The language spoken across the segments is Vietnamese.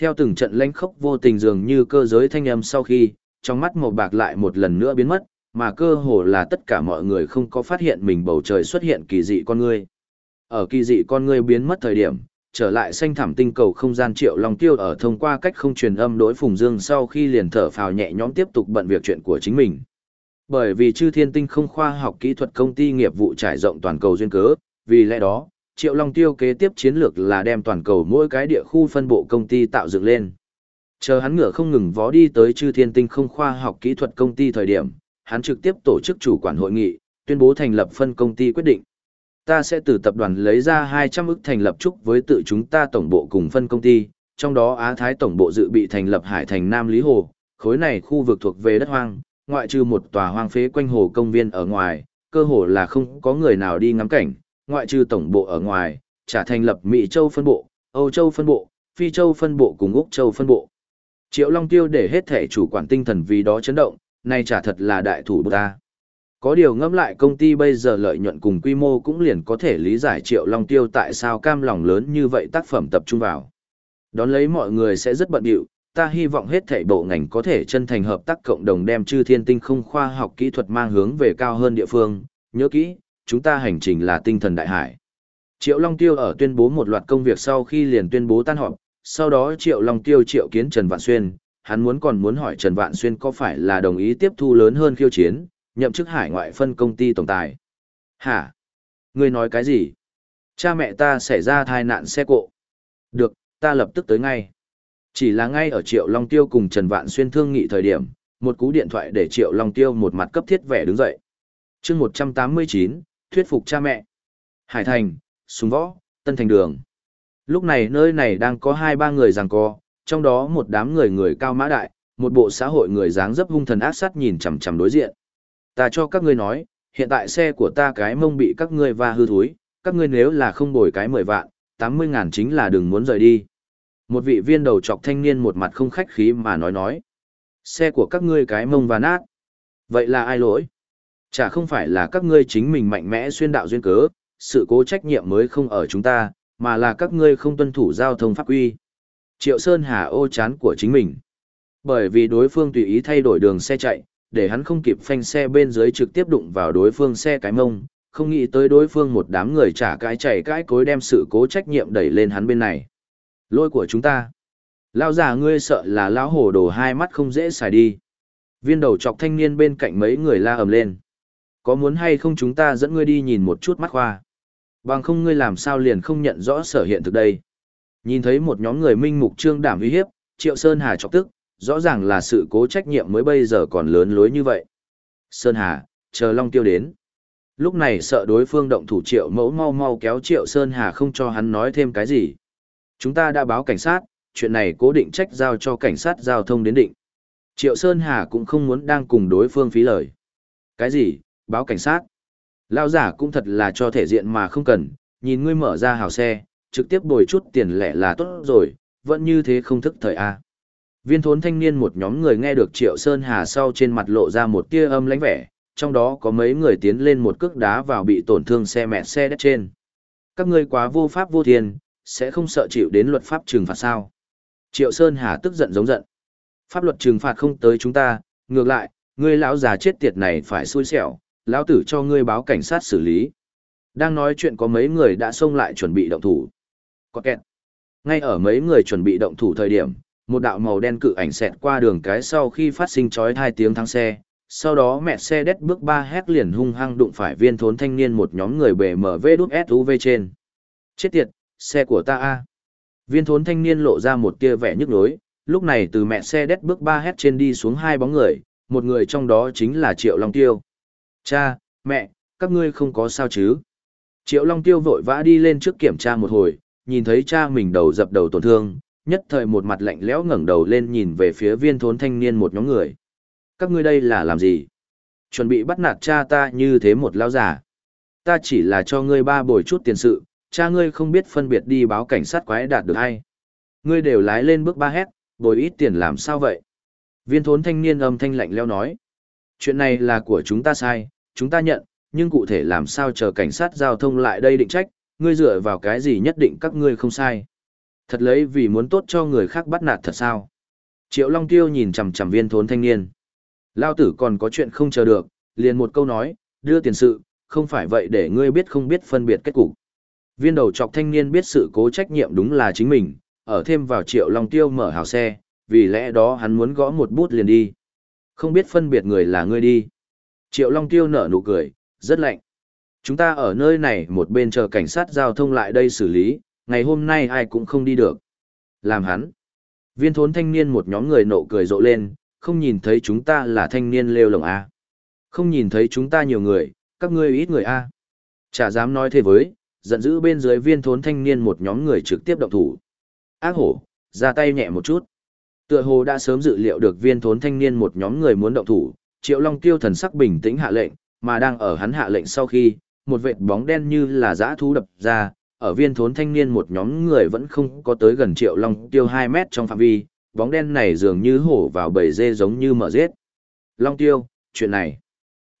Theo từng trận lãnh khốc vô tình dường như cơ giới thanh âm sau khi, trong mắt màu bạc lại một lần nữa biến mất, mà cơ hồ là tất cả mọi người không có phát hiện mình bầu trời xuất hiện kỳ dị con người. Ở kỳ dị con người biến mất thời điểm, trở lại xanh thảm tinh cầu không gian triệu long tiêu ở thông qua cách không truyền âm đối phùng dương sau khi liền thở phào nhẹ nhõm tiếp tục bận việc chuyện của chính mình. Bởi vì chư thiên tinh không khoa học kỹ thuật công ty nghiệp vụ trải rộng toàn cầu duyên cớ, vì lẽ đó, Triệu Long Tiêu kế tiếp chiến lược là đem toàn cầu mỗi cái địa khu phân bộ công ty tạo dựng lên. Chờ hắn ngựa không ngừng vó đi tới chư thiên tinh không khoa học kỹ thuật công ty thời điểm, hắn trực tiếp tổ chức chủ quản hội nghị, tuyên bố thành lập phân công ty quyết định. Ta sẽ từ tập đoàn lấy ra 200 ức thành lập chúc với tự chúng ta tổng bộ cùng phân công ty, trong đó Á Thái tổng bộ dự bị thành lập Hải Thành Nam Lý Hồ, khối này khu vực thuộc về đất hoang, ngoại trừ một tòa hoang phế quanh hồ công viên ở ngoài, cơ hồ là không có người nào đi ngắm cảnh, ngoại trừ tổng bộ ở ngoài, trả thành lập Mỹ Châu phân bộ, Âu Châu phân bộ, Phi Châu phân bộ cùng Úc Châu phân bộ. Triệu Long Tiêu để hết thể chủ quản tinh thần vì đó chấn động, nay trả thật là đại thủ ta. Có điều ngẫm lại công ty bây giờ lợi nhuận cùng quy mô cũng liền có thể lý giải Triệu Long Tiêu tại sao cam lòng lớn như vậy tác phẩm tập trung vào. Đón lấy mọi người sẽ rất bận điệu, ta hy vọng hết thảy bộ ngành có thể chân thành hợp tác cộng đồng đem chư thiên tinh không khoa học kỹ thuật mang hướng về cao hơn địa phương. Nhớ kỹ, chúng ta hành trình là tinh thần đại hải. Triệu Long Tiêu ở tuyên bố một loạt công việc sau khi liền tuyên bố tan họp, sau đó Triệu Long Tiêu triệu kiến Trần Vạn Xuyên, hắn muốn còn muốn hỏi Trần Vạn Xuyên có phải là đồng ý tiếp thu lớn hơn khiêu chiến, nhậm chức hải ngoại phân công ty tổng tài. Hả? Ngươi nói cái gì? Cha mẹ ta xảy ra tai nạn xe cộ. Được, ta lập tức tới ngay. Chỉ là ngay ở Triệu Long Tiêu cùng Trần Vạn Xuyên thương nghị thời điểm, một cú điện thoại để Triệu Long Tiêu một mặt cấp thiết vẻ đứng dậy. chương 189, thuyết phục cha mẹ. Hải Thành, Súng Võ, Tân Thành Đường. Lúc này nơi này đang có hai ba người giằng co, trong đó một đám người người cao mã đại, một bộ xã hội người dáng dấp hung thần ác sát nhìn chằm chằm đối diện. Ta cho các ngươi nói, hiện tại xe của ta cái mông bị các ngươi va hư thối, các ngươi nếu là không bồi cái mười vạn, tám mươi ngàn chính là đừng muốn rời đi. Một vị viên đầu trọc thanh niên một mặt không khách khí mà nói nói. Xe của các ngươi cái mông và nát. Vậy là ai lỗi? Chả không phải là các ngươi chính mình mạnh mẽ xuyên đạo duyên cớ, sự cố trách nhiệm mới không ở chúng ta, mà là các ngươi không tuân thủ giao thông pháp quy. Triệu Sơn Hà ô chán của chính mình. Bởi vì đối phương tùy ý thay đổi đường xe chạy, để hắn không kịp phanh xe bên dưới trực tiếp đụng vào đối phương xe cái mông, không nghĩ tới đối phương một đám người trả cái chạy cái cối đem sự cố trách nhiệm đẩy lên hắn bên này. Lôi của chúng ta. Lao giả ngươi sợ là lão hồ đồ hai mắt không dễ xài đi. Viên đầu chọc thanh niên bên cạnh mấy người la ầm lên. Có muốn hay không chúng ta dẫn ngươi đi nhìn một chút mắt khoa. Bằng không ngươi làm sao liền không nhận rõ sở hiện thực đây. Nhìn thấy một nhóm người minh mục trương đảm uy hiếp, Triệu Sơn Hà chọc tức, rõ ràng là sự cố trách nhiệm mới bây giờ còn lớn lối như vậy. Sơn Hà, chờ Long Tiêu đến. Lúc này sợ đối phương động thủ Triệu mẫu mau mau kéo Triệu Sơn Hà không cho hắn nói thêm cái gì. Chúng ta đã báo cảnh sát, chuyện này cố định trách giao cho cảnh sát giao thông đến định. Triệu Sơn Hà cũng không muốn đang cùng đối phương phí lời. Cái gì, báo cảnh sát? Lao giả cũng thật là cho thể diện mà không cần, nhìn ngươi mở ra hào xe, trực tiếp bồi chút tiền lẻ là tốt rồi, vẫn như thế không thức thời A. Viên thốn thanh niên một nhóm người nghe được Triệu Sơn Hà sau trên mặt lộ ra một tia âm lãnh vẻ, trong đó có mấy người tiến lên một cước đá vào bị tổn thương xe mẹ xe đất trên. Các ngươi quá vô pháp vô thiên, sẽ không sợ chịu đến luật pháp trừng phạt sao. Triệu Sơn Hà tức giận giống giận. Pháp luật trừng phạt không tới chúng ta, ngược lại, ngươi lão già chết tiệt này phải xui xẻo, lão tử cho ngươi báo cảnh sát xử lý. Đang nói chuyện có mấy người đã xông lại chuẩn bị động thủ. Có kẹt. Ngay ở mấy người chuẩn bị động thủ thời điểm, một đạo màu đen cự ảnh xẹt qua đường cái sau khi phát sinh chói hai tiếng thắng xe. Sau đó mẹ xe đét bước ba hét liền hung hăng đụng phải viên thốn thanh niên một nhóm người bề MV đút SUV trên. Chết tiệt, xe của ta a Viên thốn thanh niên lộ ra một tia vẻ nhức nhối, lúc này từ mẹ xe đét bước ba hét trên đi xuống hai bóng người, một người trong đó chính là Triệu Long Tiêu. Cha, mẹ, các ngươi không có sao chứ? Triệu Long Tiêu vội vã đi lên trước kiểm tra một hồi, nhìn thấy cha mình đầu dập đầu tổn thương, nhất thời một mặt lạnh lẽo ngẩng đầu lên nhìn về phía viên thốn thanh niên một nhóm người. Các ngươi đây là làm gì? Chuẩn bị bắt nạt cha ta như thế một lao giả. Ta chỉ là cho ngươi ba bồi chút tiền sự, cha ngươi không biết phân biệt đi báo cảnh sát quái đạt được hay. Ngươi đều lái lên bước ba hét, bồi ít tiền làm sao vậy? Viên thốn thanh niên âm thanh lạnh leo nói. Chuyện này là của chúng ta sai, chúng ta nhận, nhưng cụ thể làm sao chờ cảnh sát giao thông lại đây định trách, ngươi dựa vào cái gì nhất định các ngươi không sai. Thật lấy vì muốn tốt cho người khác bắt nạt thật sao? Triệu Long Tiêu nhìn chằm chằm viên thốn thanh niên. Lao tử còn có chuyện không chờ được, liền một câu nói, đưa tiền sự, không phải vậy để ngươi biết không biết phân biệt kết cục. Viên đầu trọc thanh niên biết sự cố trách nhiệm đúng là chính mình, ở thêm vào Triệu Long Tiêu mở hào xe, vì lẽ đó hắn muốn gõ một bút liền đi. Không biết phân biệt người là ngươi đi. Triệu Long Tiêu nở nụ cười, rất lạnh. Chúng ta ở nơi này một bên chờ cảnh sát giao thông lại đây xử lý, ngày hôm nay ai cũng không đi được. Làm hắn. Viên thốn thanh niên một nhóm người nộ cười rộ lên, không nhìn thấy chúng ta là thanh niên lêu lồng A. Không nhìn thấy chúng ta nhiều người, các ngươi ít người A. Chả dám nói thế với, giận dữ bên dưới viên thốn thanh niên một nhóm người trực tiếp động thủ. Ác hổ, ra tay nhẹ một chút. Tựa hồ đã sớm dự liệu được viên thốn thanh niên một nhóm người muốn động thủ, Triệu Long Tiêu thần sắc bình tĩnh hạ lệnh, mà đang ở hắn hạ lệnh sau khi, một vệt bóng đen như là dã thú đập ra, ở viên thốn thanh niên một nhóm người vẫn không có tới gần Triệu Long Tiêu 2 mét trong phạm vi, bóng đen này dường như hổ vào bầy dê giống như mở giết. Long Tiêu, chuyện này.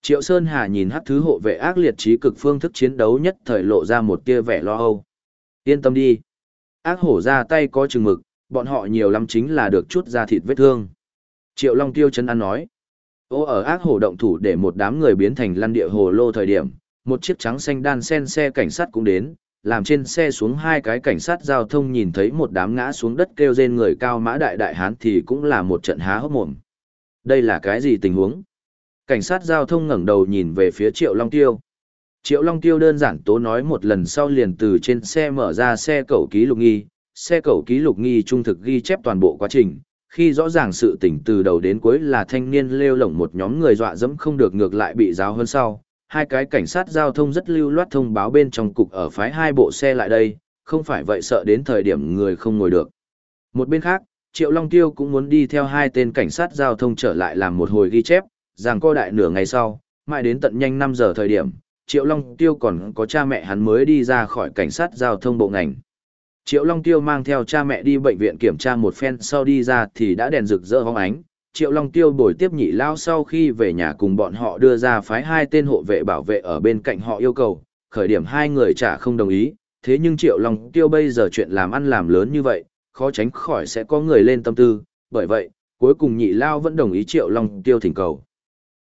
Triệu Sơn Hà nhìn hắc thứ hộ vệ ác liệt trí cực phương thức chiến đấu nhất thời lộ ra một tia vẻ lo âu. Yên tâm đi. Ác hổ ra tay có chừng mực, bọn họ nhiều lắm chính là được chút ra thịt vết thương. Triệu Long Tiêu chân ăn nói. Ô ở ác hồ động thủ để một đám người biến thành lăn địa hồ lô thời điểm, một chiếc trắng xanh đan sen xe cảnh sát cũng đến, làm trên xe xuống hai cái cảnh sát giao thông nhìn thấy một đám ngã xuống đất kêu rên người cao mã đại đại hán thì cũng là một trận há hốc mồm. Đây là cái gì tình huống? Cảnh sát giao thông ngẩng đầu nhìn về phía Triệu Long Tiêu. Triệu Long Tiêu đơn giản tố nói một lần sau liền từ trên xe mở ra xe cẩu ký lục nghi, xe cẩu ký lục nghi trung thực ghi chép toàn bộ quá trình, khi rõ ràng sự tỉnh từ đầu đến cuối là thanh niên lêu lổng một nhóm người dọa dẫm không được ngược lại bị giáo hơn sau. Hai cái cảnh sát giao thông rất lưu loát thông báo bên trong cục ở phái hai bộ xe lại đây, không phải vậy sợ đến thời điểm người không ngồi được. Một bên khác, Triệu Long Tiêu cũng muốn đi theo hai tên cảnh sát giao thông trở lại làm một hồi ghi chép, rằng co đại nửa ngày sau, mãi đến tận nhanh 5 giờ thời điểm, Triệu Long Tiêu còn có cha mẹ hắn mới đi ra khỏi cảnh sát giao thông bộ ngành. Triệu Long Tiêu mang theo cha mẹ đi bệnh viện kiểm tra một phen sau đi ra thì đã đèn rực rỡ hóng ánh. Triệu Long Tiêu bồi tiếp nhị lao sau khi về nhà cùng bọn họ đưa ra phái hai tên hộ vệ bảo vệ ở bên cạnh họ yêu cầu, khởi điểm hai người trả không đồng ý, thế nhưng Triệu Long Tiêu bây giờ chuyện làm ăn làm lớn như vậy, khó tránh khỏi sẽ có người lên tâm tư, bởi vậy, cuối cùng nhị lao vẫn đồng ý Triệu Long Tiêu thỉnh cầu.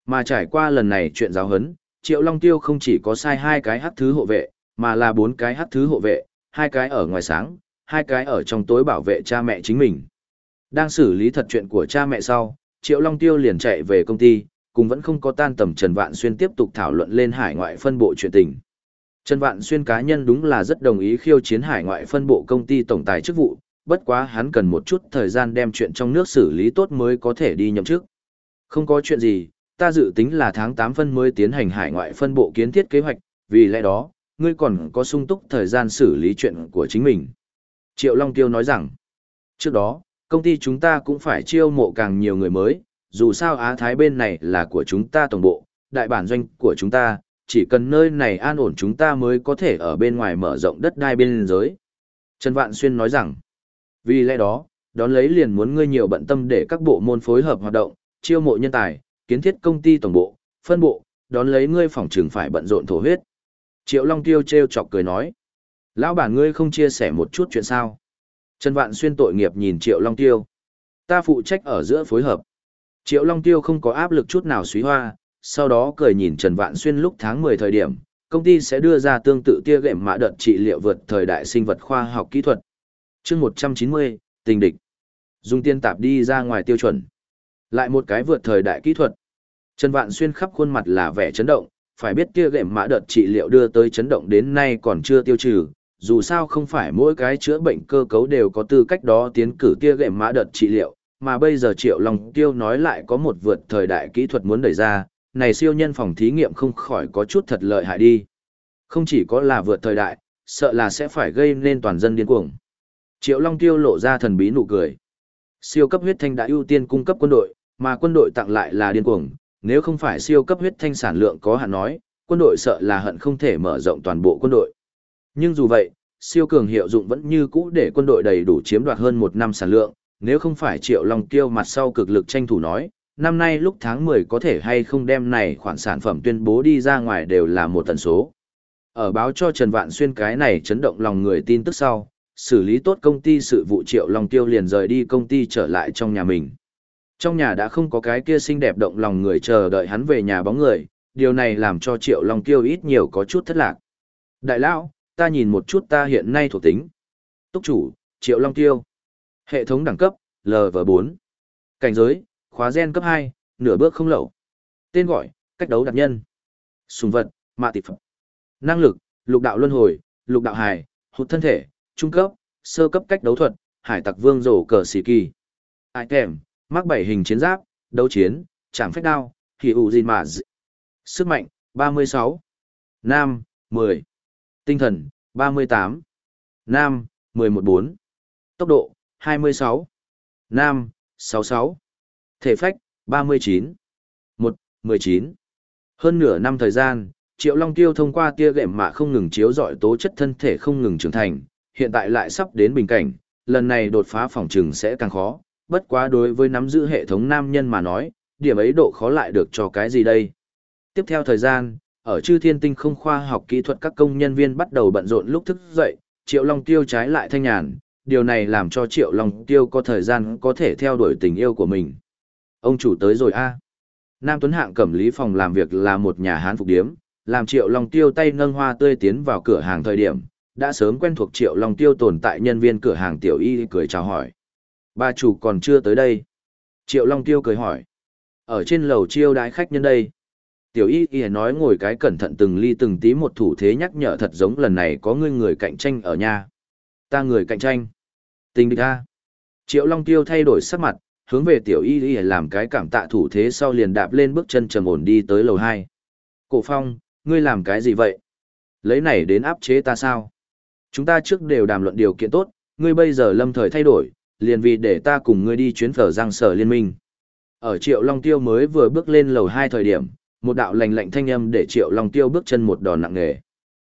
Mà trải qua lần này chuyện giáo hấn, Triệu Long Tiêu không chỉ có sai hai cái hắc thứ hộ vệ, mà là bốn cái hắc thứ hộ vệ, hai cái ở ngoài sáng, hai cái ở trong tối bảo vệ cha mẹ chính mình. Đang xử lý thật chuyện của cha mẹ sau, Triệu Long Tiêu liền chạy về công ty, cùng vẫn không có tan tầm Trần Vạn Xuyên tiếp tục thảo luận lên hải ngoại phân bộ chuyện tình. Trần Vạn Xuyên cá nhân đúng là rất đồng ý khiêu chiến hải ngoại phân bộ công ty tổng tài chức vụ, bất quá hắn cần một chút thời gian đem chuyện trong nước xử lý tốt mới có thể đi nhậm chức. Không có chuyện gì, ta dự tính là tháng 8 phân mới tiến hành hải ngoại phân bộ kiến thiết kế hoạch, vì lẽ đó, ngươi còn có sung túc thời gian xử lý chuyện của chính mình. Triệu Long Tiêu nói rằng, trước đó, công ty chúng ta cũng phải chiêu mộ càng nhiều người mới, dù sao Á Thái bên này là của chúng ta tổng bộ, đại bản doanh của chúng ta, chỉ cần nơi này an ổn chúng ta mới có thể ở bên ngoài mở rộng đất đai bên giới. Trần Vạn Xuyên nói rằng, vì lẽ đó, đón lấy liền muốn ngươi nhiều bận tâm để các bộ môn phối hợp hoạt động, chiêu mộ nhân tài, kiến thiết công ty tổng bộ, phân bộ, đón lấy ngươi phòng trường phải bận rộn thổ huyết. Triệu Long Tiêu treo chọc cười nói. Lão bản ngươi không chia sẻ một chút chuyện sao? Trần Vạn Xuyên tội nghiệp nhìn Triệu Long Tiêu. Ta phụ trách ở giữa phối hợp. Triệu Long Tiêu không có áp lực chút nào suy hoa, sau đó cười nhìn Trần Vạn Xuyên lúc tháng 10 thời điểm, công ty sẽ đưa ra tương tự tia gệm mã đợt trị liệu vượt thời đại sinh vật khoa học kỹ thuật. chương 190, tình địch. Dùng tiên tạp đi ra ngoài tiêu chuẩn. Lại một cái vượt thời đại kỹ thuật. Trần Vạn Xuyên khắp khuôn mặt là vẻ chấn động, phải biết kia gệm mã đợt trị liệu đưa tới chấn động đến nay còn chưa tiêu trừ, dù sao không phải mỗi cái chữa bệnh cơ cấu đều có tư cách đó tiến cử kia gệm mã đợt trị liệu, mà bây giờ Triệu Long Tiêu nói lại có một vượt thời đại kỹ thuật muốn đẩy ra, này siêu nhân phòng thí nghiệm không khỏi có chút thật lợi hại đi. Không chỉ có là vượt thời đại, sợ là sẽ phải gây nên toàn dân điên cuồng. Triệu Long Tiêu lộ ra thần bí nụ cười. Siêu cấp huyết thanh đã ưu tiên cung cấp quân đội, mà quân đội tặng lại là điên cuồng, nếu không phải siêu cấp huyết thanh sản lượng có hạn nói, quân đội sợ là hận không thể mở rộng toàn bộ quân đội. Nhưng dù vậy, siêu cường hiệu dụng vẫn như cũ để quân đội đầy đủ chiếm đoạt hơn một năm sản lượng, nếu không phải triệu long tiêu mặt sau cực lực tranh thủ nói, năm nay lúc tháng 10 có thể hay không đem này khoản sản phẩm tuyên bố đi ra ngoài đều là một tần số. Ở báo cho Trần Vạn Xuyên cái này chấn động lòng người tin tức sau, xử lý tốt công ty sự vụ Triệu Long Tiêu liền rời đi công ty trở lại trong nhà mình. Trong nhà đã không có cái kia xinh đẹp động lòng người chờ đợi hắn về nhà bóng người, điều này làm cho Triệu Long Tiêu ít nhiều có chút thất lạc. Đại lão, ta nhìn một chút ta hiện nay thuộc tính. Túc chủ, Triệu Long Tiêu. Hệ thống đẳng cấp, LV4. Cảnh giới, khóa gen cấp 2, nửa bước không lậu. Tên gọi, cách đấu đặc nhân. Sùng vật, mạ tịp phẩm. Năng lực, lục đạo luân hồi, lục đạo hài, hụt thân thể, trung cấp, sơ cấp cách đấu thuật, hải tặc vương rổ cờ xì kỳ. Item, mắc bảy hình chiến giáp, đấu chiến, chạm phách đao, kỳ ủ gì mà Sức mạnh, 36. Nam, 10. Tinh thần, 38. Nam, 114. Tốc độ, 26. Nam, 66. Thể phách, 39. 1, 19. Hơn nửa năm thời gian, Triệu Long Tiêu thông qua tia gệm mạ không ngừng chiếu dọi tố chất thân thể không ngừng trưởng thành, hiện tại lại sắp đến bình cảnh, lần này đột phá phòng trừng sẽ càng khó, bất quá đối với nắm giữ hệ thống nam nhân mà nói, điểm ấy độ khó lại được cho cái gì đây. Tiếp theo thời gian, ở chư thiên tinh không khoa học kỹ thuật các công nhân viên bắt đầu bận rộn lúc thức dậy, Triệu Long Tiêu trái lại thanh nhàn, điều này làm cho Triệu Long Tiêu có thời gian có thể theo đuổi tình yêu của mình. Ông chủ tới rồi a. Nam Tuấn Hạng cẩm lý phòng làm việc là một nhà hán phục điếm, làm Triệu Long Tiêu tay nâng hoa tươi tiến vào cửa hàng thời điểm, đã sớm quen thuộc Triệu Long Tiêu tồn tại nhân viên cửa hàng tiểu y cười chào hỏi. Bà chủ còn chưa tới đây. Triệu Long Tiêu cười hỏi. Ở trên lầu chiêu đái khách nhân đây. Tiểu y y nói ngồi cái cẩn thận từng ly từng tí một thủ thế nhắc nhở thật giống lần này có ngươi người cạnh tranh ở nhà. Ta người cạnh tranh. Tình địch a. Triệu Long Tiêu thay đổi sắc mặt, hướng về tiểu y y làm cái cảm tạ thủ thế sau liền đạp lên bước chân trầm ổn đi tới lầu 2. Cổ phong, ngươi làm cái gì vậy? Lấy này đến áp chế ta sao? Chúng ta trước đều đàm luận điều kiện tốt, ngươi bây giờ lâm thời thay đổi, liền vì để ta cùng ngươi đi chuyến phở giang sở liên minh. Ở Triệu Long Tiêu mới vừa bước lên lầu 2 thời điểm, một đạo lành lạnh thanh âm để Triệu Long Tiêu bước chân một đòn nặng nề.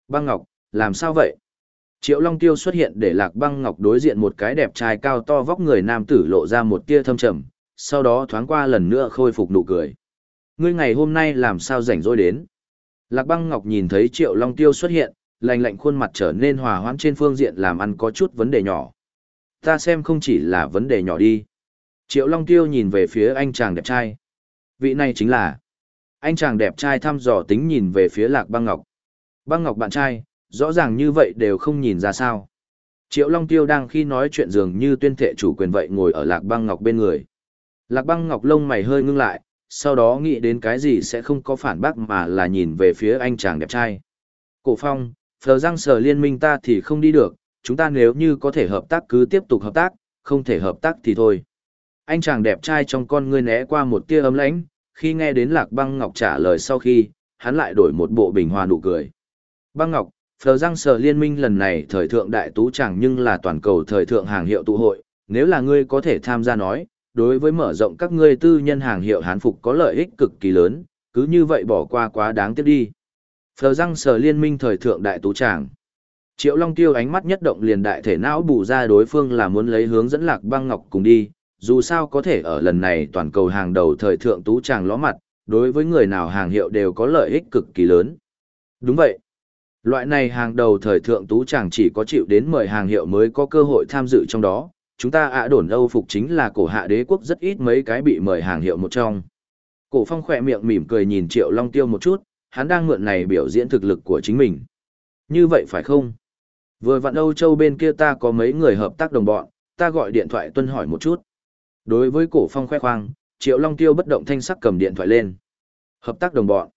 Băng Ngọc, làm sao vậy? Triệu Long Tiêu xuất hiện để Lạc Băng Ngọc đối diện một cái đẹp trai cao to vóc người nam tử lộ ra một tia thâm trầm, sau đó thoáng qua lần nữa khôi phục nụ cười. Ngươi ngày hôm nay làm sao rảnh rỗi đến? Lạc Băng Ngọc nhìn thấy Triệu Long Tiêu xuất hiện, lành lạnh khuôn mặt trở nên hòa hoãn trên phương diện làm ăn có chút vấn đề nhỏ. Ta xem không chỉ là vấn đề nhỏ đi. Triệu Long Tiêu nhìn về phía anh chàng đẹp trai. Vị này chính là... Anh chàng đẹp trai thăm dò tính nhìn về phía Lạc Băng Ngọc. Băng Ngọc bạn trai, rõ ràng như vậy đều không nhìn ra sao. Triệu Long Tiêu đang khi nói chuyện dường như tuyên thệ chủ quyền vậy ngồi ở Lạc Băng Ngọc bên người. Lạc Băng Ngọc lông mày hơi ngưng lại, sau đó nghĩ đến cái gì sẽ không có phản bác mà là nhìn về phía anh chàng đẹp trai. Cổ Phong, Phờ răng sở liên minh ta thì không đi được, chúng ta nếu như có thể hợp tác cứ tiếp tục hợp tác, không thể hợp tác thì thôi. Anh chàng đẹp trai trong con ngươi né qua một tia ấm lãnh, khi nghe đến Lạc Băng Ngọc trả lời sau khi, hắn lại đổi một bộ bình hòa nụ cười. Băng Ngọc, Phờ răng sở liên minh lần này thời thượng đại tú chẳng nhưng là toàn cầu thời thượng hàng hiệu tụ hội, nếu là ngươi có thể tham gia nói, đối với mở rộng các ngươi tư nhân hàng hiệu hán phục có lợi ích cực kỳ lớn, cứ như vậy bỏ qua quá đáng tiếc đi. Phờ răng sở liên minh thời thượng đại tú chẳng. Triệu Long Tiêu ánh mắt nhất động liền đại thể não bù ra đối phương là muốn lấy hướng dẫn lạc băng ngọc cùng đi, dù sao có thể ở lần này toàn cầu hàng đầu thời thượng tú chàng ló mặt, đối với người nào hàng hiệu đều có lợi ích cực kỳ lớn. Đúng vậy. Loại này hàng đầu thời thượng tú chàng chỉ có chịu đến mời hàng hiệu mới có cơ hội tham dự trong đó, chúng ta ạ đồn Âu phục chính là cổ hạ đế quốc rất ít mấy cái bị mời hàng hiệu một trong. Cổ phong khỏe miệng mỉm cười nhìn Triệu Long Tiêu một chút, hắn đang mượn này biểu diễn thực lực của chính mình. Như vậy phải không? Vừa vặn Âu Châu bên kia ta có mấy người hợp tác đồng bọn, ta gọi điện thoại tuân hỏi một chút. Đối với cổ phong khoe khoang, Triệu Long Tiêu bất động thanh sắc cầm điện thoại lên. Hợp tác đồng bọn.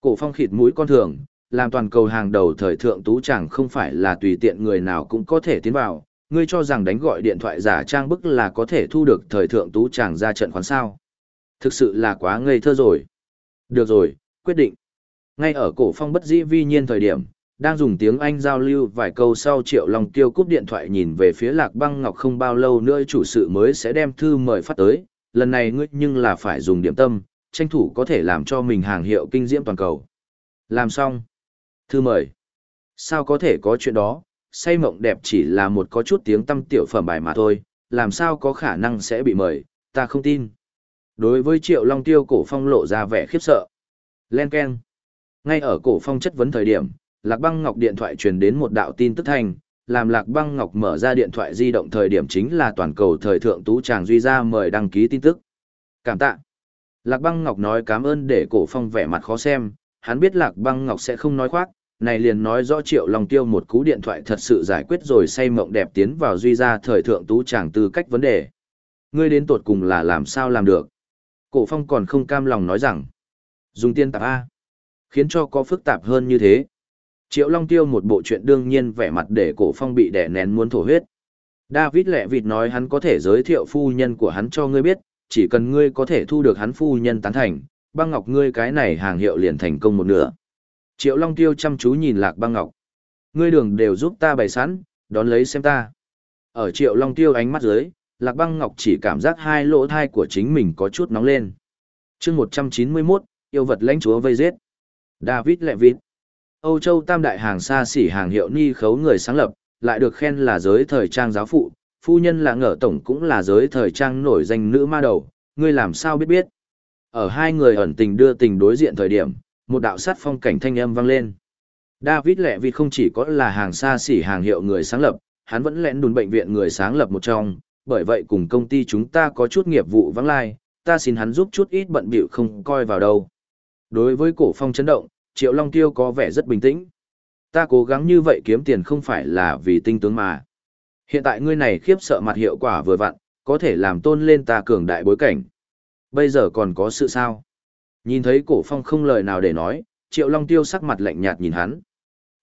Cổ phong khịt mũi con thường, làm toàn cầu hàng đầu thời thượng tú chẳng không phải là tùy tiện người nào cũng có thể tiến vào. Ngươi cho rằng đánh gọi điện thoại giả trang bức là có thể thu được thời thượng tú chàng ra trận khoán sao. Thực sự là quá ngây thơ rồi. Được rồi, quyết định. Ngay ở cổ phong bất dĩ vi nhiên thời điểm, đang dùng tiếng Anh giao lưu vài câu sau Triệu Long Tiêu cúp điện thoại nhìn về phía Lạc Băng Ngọc không bao lâu nữa chủ sự mới sẽ đem thư mời phát tới, lần này ngươi nhưng là phải dùng điểm tâm, tranh thủ có thể làm cho mình hàng hiệu kinh diễm toàn cầu. Làm xong. Thư mời. Sao có thể có chuyện đó, say mộng đẹp chỉ là một có chút tiếng tâm tiểu phẩm bài mà thôi, làm sao có khả năng sẽ bị mời, ta không tin. Đối với Triệu Long Tiêu cổ phong lộ ra vẻ khiếp sợ. Len Ken. Ngay ở cổ phong chất vấn thời điểm, Lạc Băng Ngọc điện thoại truyền đến một đạo tin tức thành, làm Lạc Băng Ngọc mở ra điện thoại di động thời điểm chính là toàn cầu thời thượng tú chàng duy ra mời đăng ký tin tức. Cảm tạ. Lạc Băng Ngọc nói cảm ơn để cổ phong vẻ mặt khó xem, hắn biết Lạc Băng Ngọc sẽ không nói khoác, này liền nói rõ Triệu Long Tiêu một cú điện thoại thật sự giải quyết rồi say mộng đẹp tiến vào duy ra thời thượng tú chàng tư cách vấn đề. Ngươi đến tột cùng là làm sao làm được? Cổ phong còn không cam lòng nói rằng, dùng tiên tạp A, khiến cho có phức tạp hơn như thế. Triệu Long Tiêu một bộ chuyện đương nhiên vẻ mặt để cổ phong bị đè nén muốn thổ huyết. David lẹ vịt nói hắn có thể giới thiệu phu nhân của hắn cho ngươi biết, chỉ cần ngươi có thể thu được hắn phu nhân tán thành, băng ngọc ngươi cái này hàng hiệu liền thành công một nửa. Triệu Long Tiêu chăm chú nhìn lạc băng ngọc. Ngươi đường đều giúp ta bày sẵn, đón lấy xem ta. Ở Triệu Long Tiêu ánh mắt dưới, lạc băng ngọc chỉ cảm giác hai lỗ thai của chính mình có chút nóng lên. chương 191, yêu vật lãnh chúa vây giết. David lẹ vịt. Âu Châu tam đại hàng xa xỉ hàng hiệu ni khấu người sáng lập, lại được khen là giới thời trang giáo phụ, phu nhân là ngở tổng cũng là giới thời trang nổi danh nữ ma đầu, ngươi làm sao biết biết. Ở hai người ẩn tình đưa tình đối diện thời điểm, một đạo sát phong cảnh thanh âm vang lên. David lẹ vì không chỉ có là hàng xa xỉ hàng hiệu người sáng lập, hắn vẫn lén đùn bệnh viện người sáng lập một trong, bởi vậy cùng công ty chúng ta có chút nghiệp vụ vắng lai, ta xin hắn giúp chút ít bận bịu không coi vào đâu. Đối với cổ phong chấn động, Triệu Long Tiêu có vẻ rất bình tĩnh. Ta cố gắng như vậy kiếm tiền không phải là vì tinh tướng mà. Hiện tại ngươi này khiếp sợ mặt hiệu quả vừa vặn, có thể làm tôn lên ta cường đại bối cảnh. Bây giờ còn có sự sao? Nhìn thấy cổ phong không lời nào để nói, Triệu Long Tiêu sắc mặt lạnh nhạt nhìn hắn.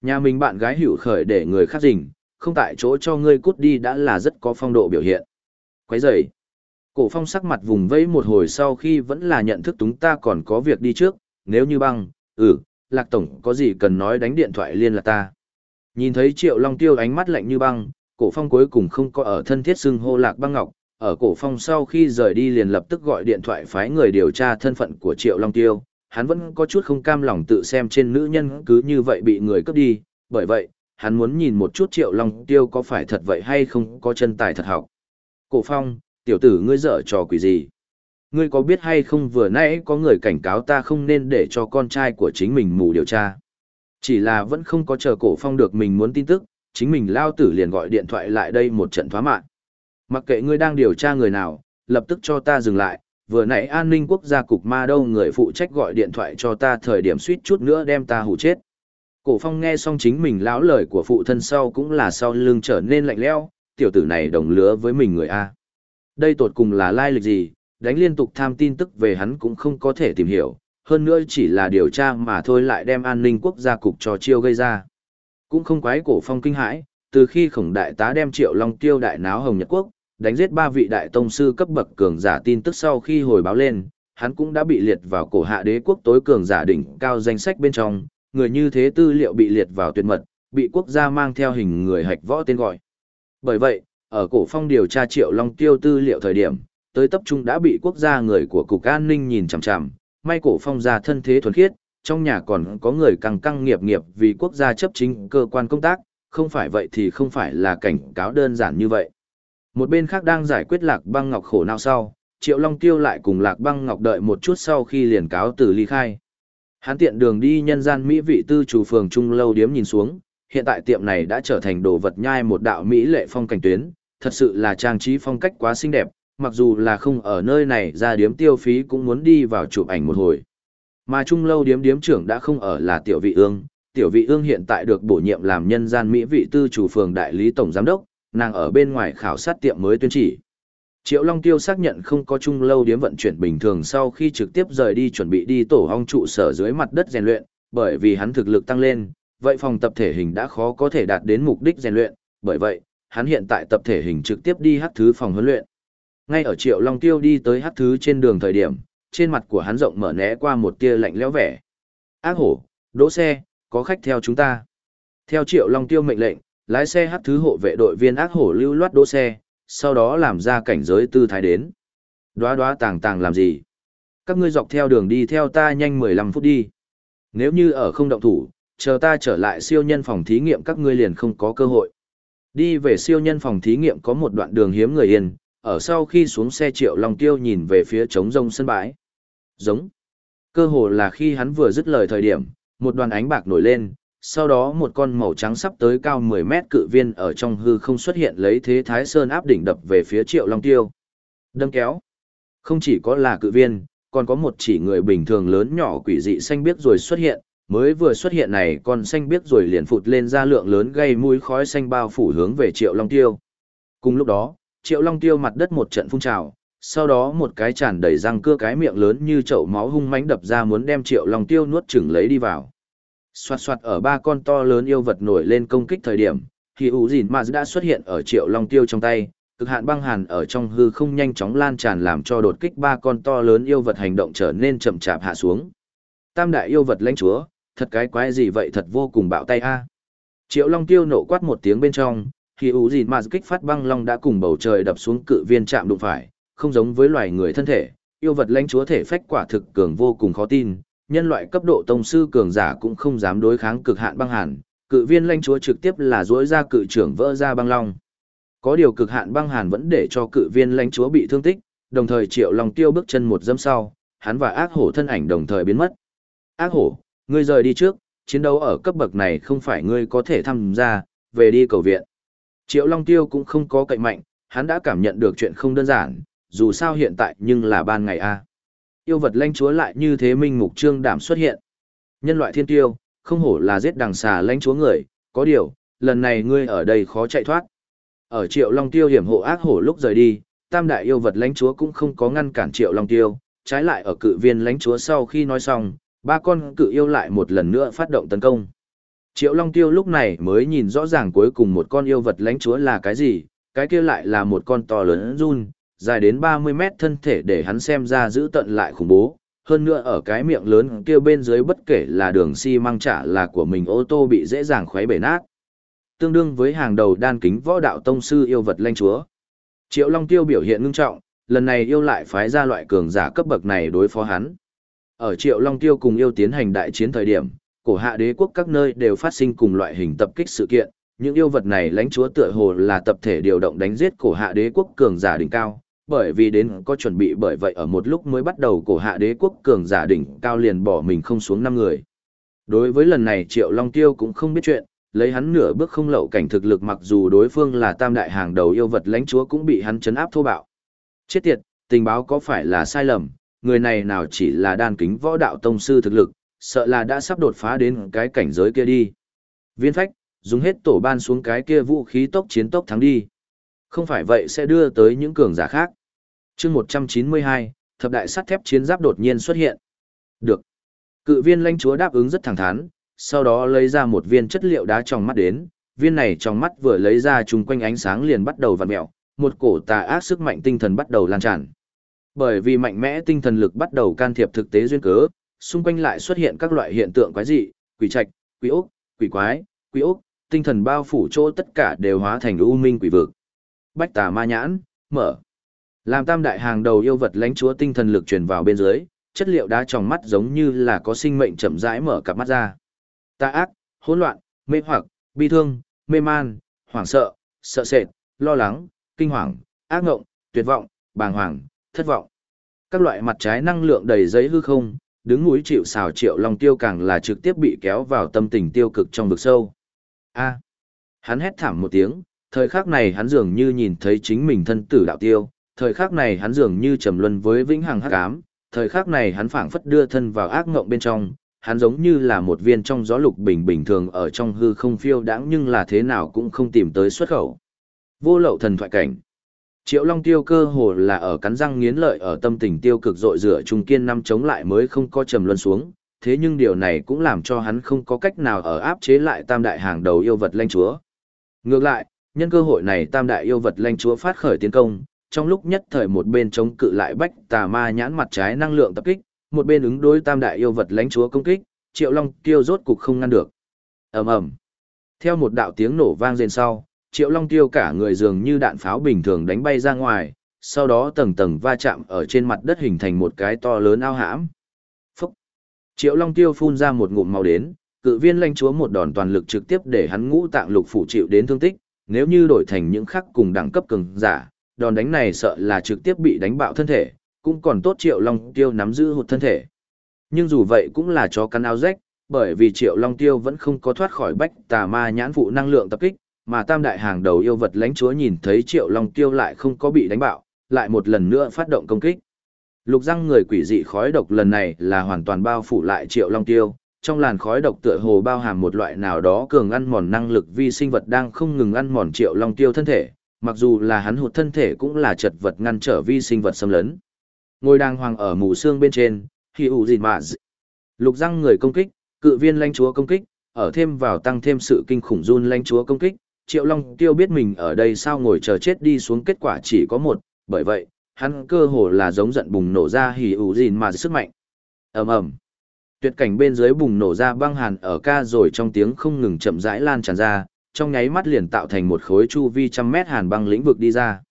Nhà mình bạn gái hữu khởi để người khác rình, không tại chỗ cho ngươi cút đi đã là rất có phong độ biểu hiện. Quấy rầy. Cổ phong sắc mặt vùng vẫy một hồi sau khi vẫn là nhận thức chúng ta còn có việc đi trước, nếu như băng, ừ, lạc tổng có gì cần nói đánh điện thoại liên lạc ta. Nhìn thấy triệu long tiêu ánh mắt lạnh như băng, cổ phong cuối cùng không có ở thân thiết xưng hô lạc băng ngọc, ở cổ phong sau khi rời đi liền lập tức gọi điện thoại phái người điều tra thân phận của triệu long tiêu. Hắn vẫn có chút không cam lòng tự xem trên nữ nhân cứ như vậy bị người cướp đi, bởi vậy, hắn muốn nhìn một chút triệu long tiêu có phải thật vậy hay không có chân tài thật học. Cổ phong, tiểu tử ngươi dở trò quỷ gì? Ngươi có biết hay không vừa nãy có người cảnh cáo ta không nên để cho con trai của chính mình mù điều tra. Chỉ là vẫn không có chờ cổ phong được mình muốn tin tức, chính mình lao tử liền gọi điện thoại lại đây một trận thoá mạng. Mặc kệ ngươi đang điều tra người nào, lập tức cho ta dừng lại, vừa nãy an ninh quốc gia cục ma đâu người phụ trách gọi điện thoại cho ta thời điểm suýt chút nữa đem ta hù chết. Cổ phong nghe xong chính mình lão lời của phụ thân sau cũng là sau lưng trở nên lạnh lẽo, tiểu tử này đồng lứa với mình người A. Đây tột cùng là lai lịch gì, đánh liên tục tham tin tức về hắn cũng không có thể tìm hiểu, hơn nữa chỉ là điều tra mà thôi lại đem an ninh quốc gia cục trò chiêu gây ra. Cũng không quái cổ phong kinh hãi, từ khi khổng đại tá đem triệu long tiêu đại náo hồng nhật quốc, đánh giết ba vị đại tông sư cấp bậc cường giả tin tức sau khi hồi báo lên, hắn cũng đã bị liệt vào cổ hạ đế quốc tối cường giả đỉnh cao danh sách bên trong, người như thế tư liệu bị liệt vào tuyệt mật, bị quốc gia mang theo hình người hạch võ tên gọi. Bởi vậy, ở cổ phong điều tra triệu long tiêu tư liệu thời điểm, tới tập trung đã bị quốc gia người của cục an ninh nhìn chằm chằm, may cổ phong gia thân thế thuần khiết, trong nhà còn có người càng căng nghiệp nghiệp vì quốc gia chấp chính cơ quan công tác, không phải vậy thì không phải là cảnh cáo đơn giản như vậy. Một bên khác đang giải quyết lạc băng ngọc khổ nào sau, Triệu Long Tiêu lại cùng lạc băng ngọc đợi một chút sau khi liền cáo từ ly khai. Hắn tiện đường đi nhân gian Mỹ vị tư chủ phường Trung Lâu Điếm nhìn xuống, hiện tại tiệm này đã trở thành đồ vật nhai một đạo Mỹ lệ phong cảnh tuyến, thật sự là trang trí phong cách quá xinh đẹp, mặc dù là không ở nơi này ra điếm tiêu phí cũng muốn đi vào chụp ảnh một hồi. Mà trung lâu điếm điếm trưởng đã không ở là tiểu vị ương, tiểu vị ương hiện tại được bổ nhiệm làm nhân gian Mỹ vị tư chủ phường đại lý tổng giám đốc, nàng ở bên ngoài khảo sát tiệm mới tuyên chỉ. Triệu Long Tiêu xác nhận không có trung lâu điếm vận chuyển bình thường sau khi trực tiếp rời đi chuẩn bị đi tổ hong trụ sở dưới mặt đất rèn luyện, bởi vì hắn thực lực tăng lên, vậy phòng tập thể hình đã khó có thể đạt đến mục đích rèn luyện, bởi vậy, hắn hiện tại tập thể hình trực tiếp đi hát thứ phòng huấn luyện. Ngay ở Triệu Long Tiêu đi tới hát thứ trên đường thời điểm, trên mặt của hắn rộng mở né qua một tia lạnh lẽo vẻ. Ác hổ, đỗ xe, có khách theo chúng ta. Theo Triệu Long Tiêu mệnh lệnh, lái xe hát thứ hộ vệ đội viên ác hổ lưu loát đỗ xe, sau đó làm ra cảnh giới tư thái đến. Đóa đóa tàng tàng làm gì? Các ngươi dọc theo đường đi theo ta nhanh 15 phút đi. Nếu như ở không động thủ, chờ ta trở lại siêu nhân phòng thí nghiệm các ngươi liền không có cơ hội. Đi về siêu nhân phòng thí nghiệm có một đoạn đường hiếm người yên, ở sau khi xuống xe triệu long tiêu nhìn về phía trống rông sân bãi. Giống. Cơ hồ là khi hắn vừa dứt lời thời điểm, một đoàn ánh bạc nổi lên, sau đó một con màu trắng sắp tới cao 10 mét cự viên ở trong hư không xuất hiện lấy thế thái sơn áp đỉnh đập về phía triệu long tiêu. Đâm kéo. Không chỉ có là cự viên, còn có một chỉ người bình thường lớn nhỏ quỷ dị xanh biếc rồi xuất hiện, mới vừa xuất hiện này con xanh biếc rồi liền phụt lên ra lượng lớn gây mũi khói xanh bao phủ hướng về triệu long tiêu. Cùng lúc đó, triệu long tiêu mặt đất một trận phun trào, sau đó một cái tràn đầy răng cưa cái miệng lớn như chậu máu hung mãnh đập ra muốn đem triệu long tiêu nuốt chửng lấy đi vào. Xoạt xoạt ở ba con to lớn yêu vật nổi lên công kích thời điểm, thì ủ dìn mà đã xuất hiện ở triệu long tiêu trong tay, cực hạn băng hàn ở trong hư không nhanh chóng lan tràn làm cho đột kích ba con to lớn yêu vật hành động trở nên chậm chạp hạ xuống. Tam đại yêu vật lãnh chúa, thật cái quái gì vậy thật vô cùng bạo tay a. Triệu Long Tiêu nộ quát một tiếng bên trong, khi ủ gì mà kích phát băng long đã cùng bầu trời đập xuống cự viên chạm đụng phải, không giống với loài người thân thể, yêu vật lãnh chúa thể phách quả thực cường vô cùng khó tin, nhân loại cấp độ tông sư cường giả cũng không dám đối kháng cực hạn băng hàn, cự viên lãnh chúa trực tiếp là duỗi ra cự trưởng vỡ ra băng long. Có điều cực hạn băng hàn vẫn để cho cự viên lãnh chúa bị thương tích, đồng thời Triệu Long Tiêu bước chân một dẫm sau, hắn và ác hổ thân ảnh đồng thời biến mất. Ác hổ, ngươi rời đi trước, chiến đấu ở cấp bậc này không phải ngươi có thể tham gia, về đi cầu viện. Triệu Long Tiêu cũng không có cậy mạnh, hắn đã cảm nhận được chuyện không đơn giản, dù sao hiện tại nhưng là ban ngày a. Yêu vật lãnh chúa lại như thế minh mục trương đảm xuất hiện. Nhân loại thiên tiêu, không hổ là giết đằng xà lãnh chúa người, có điều, lần này ngươi ở đây khó chạy thoát. Ở Triệu Long Tiêu hiểm hộ ác hổ lúc rời đi, tam đại yêu vật lãnh chúa cũng không có ngăn cản Triệu Long Tiêu, trái lại ở cự viên lãnh chúa sau khi nói xong, ba con cự yêu lại một lần nữa phát động tấn công. Triệu Long Tiêu lúc này mới nhìn rõ ràng cuối cùng một con yêu vật lãnh chúa là cái gì, cái kia lại là một con to lớn run, dài đến 30 mét thân thể để hắn xem ra giữ tận lại khủng bố. Hơn nữa ở cái miệng lớn kia bên dưới bất kể là đường xi si măng trả là của mình ô tô bị dễ dàng khuấy bể nát. Tương đương với hàng đầu đan kính võ đạo tông sư yêu vật lãnh chúa. Triệu Long Tiêu biểu hiện ngưng trọng, lần này yêu lại phái ra loại cường giả cấp bậc này đối phó hắn. Ở Triệu Long Tiêu cùng yêu tiến hành đại chiến thời điểm, cổ hạ đế quốc các nơi đều phát sinh cùng loại hình tập kích sự kiện, những yêu vật này lãnh chúa tựa hồ là tập thể điều động đánh giết cổ hạ đế quốc cường giả đỉnh cao, bởi vì đến có chuẩn bị bởi vậy ở một lúc mới bắt đầu cổ hạ đế quốc cường giả đỉnh cao liền bỏ mình không xuống năm người. Đối với lần này Triệu Long Tiêu cũng không biết chuyện, lấy hắn nửa bước không lậu cảnh thực lực mặc dù đối phương là tam đại hàng đầu yêu vật lãnh chúa cũng bị hắn chấn áp thô bạo. Chết tiệt, tình báo có phải là sai lầm, người này nào chỉ là đan kính võ đạo tông sư thực lực, sợ là đã sắp đột phá đến cái cảnh giới kia đi. Viên phách, dùng hết tổ ban xuống cái kia vũ khí tốc chiến tốc thắng đi. Không phải vậy sẽ đưa tới những cường giả khác. chương 192, thập đại sắt thép chiến giáp đột nhiên xuất hiện. Được. Cự viên lãnh chúa đáp ứng rất thẳng thắn, sau đó lấy ra một viên chất liệu đá trong mắt đến, viên này trong mắt vừa lấy ra chung quanh ánh sáng liền bắt đầu vặn mẹo, một cổ tà ác sức mạnh tinh thần bắt đầu lan tràn. Bởi vì mạnh mẽ tinh thần lực bắt đầu can thiệp thực tế duyên cớ, xung quanh lại xuất hiện các loại hiện tượng quái dị, quỷ trạch, quỷ ốc, quỷ quái, quỷ ốc, tinh thần bao phủ chỗ tất cả đều hóa thành u minh quỷ vực. Bách tà ma nhãn, mở. Làm tam đại hàng đầu yêu vật lãnh chúa tinh thần lực truyền vào bên dưới, chất liệu đá trong mắt giống như là có sinh mệnh chậm rãi mở cặp mắt ra. Tà ác, hỗn loạn, mê hoặc, bi thương, mê man, hoảng sợ, sợ sệt, lo lắng, kinh hoàng, ác ngộng, tuyệt vọng, bàng hoàng, thất vọng. Các loại mặt trái năng lượng đầy giấy hư không, đứng núi chịu xào triệu long tiêu càng là trực tiếp bị kéo vào tâm tình tiêu cực trong vực sâu. A. hắn hét thảm một tiếng, thời khắc này hắn dường như nhìn thấy chính mình thân tử đạo tiêu, thời khắc này hắn dường như trầm luân với vĩnh hằng hắc ám, thời khắc này hắn phảng phất đưa thân vào ác ngộng bên trong, hắn giống như là một viên trong gió lục bình bình thường ở trong hư không phiêu đãng nhưng là thế nào cũng không tìm tới xuất khẩu. Vô lậu thần thoại cảnh. Triệu Long Tiêu cơ hồ là ở cắn răng nghiến lợi ở tâm tình tiêu cực dội rửa trung kiên năm chống lại mới không có trầm luân xuống, thế nhưng điều này cũng làm cho hắn không có cách nào ở áp chế lại tam đại hàng đầu yêu vật lanh chúa. Ngược lại, nhân cơ hội này tam đại yêu vật lanh chúa phát khởi tiến công, trong lúc nhất thời một bên chống cự lại bách tà ma nhãn mặt trái năng lượng tập kích, một bên ứng đối tam đại yêu vật lanh chúa công kích, Triệu Long Tiêu rốt cục không ngăn được. Ầm ầm. Theo một đạo tiếng nổ vang rền sau, Triệu Long Tiêu cả người dường như đạn pháo bình thường đánh bay ra ngoài, sau đó tầng tầng va chạm ở trên mặt đất hình thành một cái to lớn ao hãm. Phúc! Triệu Long Tiêu phun ra một ngụm màu đến, cự viên lanh chúa một đòn toàn lực trực tiếp để hắn ngũ tạng lục phủ chịu đến thương tích, nếu như đổi thành những khắc cùng đẳng cấp cường giả, đòn đánh này sợ là trực tiếp bị đánh bạo thân thể, cũng còn tốt Triệu Long Tiêu nắm giữ hụt thân thể. Nhưng dù vậy cũng là cho cắn áo rách, bởi vì Triệu Long Tiêu vẫn không có thoát khỏi bách tà ma nhãn phụ năng lượng tập kích, mà tam đại hàng đầu yêu vật lãnh chúa nhìn thấy Triệu Long Tiêu lại không có bị đánh bạo, lại một lần nữa phát động công kích. Lục răng người quỷ dị khói độc lần này là hoàn toàn bao phủ lại Triệu Long Tiêu, trong làn khói độc tựa hồ bao hàm một loại nào đó cường ăn mòn năng lực vi sinh vật đang không ngừng ăn mòn Triệu Long Tiêu thân thể, mặc dù là hắn hụt thân thể cũng là chật vật ngăn trở vi sinh vật xâm lấn. Ngôi đàng hoàng ở mù xương bên trên, khi ủ gì mà Lục răng người công kích, cự viên lãnh chúa công kích, ở thêm vào tăng thêm sự kinh khủng run lãnh chúa công kích, Triệu Long Tiêu biết mình ở đây sao ngồi chờ chết đi xuống kết quả chỉ có một, bởi vậy, hắn cơ hồ là giống giận bùng nổ ra hỉ ủ gìn mà sức mạnh. ầm ầm Tuyệt cảnh bên dưới bùng nổ ra băng hàn ở ca rồi trong tiếng không ngừng chậm rãi lan tràn ra, trong nháy mắt liền tạo thành một khối chu vi trăm mét hàn băng lĩnh vực đi ra.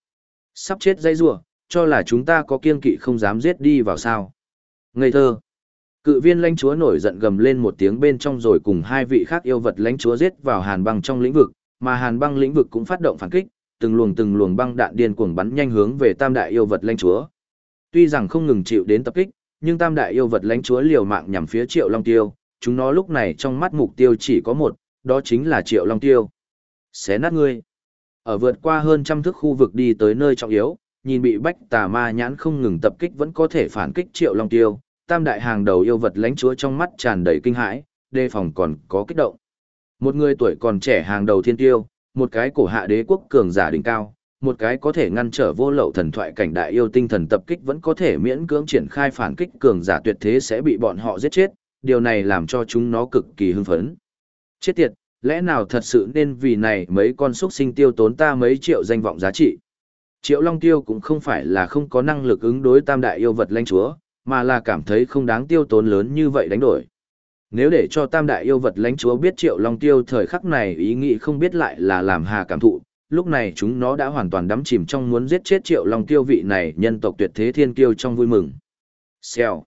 Sắp chết dây rủa, cho là chúng ta có kiên kỵ không dám giết đi vào sao. Ngây thơ. Cự viên lãnh chúa nổi giận gầm lên một tiếng bên trong rồi cùng hai vị khác yêu vật lãnh chúa giết vào hàn băng trong lĩnh vực, mà hàn băng lĩnh vực cũng phát động phản kích, từng luồng từng luồng băng đạn điên cuồng bắn nhanh hướng về tam đại yêu vật lãnh chúa. Tuy rằng không ngừng chịu đến tập kích, nhưng tam đại yêu vật lãnh chúa liều mạng nhằm phía Triệu Long Tiêu, chúng nó lúc này trong mắt mục tiêu chỉ có một, đó chính là Triệu Long Tiêu. Xé nát ngươi. Ở vượt qua hơn trăm thước khu vực đi tới nơi trọng yếu, nhìn bị bách tà ma nhãn không ngừng tập kích vẫn có thể phản kích Triệu Long Tiêu, tam đại hàng đầu yêu vật lãnh chúa trong mắt tràn đầy kinh hãi, đề phòng còn có kích động. Một người tuổi còn trẻ hàng đầu thiên tiêu, một cái cổ hạ đế quốc cường giả đỉnh cao, một cái có thể ngăn trở vô lậu thần thoại cảnh đại yêu tinh thần tập kích vẫn có thể miễn cưỡng triển khai phản kích cường giả tuyệt thế sẽ bị bọn họ giết chết, điều này làm cho chúng nó cực kỳ hưng phấn. Chết tiệt, lẽ nào thật sự nên vì này mấy con xuất sinh tiêu tốn ta mấy triệu danh vọng giá trị. Triệu Long Tiêu cũng không phải là không có năng lực ứng đối tam đại yêu vật lãnh chúa, mà là cảm thấy không đáng tiêu tốn lớn như vậy đánh đổi. Nếu để cho tam đại yêu vật lãnh chúa biết triệu long tiêu thời khắc này ý nghĩ không biết lại là làm hà cảm thụ, lúc này chúng nó đã hoàn toàn đắm chìm trong muốn giết chết triệu long tiêu vị này nhân tộc tuyệt thế thiên kiêu trong vui mừng. Xèo.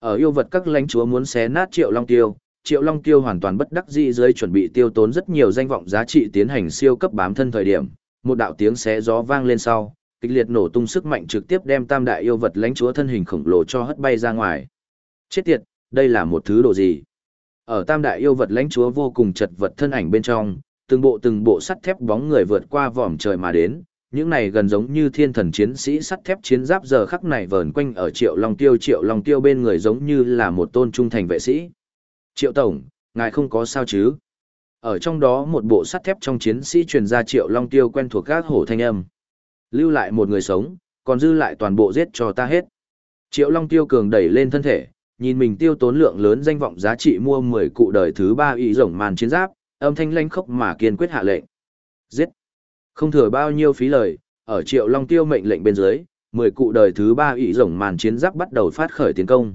Ở yêu vật các lãnh chúa muốn xé nát triệu long tiêu, triệu long tiêu hoàn toàn bất đắc dĩ dưới chuẩn bị tiêu tốn rất nhiều danh vọng giá trị tiến hành siêu cấp bám thân thời điểm, một đạo tiếng xé gió vang lên sau, kịch liệt nổ tung sức mạnh trực tiếp đem tam đại yêu vật lãnh chúa thân hình khổng lồ cho hất bay ra ngoài. Chết tiệt, đây là một thứ đồ gì? Ở tam đại yêu vật lãnh chúa vô cùng chật vật thân ảnh bên trong, từng bộ từng bộ sắt thép bóng người vượt qua vòm trời mà đến, những này gần giống như thiên thần chiến sĩ sắt thép chiến giáp giờ khắc này vờn quanh ở Triệu Long Tiêu, Triệu Long Tiêu bên người giống như là một tôn trung thành vệ sĩ. Triệu tổng, ngài không có sao chứ? Ở trong đó một bộ sắt thép trong chiến sĩ truyền ra Triệu Long Tiêu quen thuộc các hổ thanh âm. Lưu lại một người sống, còn dư lại toàn bộ giết cho ta hết. Triệu Long Tiêu cường đẩy lên thân thể, nhìn mình tiêu tốn lượng lớn danh vọng giá trị mua 10 cụ đời thứ ba ý rồng màn chiến giáp, âm thanh lanh khốc mà kiên quyết hạ lệnh. Giết! Không thừa bao nhiêu phí lời, ở triệu long tiêu mệnh lệnh bên dưới, 10 cụ đời thứ ba ý rồng màn chiến giáp bắt đầu phát khởi tiến công.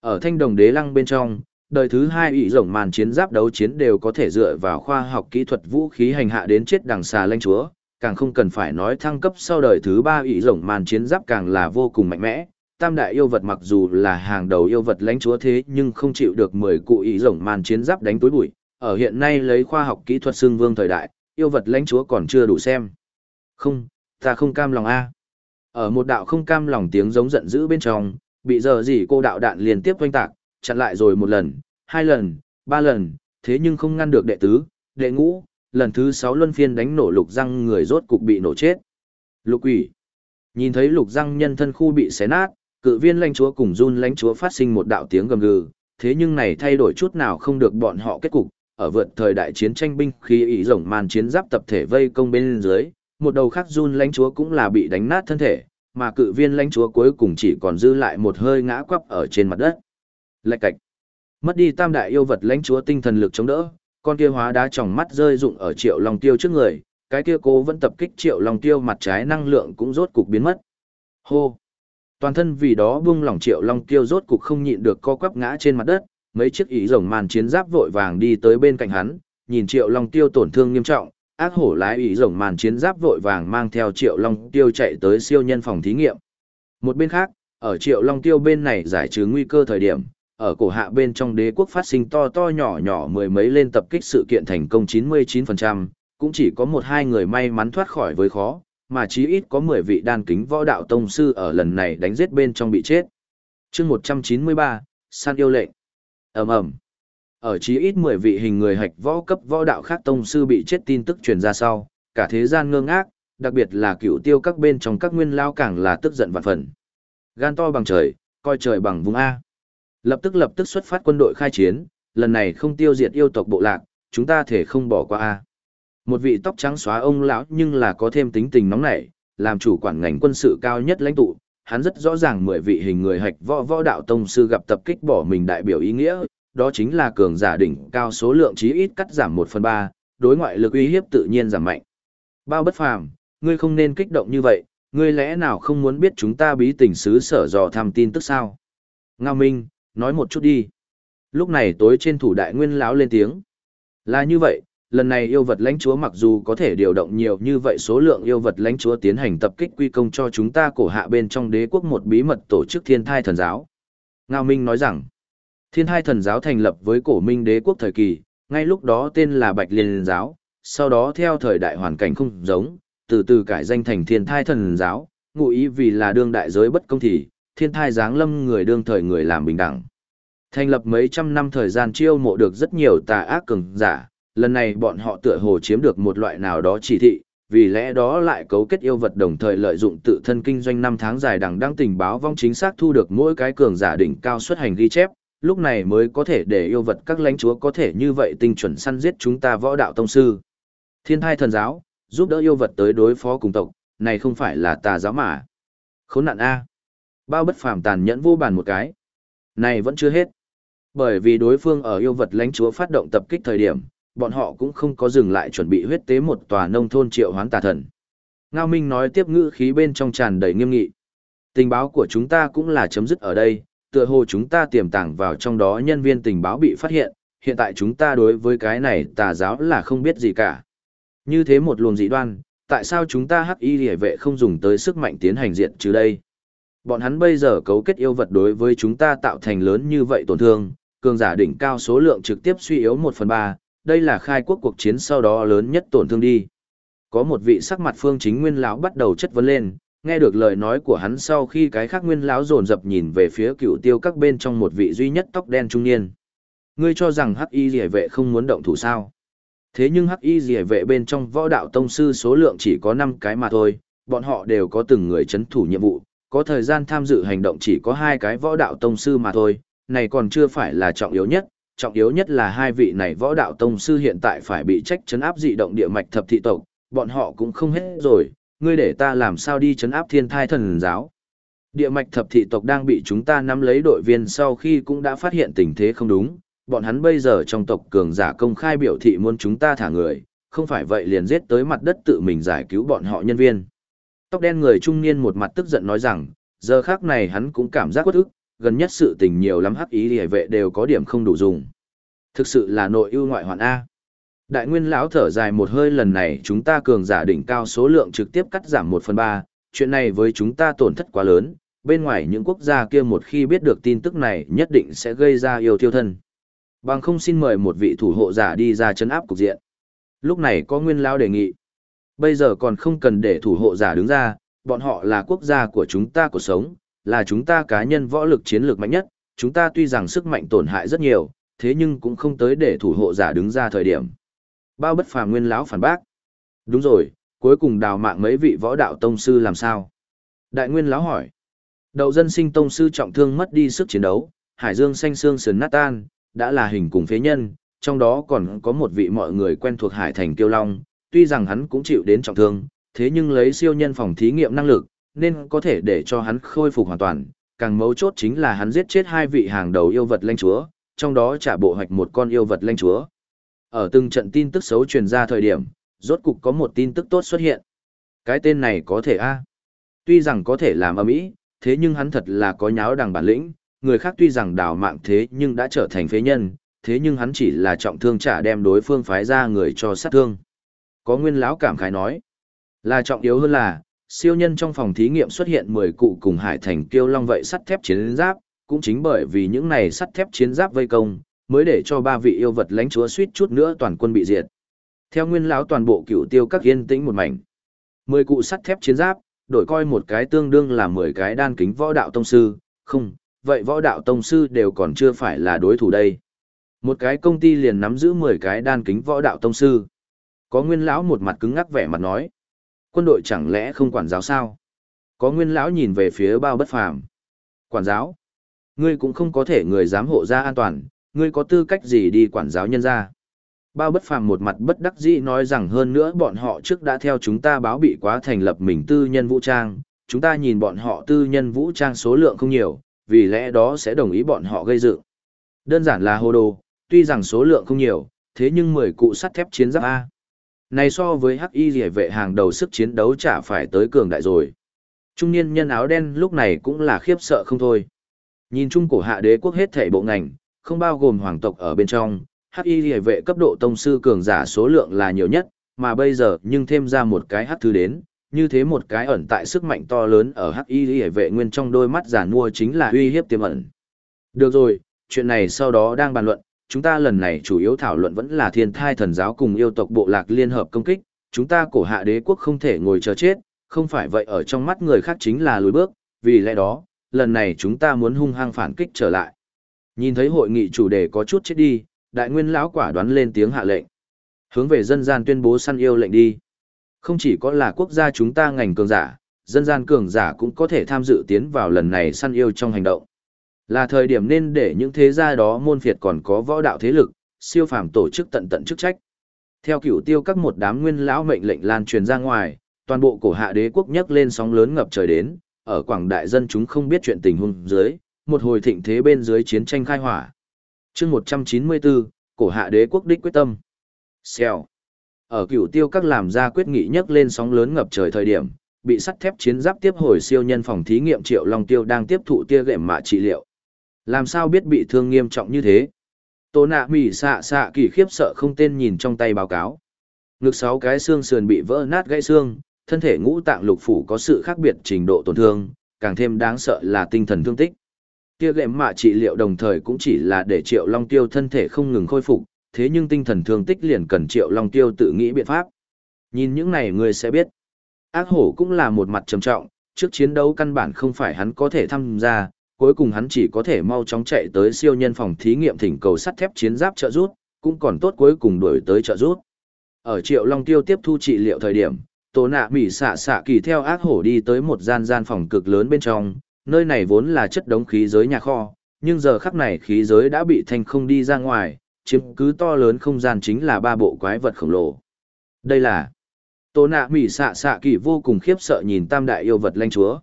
Ở thanh đồng đế lăng bên trong, đời thứ hai ý rồng màn chiến giáp đấu chiến đều có thể dựa vào khoa học kỹ thuật vũ khí hành hạ đến chết đằng xà lanh chúa, càng không cần phải nói thăng cấp sau đời thứ ba ý rồng màn chiến giáp càng là vô cùng mạnh mẽ, tam đại yêu vật mặc dù là hàng đầu yêu vật lãnh chúa thế nhưng không chịu được 10 cụ ý rồng màn chiến giáp đánh túi bụi. Ở hiện nay lấy khoa học kỹ thuật xương vương thời đại, yêu vật lãnh chúa còn chưa đủ xem. Không, ta không cam lòng a. Ở một đạo không cam lòng tiếng giống giận dữ bên trong, bị giờ gì cô đạo đạn liên tiếp quanh tạc, chặn lại rồi một lần, hai lần, ba lần, thế nhưng không ngăn được đệ tứ, đệ ngũ, lần thứ sáu luân phiên đánh nổ lục răng người rốt cục bị nổ chết. Lục quỷ. Nhìn thấy lục răng nhân thân khu bị xé nát, cự viên lãnh chúa cùng run lãnh chúa phát sinh một đạo tiếng gầm gừ, thế nhưng này thay đổi chút nào không được bọn họ kết cục, ở vượt thời đại chiến tranh binh khi ý rồng màn chiến giáp tập thể vây công bên dưới, một đầu khác run lãnh chúa cũng là bị đánh nát thân thể, mà cự viên lãnh chúa cuối cùng chỉ còn dư lại một hơi ngã quắp ở trên mặt đất. Lạch cạch. Mất đi tam đại yêu vật lãnh chúa tinh thần lực chống đỡ, con kia hóa đá tròng mắt rơi rụng ở triệu long tiêu trước người, cái kia cố vẫn tập kích triệu long tiêu mặt trái năng lượng cũng rốt cục biến mất. Hô. Toàn thân vì đó buông lỏng triệu long tiêu rốt cục không nhịn được co quắp ngã trên mặt đất, mấy chiếc ý rồng màn chiến giáp vội vàng đi tới bên cạnh hắn, nhìn triệu long tiêu tổn thương nghiêm trọng, ác hổ lái ý rồng màn chiến giáp vội vàng mang theo triệu long tiêu chạy tới siêu nhân phòng thí nghiệm. Một bên khác, ở triệu long tiêu bên này giải trừ nguy cơ thời điểm, ở cổ hạ bên trong đế quốc phát sinh to to nhỏ nhỏ mười mấy lên tập kích sự kiện thành công 99%, cũng chỉ có một hai người may mắn thoát khỏi với khó, mà chí ít có 10 vị đan kính võ đạo tông sư ở lần này đánh giết bên trong bị chết. chương 193, San yêu lệnh. ầm ầm Ở chí ít 10 vị hình người hạch võ cấp võ đạo khác tông sư bị chết tin tức truyền ra sau, cả thế gian ngơ ngác, đặc biệt là cựu tiêu các bên trong các nguyên lao càng là tức giận vạn phần. Gan to bằng trời, coi trời bằng vùng A. Lập tức lập tức xuất phát quân đội khai chiến, lần này không tiêu diệt yêu tộc bộ lạc, chúng ta thể không bỏ qua A. Một vị tóc trắng xóa ông lão nhưng là có thêm tính tình nóng nảy, làm chủ quản ngành quân sự cao nhất lãnh tụ, hắn rất rõ ràng mười vị hình người hạch võ võ đạo tông sư gặp tập kích bỏ mình đại biểu ý nghĩa, đó chính là cường giả đỉnh cao số lượng chí ít cắt giảm 1 phần 3, đối ngoại lực uy hiếp tự nhiên giảm mạnh. Bao bất phàm, ngươi không nên kích động như vậy, ngươi lẽ nào không muốn biết chúng ta bí tình sứ sở dò thăm tin tức sao? Ngao Minh, nói một chút đi. Lúc này tối trên thủ đại nguyên lão lên tiếng. Là như vậy, lần này yêu vật lãnh chúa mặc dù có thể điều động nhiều như vậy số lượng yêu vật lãnh chúa tiến hành tập kích quy công cho chúng ta cổ hạ bên trong đế quốc một bí mật tổ chức thiên thai thần giáo. Ngao Minh nói rằng, thiên thai thần giáo thành lập với cổ minh đế quốc thời kỳ, ngay lúc đó tên là Bạch Liên giáo, sau đó theo thời đại hoàn cảnh không giống, từ từ cải danh thành thiên thai thần giáo, ngụ ý vì là đương đại giới bất công thì, thiên thai giáng lâm người đương thời người làm bình đẳng. Thành lập mấy trăm năm thời gian chiêu mộ được rất nhiều tà ác cường giả, lần này bọn họ tựa hồ chiếm được một loại nào đó chỉ thị, vì lẽ đó lại cấu kết yêu vật đồng thời lợi dụng tự thân kinh doanh năm tháng dài đằng đăng tình báo vong chính xác thu được mỗi cái cường giả đỉnh cao xuất hành ghi chép, lúc này mới có thể để yêu vật các lãnh chúa có thể như vậy tinh chuẩn săn giết chúng ta võ đạo tông sư. Thiên thai thần giáo, giúp đỡ yêu vật tới đối phó cùng tộc, này không phải là tà giáo mà. Khốn nạn A. Bao bất phàm tàn nhẫn vô bàn một cái. Này vẫn chưa hết. Bởi vì đối phương ở yêu vật lãnh chúa phát động tập kích thời điểm, bọn họ cũng không có dừng lại chuẩn bị huyết tế một tòa nông thôn triệu hoán tà thần. Ngao Minh nói tiếp ngữ khí bên trong tràn đầy nghiêm nghị. Tình báo của chúng ta cũng là chấm dứt ở đây, tựa hồ chúng ta tiềm tàng vào trong đó nhân viên tình báo bị phát hiện, hiện tại chúng ta đối với cái này tà giáo là không biết gì cả. Như thế một luồng dị đoan, tại sao chúng ta hắc y hề vệ không dùng tới sức mạnh tiến hành diện trừ đây? Bọn hắn bây giờ cấu kết yêu vật đối với chúng ta tạo thành lớn như vậy tổn thương, cường giả đỉnh cao số lượng trực tiếp suy yếu 1 phần 3, đây là khai quốc cuộc chiến sau đó lớn nhất tổn thương đi. Có một vị sắc mặt phương chính nguyên lão bắt đầu chất vấn lên, nghe được lời nói của hắn sau khi cái khác nguyên lão dồn dập nhìn về phía cựu tiêu các bên trong một vị duy nhất tóc đen trung niên. Ngươi cho rằng hắc y rỉa vệ không muốn động thủ sao? Thế nhưng hắc y rỉa vệ bên trong võ đạo tông sư số lượng chỉ có 5 cái mà thôi, bọn họ đều có từng người chấn thủ nhiệm vụ, có thời gian tham dự hành động chỉ có hai cái võ đạo tông sư mà thôi, này còn chưa phải là trọng yếu nhất, trọng yếu nhất là hai vị này võ đạo tông sư hiện tại phải bị trách chấn áp dị động địa mạch thập thị tộc, bọn họ cũng không hết rồi, ngươi để ta làm sao đi chấn áp thiên thai thần giáo. Địa mạch thập thị tộc đang bị chúng ta nắm lấy đội viên sau khi cũng đã phát hiện tình thế không đúng, bọn hắn bây giờ trong tộc cường giả công khai biểu thị muốn chúng ta thả người, không phải vậy liền giết tới mặt đất tự mình giải cứu bọn họ nhân viên. Tóc đen người trung niên một mặt tức giận nói rằng, giờ khác này hắn cũng cảm giác quất ức, gần nhất sự tình nhiều lắm hắc ý hệ vệ đều có điểm không đủ dùng. Thực sự là nội ưu ngoại hoạn A. Đại nguyên lão thở dài một hơi lần này chúng ta cường giả đỉnh cao số lượng trực tiếp cắt giảm 1 phần 3, chuyện này với chúng ta tổn thất quá lớn, bên ngoài những quốc gia kia một khi biết được tin tức này nhất định sẽ gây ra yêu tiêu thân. Bằng không xin mời một vị thủ hộ giả đi ra chấn áp cục diện. Lúc này có nguyên lão đề nghị. Bây giờ còn không cần để thủ hộ giả đứng ra, bọn họ là quốc gia của chúng ta cuộc sống, là chúng ta cá nhân võ lực chiến lược mạnh nhất, chúng ta tuy rằng sức mạnh tổn hại rất nhiều, thế nhưng cũng không tới để thủ hộ giả đứng ra thời điểm. Bao bất phàm nguyên lão phản bác. Đúng rồi, cuối cùng đào mạng mấy vị võ đạo tông sư làm sao? Đại nguyên lão hỏi. Đậu dân sinh tông sư trọng thương mất đi sức chiến đấu, hải dương xanh xương sườn nát tan, đã là hình cùng phế nhân, trong đó còn có một vị mọi người quen thuộc hải thành kiêu long, tuy rằng hắn cũng chịu đến trọng thương, thế nhưng lấy siêu nhân phòng thí nghiệm năng lực, nên có thể để cho hắn khôi phục hoàn toàn. Càng mấu chốt chính là hắn giết chết hai vị hàng đầu yêu vật lanh chúa, trong đó trả bộ hoạch một con yêu vật lanh chúa. Ở từng trận tin tức xấu truyền ra thời điểm, rốt cục có một tin tức tốt xuất hiện. Cái tên này có thể a Tuy rằng có thể làm âm ý, thế nhưng hắn thật là có nháo đằng bản lĩnh, người khác tuy rằng đào mạng thế nhưng đã trở thành phế nhân, thế nhưng hắn chỉ là trọng thương trả đem đối phương phái ra người cho sát thương. Có nguyên lão cảm khái nói, là trọng yếu hơn là, siêu nhân trong phòng thí nghiệm xuất hiện 10 cụ cùng hải thành kiêu long vậy sắt thép chiến giáp, cũng chính bởi vì những này sắt thép chiến giáp vây công, mới để cho ba vị yêu vật lãnh chúa suýt chút nữa toàn quân bị diệt. Theo nguyên lão toàn bộ cựu tiêu các yên tĩnh một mảnh. 10 cụ sắt thép chiến giáp, đổi coi một cái tương đương là 10 cái đan kính võ đạo tông sư, không, vậy võ đạo tông sư đều còn chưa phải là đối thủ đây. Một cái công ty liền nắm giữ 10 cái đan kính võ đạo tông sư. Có nguyên lão một mặt cứng ngắc vẻ mặt nói. Quân đội chẳng lẽ không quản giáo sao? Có nguyên lão nhìn về phía bao bất phàm. Quản giáo? Ngươi cũng không có thể người giám hộ ra an toàn, ngươi có tư cách gì đi quản giáo nhân ra? Bao bất phàm một mặt bất đắc dĩ nói rằng hơn nữa bọn họ trước đã theo chúng ta báo bị quá thành lập mình tư nhân vũ trang, chúng ta nhìn bọn họ tư nhân vũ trang số lượng không nhiều, vì lẽ đó sẽ đồng ý bọn họ gây dựng. Đơn giản là hồ đồ, tuy rằng số lượng không nhiều, thế nhưng 10 cụ sắt thép chiến giáp A. Này so với hắc y rỉa vệ hàng đầu sức chiến đấu chả phải tới cường đại rồi. Trung niên nhân áo đen lúc này cũng là khiếp sợ không thôi. Nhìn chung cổ hạ đế quốc hết thảy bộ ngành, không bao gồm hoàng tộc ở bên trong, hắc y rỉa vệ cấp độ tông sư cường giả số lượng là nhiều nhất, mà bây giờ nhưng thêm ra một cái hắc thứ đến, như thế một cái ẩn tại sức mạnh to lớn ở hắc y rỉa vệ nguyên trong đôi mắt giả mua chính là uy hiếp tiềm ẩn. Được rồi, chuyện này sau đó đang bàn luận, chúng ta lần này chủ yếu thảo luận vẫn là thiên thai thần giáo cùng yêu tộc bộ lạc liên hợp công kích, chúng ta cổ hạ đế quốc không thể ngồi chờ chết, không phải vậy ở trong mắt người khác chính là lùi bước, vì lẽ đó, lần này chúng ta muốn hung hăng phản kích trở lại. Nhìn thấy hội nghị chủ đề có chút chết đi, đại nguyên lão quả đoán lên tiếng hạ lệnh. Hướng về dân gian tuyên bố săn yêu lệnh đi. Không chỉ có là quốc gia chúng ta ngành cường giả, dân gian cường giả cũng có thể tham dự tiến vào lần này săn yêu trong hành động. Là thời điểm nên để những thế gia đó môn phiệt còn có võ đạo thế lực, siêu phàm tổ chức tận tận chức trách. Theo cửu tiêu các một đám nguyên lão mệnh lệnh lan truyền ra ngoài, toàn bộ cổ hạ đế quốc nhấc lên sóng lớn ngập trời đến, ở quảng đại dân chúng không biết chuyện tình huống dưới, một hồi thịnh thế bên dưới chiến tranh khai hỏa. chương 194, cổ hạ đế quốc đích quyết tâm. Xèo. Ở cửu tiêu các làm ra quyết nghị nhấc lên sóng lớn ngập trời thời điểm, bị sắt thép chiến giáp tiếp hồi siêu nhân phòng thí nghiệm triệu long tiêu đang tiếp thụ tia gệm mạ trị liệu làm sao biết bị thương nghiêm trọng như thế? Tô nạ mỉ xạ xạ kỳ khiếp sợ không tên nhìn trong tay báo cáo. Ngực sáu cái xương sườn bị vỡ nát gãy xương, thân thể ngũ tạng lục phủ có sự khác biệt trình độ tổn thương, càng thêm đáng sợ là tinh thần thương tích. Kia gệm mạ trị liệu đồng thời cũng chỉ là để triệu long tiêu thân thể không ngừng khôi phục, thế nhưng tinh thần thương tích liền cần triệu long tiêu tự nghĩ biện pháp. Nhìn những này người sẽ biết. Ác hổ cũng là một mặt trầm trọng, trước chiến đấu căn bản không phải hắn có thể tham gia, cuối cùng hắn chỉ có thể mau chóng chạy tới siêu nhân phòng thí nghiệm thỉnh cầu sắt thép chiến giáp trợ rút, cũng còn tốt cuối cùng đuổi tới trợ rút. Ở Triệu Long Tiêu tiếp thu trị liệu thời điểm, Tô nạ mỉ xạ xạ kỳ theo ác hổ đi tới một gian gian phòng cực lớn bên trong, nơi này vốn là chất đống khí giới nhà kho, nhưng giờ khắc này khí giới đã bị thanh không đi ra ngoài, chiếm cứ to lớn không gian chính là ba bộ quái vật khổng lồ. Đây là Tô nạ mỉ xạ xạ kỳ vô cùng khiếp sợ nhìn tam đại yêu vật lanh chúa.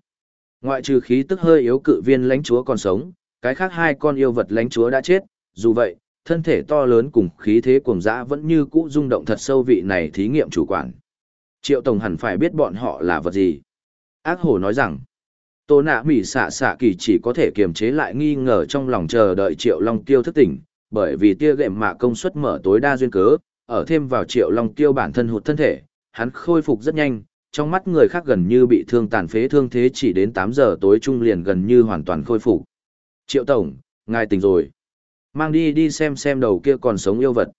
Ngoại trừ khí tức hơi yếu cự viên lãnh chúa còn sống, cái khác hai con yêu vật lãnh chúa đã chết, dù vậy, thân thể to lớn cùng khí thế cuồng dã vẫn như cũ rung động thật sâu vị này thí nghiệm chủ quản. Triệu Tổng hẳn phải biết bọn họ là vật gì. Ác hổ nói rằng, Tô nạ mỉ xạ xạ kỳ chỉ có thể kiềm chế lại nghi ngờ trong lòng chờ đợi Triệu Long Tiêu thức tỉnh, bởi vì tia gệm mạ công suất mở tối đa duyên cớ, ở thêm vào Triệu Long Tiêu bản thân hụt thân thể, hắn khôi phục rất nhanh, trong mắt người khác gần như bị thương tàn phế thương thế chỉ đến 8 giờ tối trung liền gần như hoàn toàn khôi phục. Triệu Tổng, ngài tỉnh rồi. Mang đi đi xem xem đầu kia còn sống yêu vật.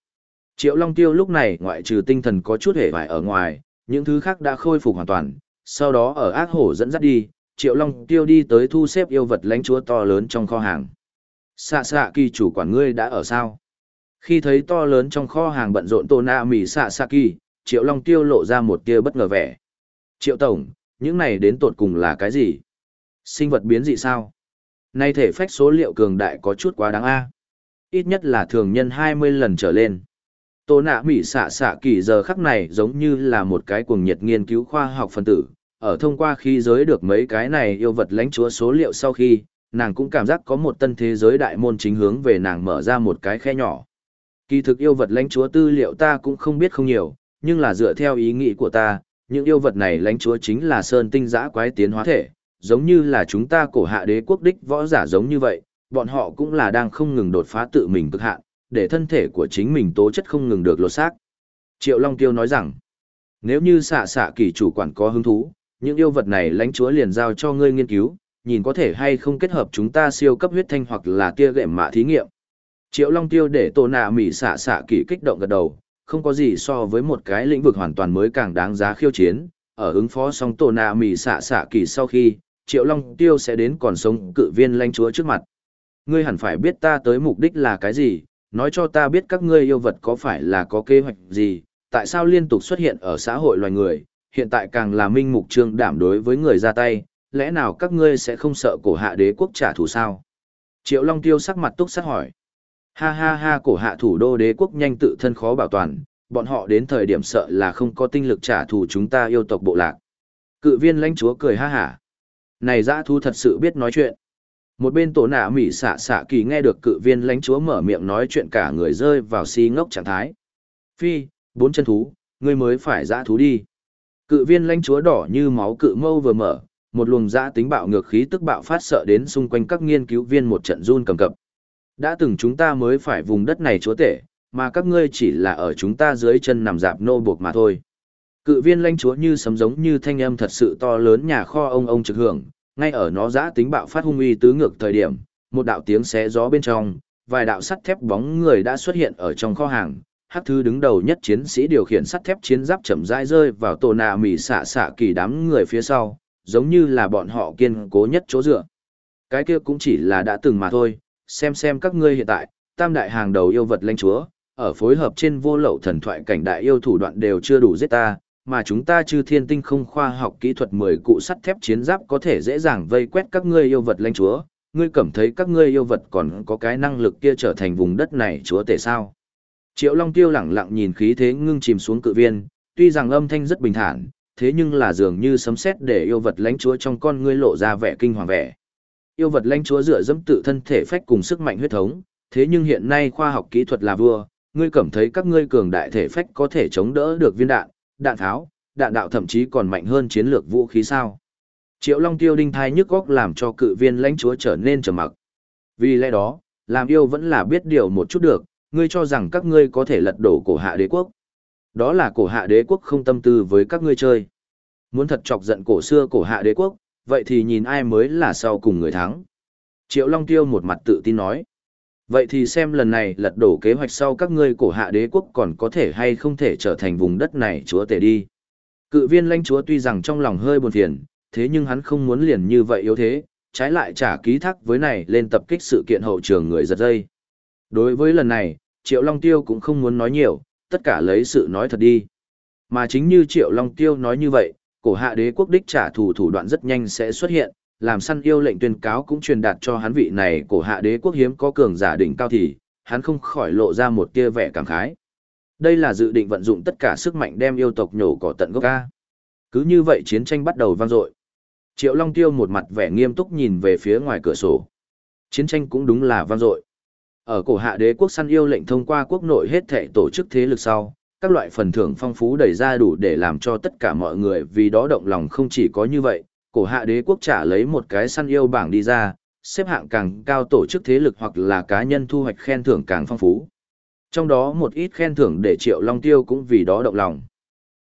Triệu Long Tiêu lúc này ngoại trừ tinh thần có chút hề vải ở ngoài, những thứ khác đã khôi phục hoàn toàn. Sau đó ở ác hổ dẫn dắt đi, Triệu Long Tiêu đi tới thu xếp yêu vật lãnh chúa to lớn trong kho hàng. Xạ xạ kỳ chủ quản ngươi đã ở sao? Khi thấy to lớn trong kho hàng bận rộn tô na mì xạ xạ kỳ, Triệu Long Tiêu lộ ra một tia bất ngờ vẻ. Triệu Tổng, những này đến tột cùng là cái gì? Sinh vật biến dị sao? Nay thể phách số liệu cường đại có chút quá đáng a. Ít nhất là thường nhân 20 lần trở lên. Tô nạ mỉ xạ xạ kỳ giờ khắc này giống như là một cái cuồng nhiệt nghiên cứu khoa học phân tử. Ở thông qua khi giới được mấy cái này yêu vật lãnh chúa số liệu sau khi, nàng cũng cảm giác có một tân thế giới đại môn chính hướng về nàng mở ra một cái khe nhỏ. Kỳ thực yêu vật lãnh chúa tư liệu ta cũng không biết không nhiều, nhưng là dựa theo ý nghĩ của ta, những yêu vật này lãnh chúa chính là sơn tinh giã quái tiến hóa thể, giống như là chúng ta cổ hạ đế quốc đích võ giả giống như vậy, bọn họ cũng là đang không ngừng đột phá tự mình cực hạn, để thân thể của chính mình tố chất không ngừng được lột xác. Triệu Long Tiêu nói rằng, nếu như xạ xạ kỳ chủ quản có hứng thú, những yêu vật này lãnh chúa liền giao cho ngươi nghiên cứu, nhìn có thể hay không kết hợp chúng ta siêu cấp huyết thanh hoặc là tia gệm mạ thí nghiệm. Triệu Long Tiêu để tổ nạ mỉ xạ xạ kỳ kích động gật đầu, không có gì so với một cái lĩnh vực hoàn toàn mới càng đáng giá khiêu chiến. Ở ứng phó song tổ nạ mì xạ xạ kỳ sau khi, Triệu Long Tiêu sẽ đến còn sống cự viên lanh chúa trước mặt. Ngươi hẳn phải biết ta tới mục đích là cái gì, nói cho ta biết các ngươi yêu vật có phải là có kế hoạch gì, tại sao liên tục xuất hiện ở xã hội loài người, hiện tại càng là minh mục trương đảm đối với người ra tay, lẽ nào các ngươi sẽ không sợ cổ hạ đế quốc trả thù sao? Triệu Long Tiêu sắc mặt túc sắc hỏi. Ha ha ha cổ hạ thủ đô đế quốc nhanh tự thân khó bảo toàn, bọn họ đến thời điểm sợ là không có tinh lực trả thù chúng ta yêu tộc bộ lạc. Cự viên lãnh chúa cười ha hả. Này dã thu thật sự biết nói chuyện. Một bên tổ nạ mỉ xạ xạ kỳ nghe được cự viên lãnh chúa mở miệng nói chuyện cả người rơi vào si ngốc trạng thái. Phi, bốn chân thú, ngươi mới phải dã thú đi. Cự viên lãnh chúa đỏ như máu cự mâu vừa mở, một luồng dã tính bạo ngược khí tức bạo phát sợ đến xung quanh các nghiên cứu viên một trận run cầm cập. Đã từng chúng ta mới phải vùng đất này chúa tể, mà các ngươi chỉ là ở chúng ta dưới chân nằm dạp nô buộc mà thôi. Cự viên lãnh chúa như sấm giống như thanh âm thật sự to lớn nhà kho ông ông trực hưởng, ngay ở nó giã tính bạo phát hung uy tứ ngược thời điểm, một đạo tiếng xé gió bên trong, vài đạo sắt thép bóng người đã xuất hiện ở trong kho hàng. Hắc thư đứng đầu nhất chiến sĩ điều khiển sắt thép chiến giáp chậm rãi rơi vào tổ nạ mỉ xạ xạ kỳ đám người phía sau, giống như là bọn họ kiên cố nhất chỗ dựa. Cái kia cũng chỉ là đã từng mà thôi, xem xem các ngươi hiện tại, tam đại hàng đầu yêu vật lãnh chúa, ở phối hợp trên vô lậu thần thoại cảnh đại yêu thủ đoạn đều chưa đủ giết ta, mà chúng ta chư thiên tinh không khoa học kỹ thuật 10 cụ sắt thép chiến giáp có thể dễ dàng vây quét các ngươi yêu vật lãnh chúa, ngươi cảm thấy các ngươi yêu vật còn có cái năng lực kia trở thành vùng đất này chúa tể sao. Triệu Long Tiêu lẳng lặng nhìn khí thế ngưng chìm xuống cự viên, tuy rằng âm thanh rất bình thản, thế nhưng là dường như sấm sét để yêu vật lãnh chúa trong con ngươi lộ ra vẻ kinh hoàng vẻ. Yêu vật lãnh chúa dựa dẫm tự thân thể phách cùng sức mạnh huyết thống, thế nhưng hiện nay khoa học kỹ thuật là vua, ngươi cảm thấy các ngươi cường đại thể phách có thể chống đỡ được viên đạn, đạn tháo, đạn đạo thậm chí còn mạnh hơn chiến lược vũ khí sao. Triệu Long Tiêu đinh thai nhức góc làm cho cự viên lãnh chúa trở nên trầm mặc. Vì lẽ đó, làm yêu vẫn là biết điều một chút được, ngươi cho rằng các ngươi có thể lật đổ cổ hạ đế quốc. Đó là cổ hạ đế quốc không tâm tư với các ngươi chơi. Muốn thật chọc giận cổ xưa cổ hạ đế quốc, vậy thì nhìn ai mới là sau cùng người thắng. Triệu Long Tiêu một mặt tự tin nói. Vậy thì xem lần này lật đổ kế hoạch sau các ngươi cổ hạ đế quốc còn có thể hay không thể trở thành vùng đất này chúa tể đi. Cự viên lãnh chúa tuy rằng trong lòng hơi buồn phiền, thế nhưng hắn không muốn liền như vậy yếu thế, trái lại trả ký thác với này lên tập kích sự kiện hậu trường người giật dây. Đối với lần này, Triệu Long Tiêu cũng không muốn nói nhiều, tất cả lấy sự nói thật đi. Mà chính như Triệu Long Tiêu nói như vậy, cổ hạ đế quốc đích trả thù thủ đoạn rất nhanh sẽ xuất hiện, làm săn yêu lệnh tuyên cáo cũng truyền đạt cho hắn vị này cổ hạ đế quốc hiếm có cường giả đỉnh cao thì, hắn không khỏi lộ ra một tia vẻ cảm khái. Đây là dự định vận dụng tất cả sức mạnh đem yêu tộc nhổ cỏ tận gốc ca. Cứ như vậy chiến tranh bắt đầu vang dội. Triệu Long Tiêu một mặt vẻ nghiêm túc nhìn về phía ngoài cửa sổ. Chiến tranh cũng đúng là vang dội. Ở cổ hạ đế quốc săn yêu lệnh thông qua quốc nội hết thệ tổ chức thế lực sau, các loại phần thưởng phong phú đẩy ra đủ để làm cho tất cả mọi người vì đó động lòng không chỉ có như vậy, cổ hạ đế quốc trả lấy một cái săn yêu bảng đi ra, xếp hạng càng cao tổ chức thế lực hoặc là cá nhân thu hoạch khen thưởng càng phong phú. Trong đó một ít khen thưởng để Triệu Long Tiêu cũng vì đó động lòng.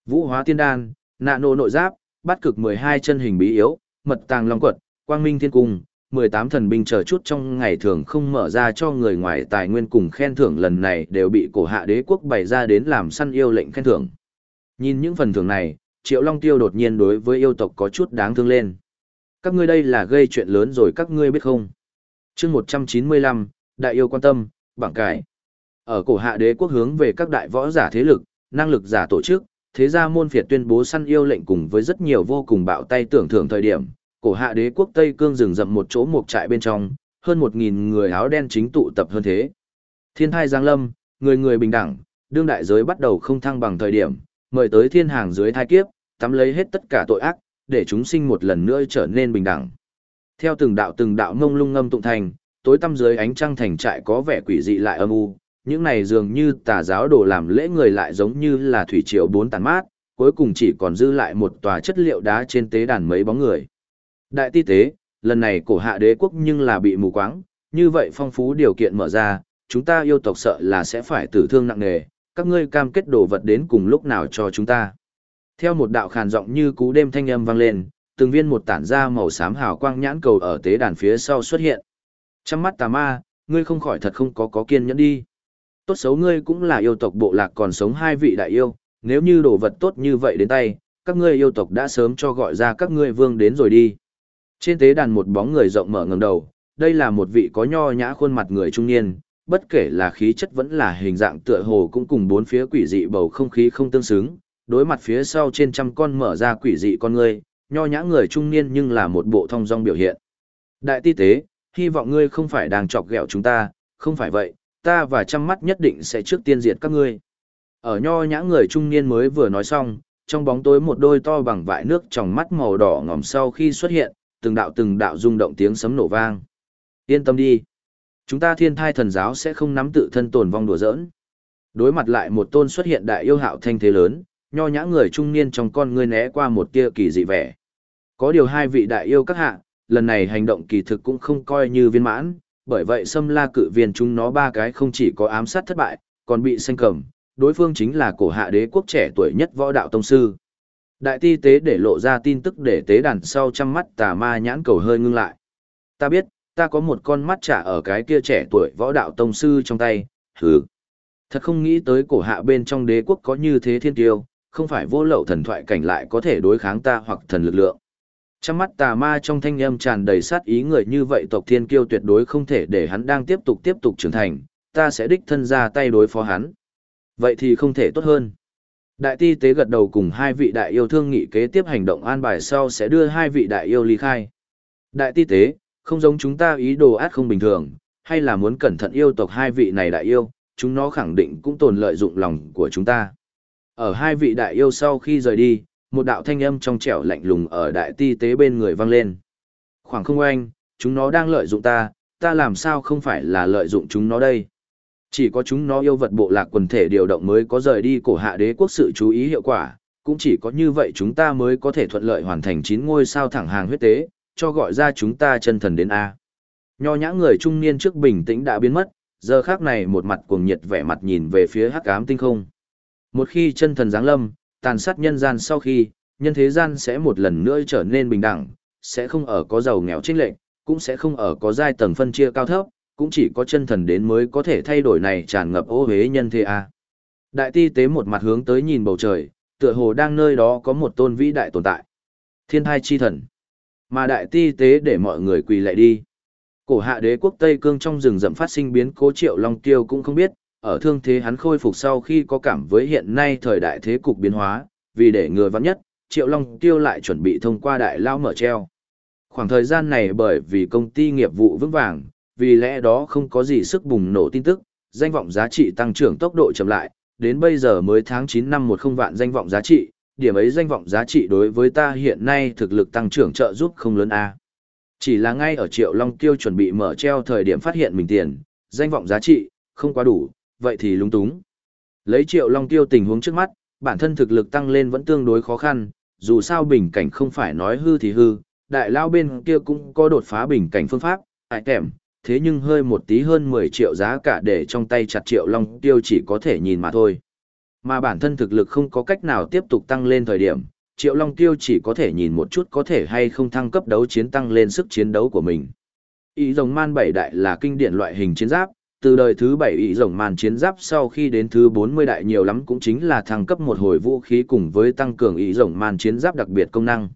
Vũ hóa tiên đan, nạ nổ nội giáp, bắt cực 12 chân hình bí yếu, mật tàng long quật, quang minh thiên cung, 18 thần binh chờ chút trong ngày thường không mở ra cho người ngoài tài nguyên cùng khen thưởng lần này đều bị cổ hạ đế quốc bày ra đến làm săn yêu lệnh khen thưởng. Nhìn những phần thưởng này, Triệu Long Tiêu đột nhiên đối với yêu tộc có chút đáng thương lên. Các ngươi đây là gây chuyện lớn rồi các ngươi biết không? chương 195, Đại yêu quan tâm, bảng cải. Ở cổ hạ đế quốc hướng về các đại võ giả thế lực, năng lực giả tổ chức, thế gia môn phiệt tuyên bố săn yêu lệnh cùng với rất nhiều vô cùng bạo tay tưởng thưởng thời điểm, cổ hạ đế quốc Tây Cương rừng rậm một chỗ mục trại bên trong, hơn một nghìn người áo đen chính tụ tập hơn thế. Thiên thai giang lâm, người người bình đẳng, đương đại giới bắt đầu không thăng bằng thời điểm, mời tới thiên hàng dưới thai kiếp, tắm lấy hết tất cả tội ác, để chúng sinh một lần nữa trở nên bình đẳng. Theo từng đạo từng đạo ngông lung ngâm tụng thành, tối tăm dưới ánh trăng thành trại có vẻ quỷ dị lại âm u, những này dường như tà giáo đồ làm lễ người lại giống như là thủy triều bốn tàn mát, cuối cùng chỉ còn dư lại một tòa chất liệu đá trên tế đàn mấy bóng người. Đại ti tế, lần này cổ hạ đế quốc nhưng là bị mù quáng, như vậy phong phú điều kiện mở ra, chúng ta yêu tộc sợ là sẽ phải tử thương nặng nề, các ngươi cam kết đồ vật đến cùng lúc nào cho chúng ta. Theo một đạo khàn giọng như cú đêm thanh âm vang lên, từng viên một tản ra màu xám hào quang nhãn cầu ở tế đàn phía sau xuất hiện. Trong mắt tà ma, ngươi không khỏi thật không có có kiên nhẫn đi. Tốt xấu ngươi cũng là yêu tộc bộ lạc còn sống hai vị đại yêu, nếu như đồ vật tốt như vậy đến tay, các ngươi yêu tộc đã sớm cho gọi ra các ngươi vương đến rồi đi. Trên tế đàn một bóng người rộng mở ngẩng đầu, đây là một vị có nho nhã khuôn mặt người trung niên, bất kể là khí chất vẫn là hình dạng tựa hồ cũng cùng bốn phía quỷ dị bầu không khí không tương xứng, đối mặt phía sau trên trăm con mở ra quỷ dị con ngươi, nho nhã người trung niên nhưng là một bộ thông dong biểu hiện. Đại ti tế, hy vọng ngươi không phải đang chọc ghẹo chúng ta, không phải vậy, ta và trăm mắt nhất định sẽ trước tiên diệt các ngươi. Ở nho nhã người trung niên mới vừa nói xong, trong bóng tối một đôi to bằng vại nước trong mắt màu đỏ ngòm sau khi xuất hiện, từng đạo từng đạo rung động tiếng sấm nổ vang. Yên tâm đi. Chúng ta thiên thai thần giáo sẽ không nắm tự thân tồn vong đùa giỡn. Đối mặt lại một tôn xuất hiện đại yêu hạo thanh thế lớn, nho nhã người trung niên trong con ngươi né qua một tia kỳ dị vẻ. Có điều hai vị đại yêu các hạ, lần này hành động kỳ thực cũng không coi như viên mãn, bởi vậy xâm la cự viên chúng nó ba cái không chỉ có ám sát thất bại, còn bị xanh cầm, đối phương chính là cổ hạ đế quốc trẻ tuổi nhất võ đạo tông sư. Đại ti tế để lộ ra tin tức để tế đàn sau trăm mắt tà ma nhãn cầu hơi ngưng lại. Ta biết, ta có một con mắt trả ở cái kia trẻ tuổi võ đạo tông sư trong tay, hừ. Thật không nghĩ tới cổ hạ bên trong đế quốc có như thế thiên tiêu, không phải vô lậu thần thoại cảnh lại có thể đối kháng ta hoặc thần lực lượng. Trong mắt tà ma trong thanh âm tràn đầy sát ý người như vậy tộc thiên kiêu tuyệt đối không thể để hắn đang tiếp tục tiếp tục trưởng thành, ta sẽ đích thân ra tay đối phó hắn. Vậy thì không thể tốt hơn. Đại ti tế gật đầu cùng hai vị đại yêu thương nghị kế tiếp hành động an bài sau sẽ đưa hai vị đại yêu ly khai. Đại ti tế, không giống chúng ta ý đồ át không bình thường, hay là muốn cẩn thận yêu tộc hai vị này đại yêu, chúng nó khẳng định cũng tồn lợi dụng lòng của chúng ta. Ở hai vị đại yêu sau khi rời đi, một đạo thanh âm trong trẻo lạnh lùng ở đại ti tế bên người vang lên. Khoảng không anh, chúng nó đang lợi dụng ta, ta làm sao không phải là lợi dụng chúng nó đây. Chỉ có chúng nó yêu vật bộ lạc quần thể điều động mới có rời đi cổ hạ đế quốc sự chú ý hiệu quả, cũng chỉ có như vậy chúng ta mới có thể thuận lợi hoàn thành chín ngôi sao thẳng hàng huyết tế, cho gọi ra chúng ta chân thần đến A. Nho nhã người trung niên trước bình tĩnh đã biến mất, giờ khác này một mặt cuồng nhiệt vẻ mặt nhìn về phía hắc ám tinh không. Một khi chân thần giáng lâm, tàn sát nhân gian sau khi, nhân thế gian sẽ một lần nữa trở nên bình đẳng, sẽ không ở có giàu nghèo chênh lệch, cũng sẽ không ở có giai tầng phân chia cao thấp, cũng chỉ có chân thần đến mới có thể thay đổi này tràn ngập ô hế nhân thế a. Đại ti tế một mặt hướng tới nhìn bầu trời, tựa hồ đang nơi đó có một tôn vĩ đại tồn tại. Thiên thai chi thần. Mà đại ti tế để mọi người quỳ lại đi. Cổ hạ đế quốc Tây Cương trong rừng rậm phát sinh biến cố triệu long tiêu cũng không biết, ở thương thế hắn khôi phục sau khi có cảm với hiện nay thời đại thế cục biến hóa, vì để ngừa vắng nhất, triệu long tiêu lại chuẩn bị thông qua đại lao mở treo. Khoảng thời gian này bởi vì công ty nghiệp vụ vững vàng, vì lẽ đó không có gì sức bùng nổ tin tức, danh vọng giá trị tăng trưởng tốc độ chậm lại, đến bây giờ mới tháng 9 năm một không vạn danh vọng giá trị, điểm ấy danh vọng giá trị đối với ta hiện nay thực lực tăng trưởng trợ giúp không lớn a. Chỉ là ngay ở Triệu Long Tiêu chuẩn bị mở treo thời điểm phát hiện mình tiền, danh vọng giá trị, không quá đủ, vậy thì lúng túng. Lấy Triệu Long Tiêu tình huống trước mắt, bản thân thực lực tăng lên vẫn tương đối khó khăn, dù sao bình cảnh không phải nói hư thì hư, đại lao bên kia cũng có đột phá bình cảnh phương pháp, ai kèm, thế nhưng hơi một tí hơn 10 triệu giá cả để trong tay chặt Triệu Long Tiêu chỉ có thể nhìn mà thôi. Mà bản thân thực lực không có cách nào tiếp tục tăng lên thời điểm, Triệu Long Tiêu chỉ có thể nhìn một chút có thể hay không thăng cấp đấu chiến tăng lên sức chiến đấu của mình. Ý rồng man bảy đại là kinh điển loại hình chiến giáp, từ đời thứ bảy ý rồng man chiến giáp sau khi đến thứ 40 đại nhiều lắm cũng chính là thăng cấp một hồi vũ khí cùng với tăng cường ý rồng man chiến giáp đặc biệt công năng.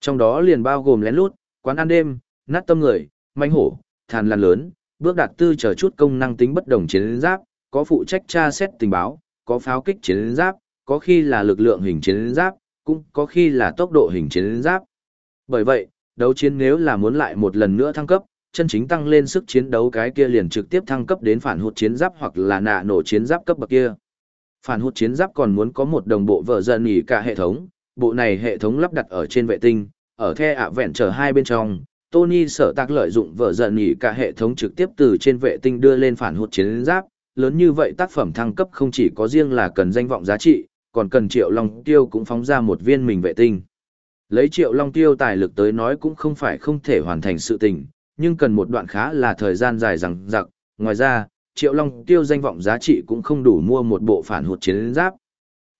Trong đó liền bao gồm lén lút, quán ăn đêm, nát tâm người, manh hổ, thàn lan lớn, bước đạt tư chờ chút công năng tính bất đồng chiến giáp, có phụ trách tra xét tình báo, có pháo kích chiến giáp, có khi là lực lượng hình chiến giáp, cũng có khi là tốc độ hình chiến giáp. Bởi vậy, đấu chiến nếu là muốn lại một lần nữa thăng cấp, chân chính tăng lên sức chiến đấu cái kia liền trực tiếp thăng cấp đến phản hụt chiến giáp hoặc là nạ nổ chiến giáp cấp bậc kia. Phản hụt chiến giáp còn muốn có một đồng bộ vợ dần nghỉ cả hệ thống, bộ này hệ thống lắp đặt ở trên vệ tinh, ở the ạ vẹn trở hai bên trong. Tony sở tác lợi dụng vợ giận nghỉ cả hệ thống trực tiếp từ trên vệ tinh đưa lên phản hụt chiến giáp, lớn như vậy tác phẩm thăng cấp không chỉ có riêng là cần danh vọng giá trị, còn cần triệu long tiêu cũng phóng ra một viên mình vệ tinh. Lấy triệu long tiêu tài lực tới nói cũng không phải không thể hoàn thành sự tình, nhưng cần một đoạn khá là thời gian dài rằng giặc. Ngoài ra, triệu long tiêu danh vọng giá trị cũng không đủ mua một bộ phản hụt chiến giáp.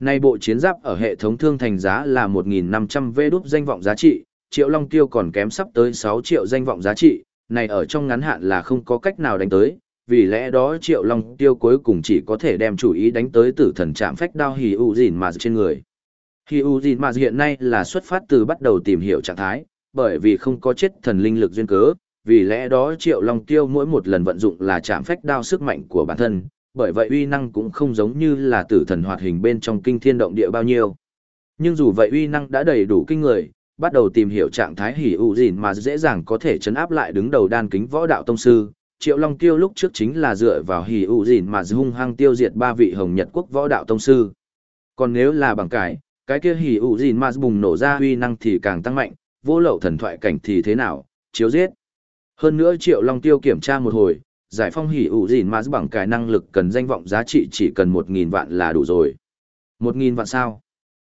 Nay bộ chiến giáp ở hệ thống thương thành giá là 1.500 V đúc danh vọng giá trị, triệu long tiêu còn kém sắp tới 6 triệu danh vọng giá trị, này ở trong ngắn hạn là không có cách nào đánh tới, vì lẽ đó triệu long tiêu cuối cùng chỉ có thể đem chủ ý đánh tới tử thần chạm phách đao hì u dìn mà trên người hì u dìn mà hiện nay là xuất phát từ bắt đầu tìm hiểu trạng thái bởi vì không có chết thần linh lực duyên cớ vì lẽ đó Triệu Long Tiêu mỗi một lần vận dụng là chạm phách đao sức mạnh của bản thân, bởi vậy uy năng cũng không giống như là tử thần hoạt hình bên trong kinh thiên động địa bao nhiêu. Nhưng dù vậy uy năng đã đầy đủ kinh người, bắt đầu tìm hiểu trạng thái hỉ ụ dìn mà dễ dàng có thể chấn áp lại đứng đầu đan kính võ đạo tông sư. Triệu Long Tiêu lúc trước chính là dựa vào hỉ ụ dìn mà hung hăng tiêu diệt ba vị hồng nhật quốc võ đạo tông sư. Còn nếu là bằng cải, cái kia hỉ ụ dìn mà bùng nổ ra uy năng thì càng tăng mạnh, vô lậu thần thoại cảnh thì thế nào, chiếu giết. Hơn nữa Triệu Long Tiêu kiểm tra một hồi, giải phong hỉ ụ dìn mà bằng cải năng lực cần danh vọng giá trị chỉ cần một nghìn vạn là đủ rồi. một nghìn vạn sao?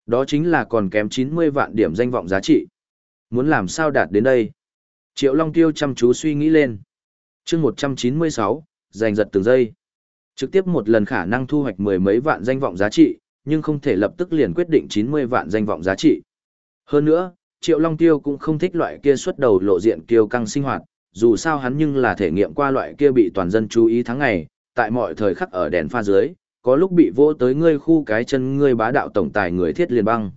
Đó chính là còn kém chín mươi vạn điểm danh vọng giá trị. Muốn làm sao đạt đến đây? Triệu Long Tiêu chăm chú suy nghĩ lên. chương một trăm chín mươi sáu giành giật từng giây. Trực tiếp một lần khả năng thu hoạch mười mấy vạn danh vọng giá trị, nhưng không thể lập tức liền quyết định chín mươi vạn danh vọng giá trị. Hơn nữa, Triệu Long Tiêu cũng không thích loại kia xuất đầu lộ diện kiêu căng sinh hoạt, dù sao hắn nhưng là thể nghiệm qua loại kia bị toàn dân chú ý tháng ngày, tại mọi thời khắc ở đèn pha dưới, có lúc bị vô tới ngươi khu cái chân ngươi bá đạo tổng tài người thiết liền băng.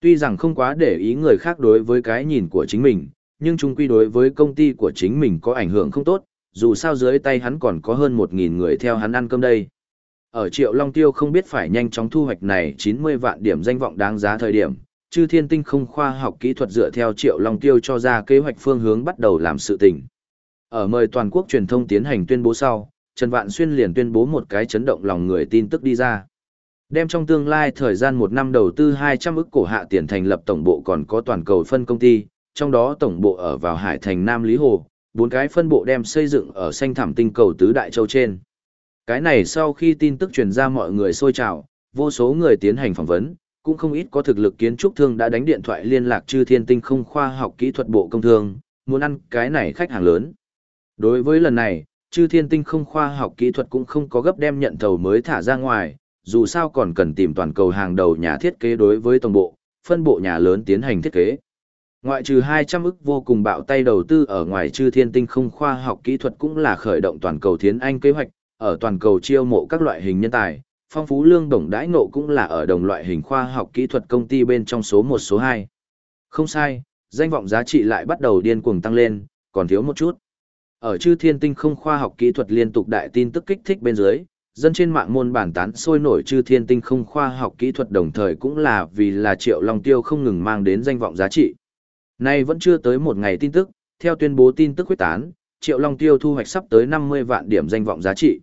Tuy rằng không quá để ý người khác đối với cái nhìn của chính mình, nhưng chung quy đối với công ty của chính mình có ảnh hưởng không tốt, dù sao dưới tay hắn còn có hơn 1.000 người theo hắn ăn cơm đây. Ở Triệu Long Tiêu không biết phải nhanh chóng thu hoạch này 90 vạn điểm danh vọng đáng giá thời điểm, chư thiên tinh không khoa học kỹ thuật dựa theo triệu long tiêu cho ra kế hoạch phương hướng bắt đầu làm sự tình. Ở mời toàn quốc truyền thông tiến hành tuyên bố sau, Trần Vạn Xuyên liền tuyên bố một cái chấn động lòng người tin tức đi ra. Đem trong tương lai thời gian một năm đầu tư 200 ức cổ hạ tiền thành lập tổng bộ còn có toàn cầu phân công ty, trong đó tổng bộ ở vào Hải Thành Nam Lý Hồ, bốn cái phân bộ đem xây dựng ở xanh thảm tinh cầu tứ đại châu trên. Cái này sau khi tin tức truyền ra mọi người sôi trào, vô số người tiến hành phỏng vấn, cũng không ít có thực lực kiến trúc thương đã đánh điện thoại liên lạc chư thiên tinh không khoa học kỹ thuật bộ công thương, muốn ăn cái này khách hàng lớn. Đối với lần này, chư thiên tinh không khoa học kỹ thuật cũng không có gấp đem nhận thầu mới thả ra ngoài, dù sao còn cần tìm toàn cầu hàng đầu nhà thiết kế đối với tổng bộ, phân bộ nhà lớn tiến hành thiết kế. Ngoại trừ 200 ức vô cùng bạo tay đầu tư ở ngoài chư thiên tinh không khoa học kỹ thuật cũng là khởi động toàn cầu thiến anh kế hoạch, ở toàn cầu chiêu mộ các loại hình nhân tài, phong phú lương đồng đãi ngộ cũng là ở đồng loại hình khoa học kỹ thuật công ty bên trong số một số hai. Không sai, danh vọng giá trị lại bắt đầu điên cuồng tăng lên, còn thiếu một chút. Ở chư thiên tinh không khoa học kỹ thuật liên tục đại tin tức kích thích bên dưới, dân trên mạng môn bản tán sôi nổi chư thiên tinh không khoa học kỹ thuật đồng thời cũng là vì là triệu long tiêu không ngừng mang đến danh vọng giá trị. Nay vẫn chưa tới một ngày tin tức, theo tuyên bố tin tức quyết tán, triệu long tiêu thu hoạch sắp tới 50 vạn điểm danh vọng giá trị.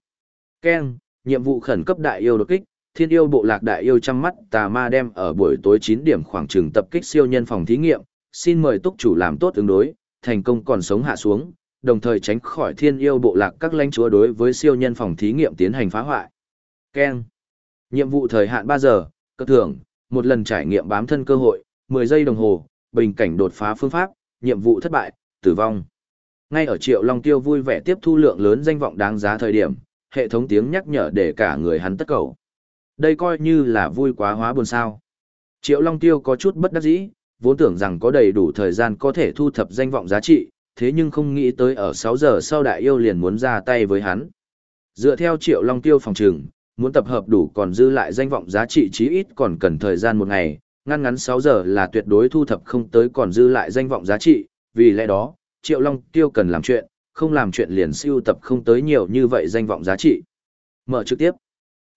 Ken, nhiệm vụ khẩn cấp đại yêu đột kích, thiên yêu bộ lạc đại yêu chăm mắt tà ma đem ở buổi tối 9 điểm khoảng trường tập kích siêu nhân phòng thí nghiệm, xin mời túc chủ làm tốt ứng đối, thành công còn sống hạ xuống, đồng thời tránh khỏi thiên yêu bộ lạc các lãnh chúa đối với siêu nhân phòng thí nghiệm tiến hành phá hoại. Ken. Nhiệm vụ thời hạn 3 giờ, cơ thưởng, một lần trải nghiệm bám thân cơ hội, 10 giây đồng hồ, bình cảnh đột phá phương pháp, nhiệm vụ thất bại, tử vong. Ngay ở Triệu Long Tiêu vui vẻ tiếp thu lượng lớn danh vọng đáng giá thời điểm, hệ thống tiếng nhắc nhở để cả người hắn tất cầu. Đây coi như là vui quá hóa buồn sao. Triệu Long Tiêu có chút bất đắc dĩ, vốn tưởng rằng có đầy đủ thời gian có thể thu thập danh vọng giá trị, thế nhưng không nghĩ tới ở 6 giờ sau đại yêu liền muốn ra tay với hắn. Dựa theo Triệu Long Tiêu phòng trừng, muốn tập hợp đủ còn dư lại danh vọng giá trị chí ít còn cần thời gian một ngày, ngăn ngắn 6 giờ là tuyệt đối thu thập không tới còn dư lại danh vọng giá trị, vì lẽ đó, Triệu Long Tiêu cần làm chuyện, không làm chuyện liền siêu tập không tới nhiều như vậy danh vọng giá trị. Mở trực tiếp.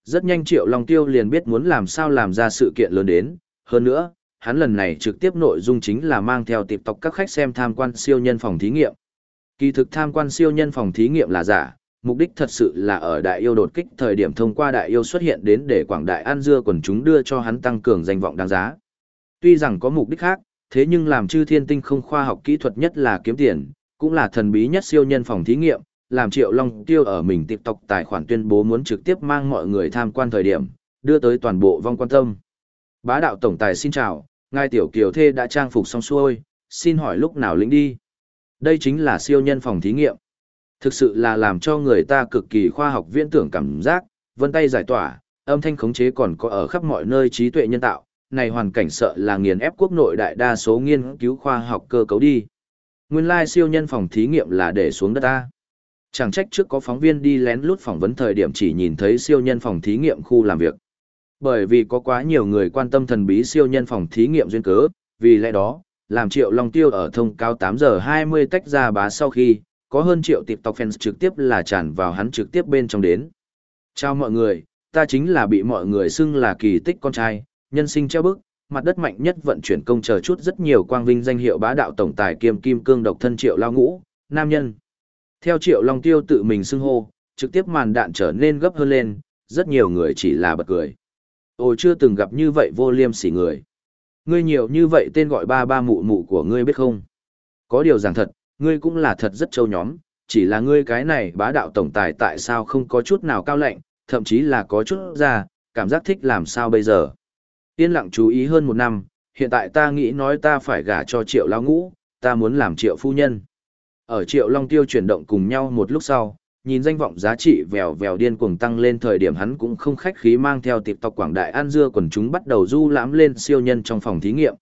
Rất nhanh Triệu Long Tiêu liền biết muốn làm sao làm ra sự kiện lớn đến, hơn nữa, hắn lần này trực tiếp nội dung chính là mang theo tiệp tộc các khách xem tham quan siêu nhân phòng thí nghiệm. Kỳ thực tham quan siêu nhân phòng thí nghiệm là giả, mục đích thật sự là ở đại yêu đột kích thời điểm thông qua đại yêu xuất hiện đến để quảng đại an dưa quần chúng đưa cho hắn tăng cường danh vọng đáng giá. Tuy rằng có mục đích khác, thế nhưng làm chư thiên tinh không khoa học kỹ thuật nhất là kiếm tiền, cũng là thần bí nhất siêu nhân phòng thí nghiệm, làm Triệu Long Tiêu ở mình TikTok tài khoản tuyên bố muốn trực tiếp mang mọi người tham quan thời điểm, đưa tới toàn bộ vong quan tâm. Bá đạo tổng tài xin chào, ngài tiểu kiều thê đã trang phục xong xuôi, xin hỏi lúc nào lĩnh đi. Đây chính là siêu nhân phòng thí nghiệm. Thực sự là làm cho người ta cực kỳ khoa học viễn tưởng cảm giác, vân tay giải tỏa, âm thanh khống chế còn có ở khắp mọi nơi trí tuệ nhân tạo, này hoàn cảnh sợ là nghiền ép quốc nội đại đa số nghiên cứu khoa học cơ cấu đi. Nguyên lai siêu nhân phòng thí nghiệm là để xuống đất ta. Chẳng trách trước có phóng viên đi lén lút phỏng vấn thời điểm chỉ nhìn thấy siêu nhân phòng thí nghiệm khu làm việc. Bởi vì có quá nhiều người quan tâm thần bí siêu nhân phòng thí nghiệm duyên cớ, vì lẽ đó, làm Triệu Long Tiêu ở thông cáo 8 giờ 20 tách ra bá sau khi, có hơn triệu TikTok fans trực tiếp là tràn vào hắn trực tiếp bên trong đến. Chào mọi người, ta chính là bị mọi người xưng là kỳ tích con trai, nhân sinh treo bức, mặt đất mạnh nhất vận chuyển công chờ chút rất nhiều quang vinh danh hiệu bá đạo tổng tài kiêm kim cương độc thân triệu lao ngũ, nam nhân. Theo triệu long tiêu tự mình xưng hô, trực tiếp màn đạn trở nên gấp hơn lên, rất nhiều người chỉ là bật cười. Ôi chưa từng gặp như vậy vô liêm sỉ người. Ngươi nhiều như vậy tên gọi ba ba mụ mụ của ngươi biết không? Có điều rằng thật, ngươi cũng là thật rất trâu nhóm, chỉ là ngươi cái này bá đạo tổng tài tại sao không có chút nào cao lạnh, thậm chí là có chút ra, cảm giác thích làm sao bây giờ. Yên lặng chú ý hơn một năm, hiện tại ta nghĩ nói ta phải gả cho triệu lao ngũ, ta muốn làm triệu phu nhân. Ở triệu long tiêu chuyển động cùng nhau một lúc sau, nhìn danh vọng giá trị vèo vèo điên cuồng tăng lên thời điểm hắn cũng không khách khí mang theo tiệp tộc quảng đại an dưa quần chúng bắt đầu du lãm lên siêu nhân trong phòng thí nghiệm.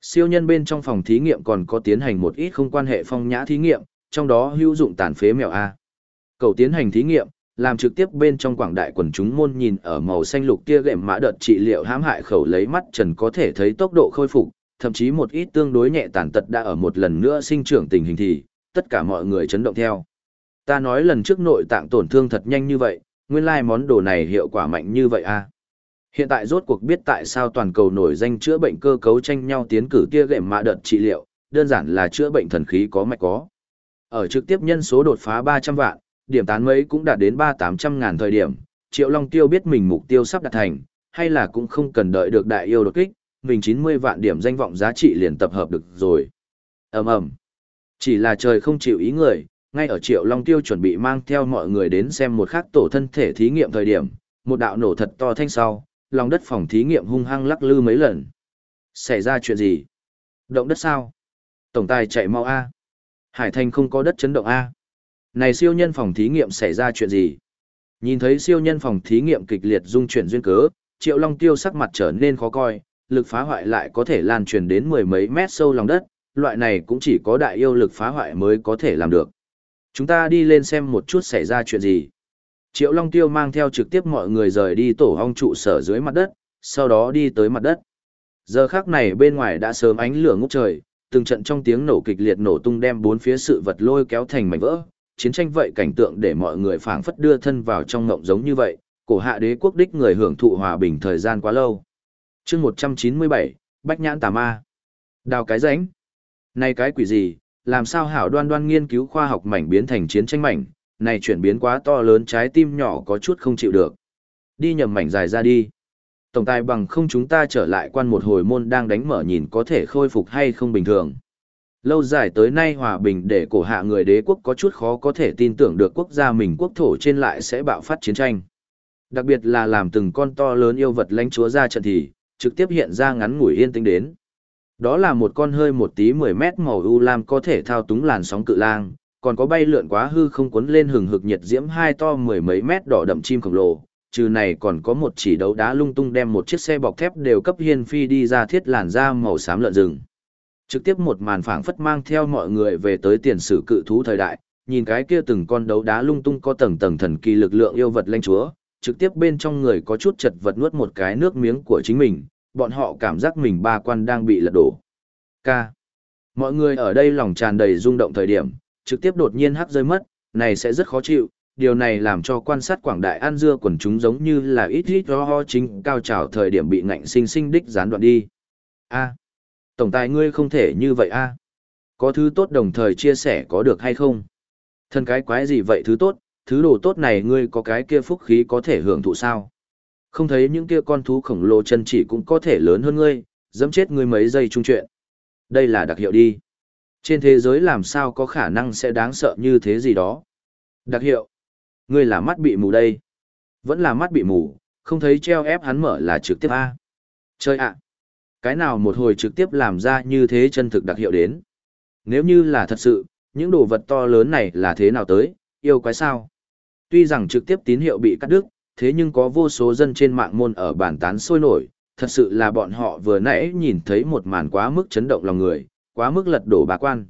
Siêu nhân bên trong phòng thí nghiệm còn có tiến hành một ít không quan hệ phong nhã thí nghiệm, trong đó hữu dụng tàn phế mèo A. Cầu tiến hành thí nghiệm, làm trực tiếp bên trong quảng đại quần chúng môn nhìn ở màu xanh lục kia gệm mã đợt trị liệu hãm hại khẩu lấy mắt trần có thể thấy tốc độ khôi phục, thậm chí một ít tương đối nhẹ tàn tật đã ở một lần nữa sinh trưởng tình hình thì, tất cả mọi người chấn động theo. Ta nói lần trước nội tạng tổn thương thật nhanh như vậy, nguyên lai món đồ này hiệu quả mạnh như vậy à? Hiện tại rốt cuộc biết tại sao toàn cầu nổi danh chữa bệnh cơ cấu tranh nhau tiến cử kia gệm mạ đợt trị liệu, đơn giản là chữa bệnh thần khí có mạch có. Ở trực tiếp nhân số đột phá 300 vạn, điểm tán mấy cũng đạt đến 3-800 ngàn thời điểm, Triệu Long Tiêu biết mình mục tiêu sắp đạt thành, hay là cũng không cần đợi được đại yêu đột kích, mình 90 vạn điểm danh vọng giá trị liền tập hợp được rồi. ầm ầm Chỉ là trời không chịu ý người, ngay ở Triệu Long Tiêu chuẩn bị mang theo mọi người đến xem một khắc tổ thân thể thí nghiệm thời điểm, một đạo nổ thật to thanh sau, lòng đất phòng thí nghiệm hung hăng lắc lư mấy lần. Xảy ra chuyện gì? Động đất sao? Tổng tài chạy mau A. Hải Thành không có đất chấn động A. Này siêu nhân phòng thí nghiệm xảy ra chuyện gì? Nhìn thấy siêu nhân phòng thí nghiệm kịch liệt dung chuyển duyên cớ, Triệu Long Tiêu sắc mặt trở nên khó coi, lực phá hoại lại có thể lan truyền đến mười mấy mét sâu lòng đất, loại này cũng chỉ có đại yêu lực phá hoại mới có thể làm được. Chúng ta đi lên xem một chút xảy ra chuyện gì. Triệu Long Tiêu mang theo trực tiếp mọi người rời đi tổ hong trụ sở dưới mặt đất, sau đó đi tới mặt đất. Giờ khắc này bên ngoài đã sớm ánh lửa ngút trời, từng trận trong tiếng nổ kịch liệt nổ tung đem bốn phía sự vật lôi kéo thành mảnh vỡ, chiến tranh vậy cảnh tượng để mọi người phảng phất đưa thân vào trong ngộng giống như vậy, cổ hạ đế quốc đích người hưởng thụ hòa bình thời gian quá lâu. chương 197, Bách Nhãn Tà Ma. Đào cái ránh. Này cái quỷ gì, làm sao hảo đoan đoan nghiên cứu khoa học mảnh biến thành chiến tranh mảnh, này chuyển biến quá to lớn trái tim nhỏ có chút không chịu được. Đi nhầm mảnh dài ra đi. Tổng tài bằng không chúng ta trở lại quan một hồi môn đang đánh mở nhìn có thể khôi phục hay không bình thường. Lâu dài tới nay hòa bình để cổ hạ người đế quốc có chút khó có thể tin tưởng được quốc gia mình quốc thổ trên lại sẽ bạo phát chiến tranh. Đặc biệt là làm từng con to lớn yêu vật lãnh chúa ra trận thì, trực tiếp hiện ra ngắn ngủi yên tĩnh đến. Đó là một con hơi một tí 10 mét màu u lam có thể thao túng làn sóng cự lang, còn có bay lượn quá hư không cuốn lên hừng hực nhiệt diễm hai to mười mấy mét đỏ đậm chim khổng lồ. Trừ này còn có một chỉ đấu đá lung tung đem một chiếc xe bọc thép đều cấp hiên phi đi ra thiết làn da màu xám lợn rừng. Trực tiếp một màn phảng phất mang theo mọi người về tới tiền sử cự thú thời đại, nhìn cái kia từng con đấu đá lung tung có tầng tầng thần kỳ lực lượng yêu vật lanh chúa, trực tiếp bên trong người có chút chật vật nuốt một cái nước miếng của chính mình, bọn họ cảm giác mình ba quan đang bị lật đổ. K. Mọi người ở đây lòng tràn đầy rung động thời điểm, trực tiếp đột nhiên hắc rơi mất, này sẽ rất khó chịu, điều này làm cho quan sát quảng đại an dưa quần chúng giống như là ít ít ho ho chính cao trào thời điểm bị ngạnh sinh sinh đích gián đoạn đi. A. Tổng tài ngươi không thể như vậy a. Có thứ tốt đồng thời chia sẻ có được hay không? Thân cái quái gì vậy thứ tốt, thứ đồ tốt này ngươi có cái kia phúc khí có thể hưởng thụ sao? Không thấy những kia con thú khổng lồ chân chỉ cũng có thể lớn hơn ngươi, dẫm chết ngươi mấy giây trung chuyện. Đây là đặc hiệu đi. Trên thế giới làm sao có khả năng sẽ đáng sợ như thế gì đó. Đặc hiệu. Ngươi là mắt bị mù đây. Vẫn là mắt bị mù, không thấy treo ép hắn mở là trực tiếp A. Chơi ạ. Cái nào một hồi trực tiếp làm ra như thế chân thực đặc hiệu đến. Nếu như là thật sự, những đồ vật to lớn này là thế nào tới, yêu quái sao? Tuy rằng trực tiếp tín hiệu bị cắt đứt, thế nhưng có vô số dân trên mạng môn ở bản tán sôi nổi, thật sự là bọn họ vừa nãy nhìn thấy một màn quá mức chấn động lòng người, quá mức lật đổ bà quan.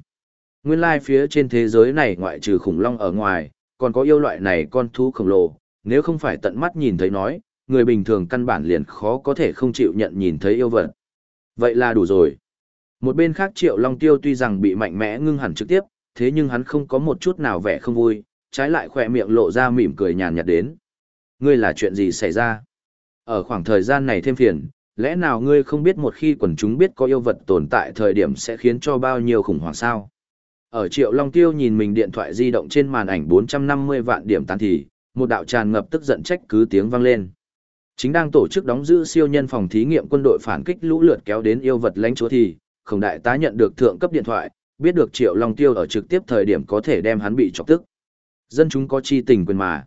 Nguyên lai phía trên thế giới này ngoại trừ khủng long ở ngoài, còn có yêu loại này con thú khổng lồ, nếu không phải tận mắt nhìn thấy nói, người bình thường căn bản liền khó có thể không chịu nhận nhìn thấy yêu vật. Vậy là đủ rồi. Một bên khác Triệu Long Tiêu tuy rằng bị mạnh mẽ ngưng hẳn trực tiếp, thế nhưng hắn không có một chút nào vẻ không vui, trái lại khỏe miệng lộ ra mỉm cười nhàn nhạt đến. Ngươi là chuyện gì xảy ra? Ở khoảng thời gian này thêm phiền, lẽ nào ngươi không biết một khi quần chúng biết có yêu vật tồn tại thời điểm sẽ khiến cho bao nhiêu khủng hoảng sao? Ở Triệu Long Tiêu nhìn mình điện thoại di động trên màn ảnh 450 vạn điểm tán thì, một đạo tràn ngập tức giận trách cứ tiếng vang lên. Chính đang tổ chức đóng giữ siêu nhân phòng thí nghiệm quân đội phản kích lũ lượt kéo đến yêu vật lãnh chúa thì, Khổng đại tá nhận được thượng cấp điện thoại, biết được Triệu Long Tiêu ở trực tiếp thời điểm có thể đem hắn bị chọc tức. Dân chúng có chi tình quyền mà.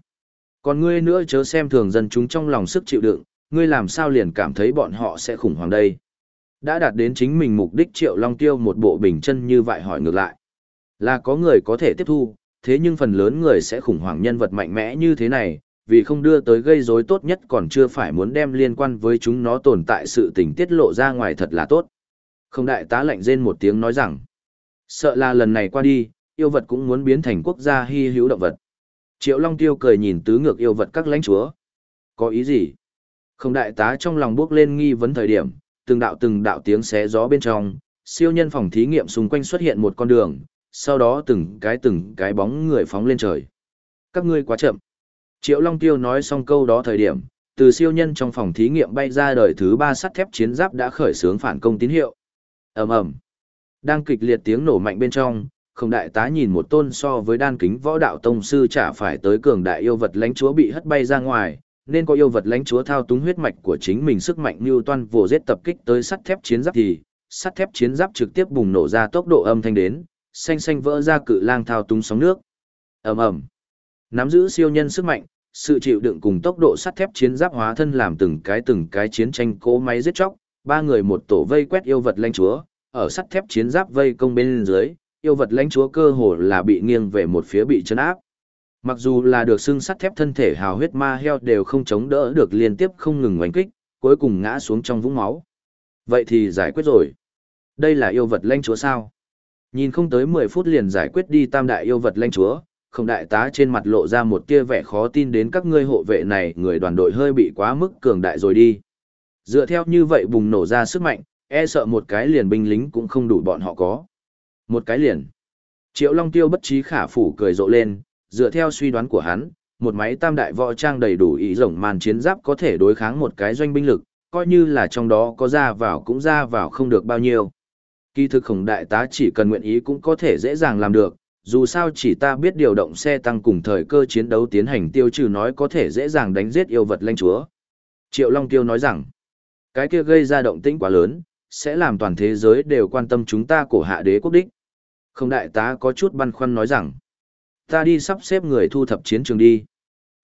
Còn ngươi nữa chớ xem thường dân chúng trong lòng sức chịu đựng, ngươi làm sao liền cảm thấy bọn họ sẽ khủng hoảng đây. Đã đạt đến chính mình mục đích Triệu Long Tiêu một bộ bình chân như vậy hỏi ngược lại. Là có người có thể tiếp thu, thế nhưng phần lớn người sẽ khủng hoảng nhân vật mạnh mẽ như thế này, vì không đưa tới gây rối tốt nhất còn chưa phải muốn đem liên quan với chúng nó tồn tại sự tình tiết lộ ra ngoài thật là tốt. Không đại tá lạnh rên một tiếng nói rằng, sợ là lần này qua đi, yêu vật cũng muốn biến thành quốc gia hy hữu động vật. Triệu Long Tiêu cười nhìn tứ ngược yêu vật các lãnh chúa. Có ý gì? Không đại tá trong lòng bước lên nghi vấn thời điểm, từng đạo từng đạo tiếng xé gió bên trong, siêu nhân phòng thí nghiệm xung quanh xuất hiện một con đường, sau đó từng cái từng cái bóng người phóng lên trời. Các ngươi quá chậm. Triệu Long Tiêu nói xong câu đó thời điểm, từ siêu nhân trong phòng thí nghiệm bay ra đời thứ ba sắt thép chiến giáp đã khởi xướng phản công tín hiệu. ầm ầm, đang kịch liệt tiếng nổ mạnh bên trong, không đại tá nhìn một tôn so với đan kính võ đạo tông sư chả phải tới cường đại yêu vật lãnh chúa bị hất bay ra ngoài, nên có yêu vật lãnh chúa thao túng huyết mạch của chính mình sức mạnh như toan vồ giết tập kích tới sắt thép chiến giáp thì, sắt thép chiến giáp trực tiếp bùng nổ ra tốc độ âm thanh đến, xanh xanh vỡ ra cự lang thao túng sóng nước. ầm ầm, nắm giữ siêu nhân sức mạnh, sự chịu đựng cùng tốc độ sắt thép chiến giáp hóa thân làm từng cái từng cái chiến tranh cố máy giết chóc, ba người một tổ vây quét yêu vật lãnh chúa, ở sắt thép chiến giáp vây công bên dưới, yêu vật lãnh chúa cơ hồ là bị nghiêng về một phía bị chấn áp. Mặc dù là được xưng sắt thép thân thể hào huyết ma heo đều không chống đỡ được liên tiếp không ngừng oanh kích, cuối cùng ngã xuống trong vũng máu. Vậy thì giải quyết rồi. Đây là yêu vật lãnh chúa sao? Nhìn không tới 10 phút liền giải quyết đi tam đại yêu vật lãnh chúa, không đại tá trên mặt lộ ra một tia vẻ khó tin đến các ngươi hộ vệ này người đoàn đội hơi bị quá mức cường đại rồi đi. Dựa theo như vậy bùng nổ ra sức mạnh, e sợ một cái liền binh lính cũng không đủ bọn họ có. Một cái liền. Triệu Long Tiêu bất trí khả phủ cười rộ lên, dựa theo suy đoán của hắn, một máy tam đại võ trang đầy đủ ý rộng màn chiến giáp có thể đối kháng một cái doanh binh lực, coi như là trong đó có ra vào cũng ra vào không được bao nhiêu. Kỳ thực khổng đại tá chỉ cần nguyện ý cũng có thể dễ dàng làm được, dù sao chỉ ta biết điều động xe tăng cùng thời cơ chiến đấu tiến hành tiêu trừ nói có thể dễ dàng đánh giết yêu vật lanh chúa. Triệu Long Tiêu nói rằng, cái kia gây ra động tĩnh quá lớn, sẽ làm toàn thế giới đều quan tâm chúng ta cổ hạ đế quốc đích. Không đại tá có chút băn khoăn nói rằng, ta đi sắp xếp người thu thập chiến trường đi.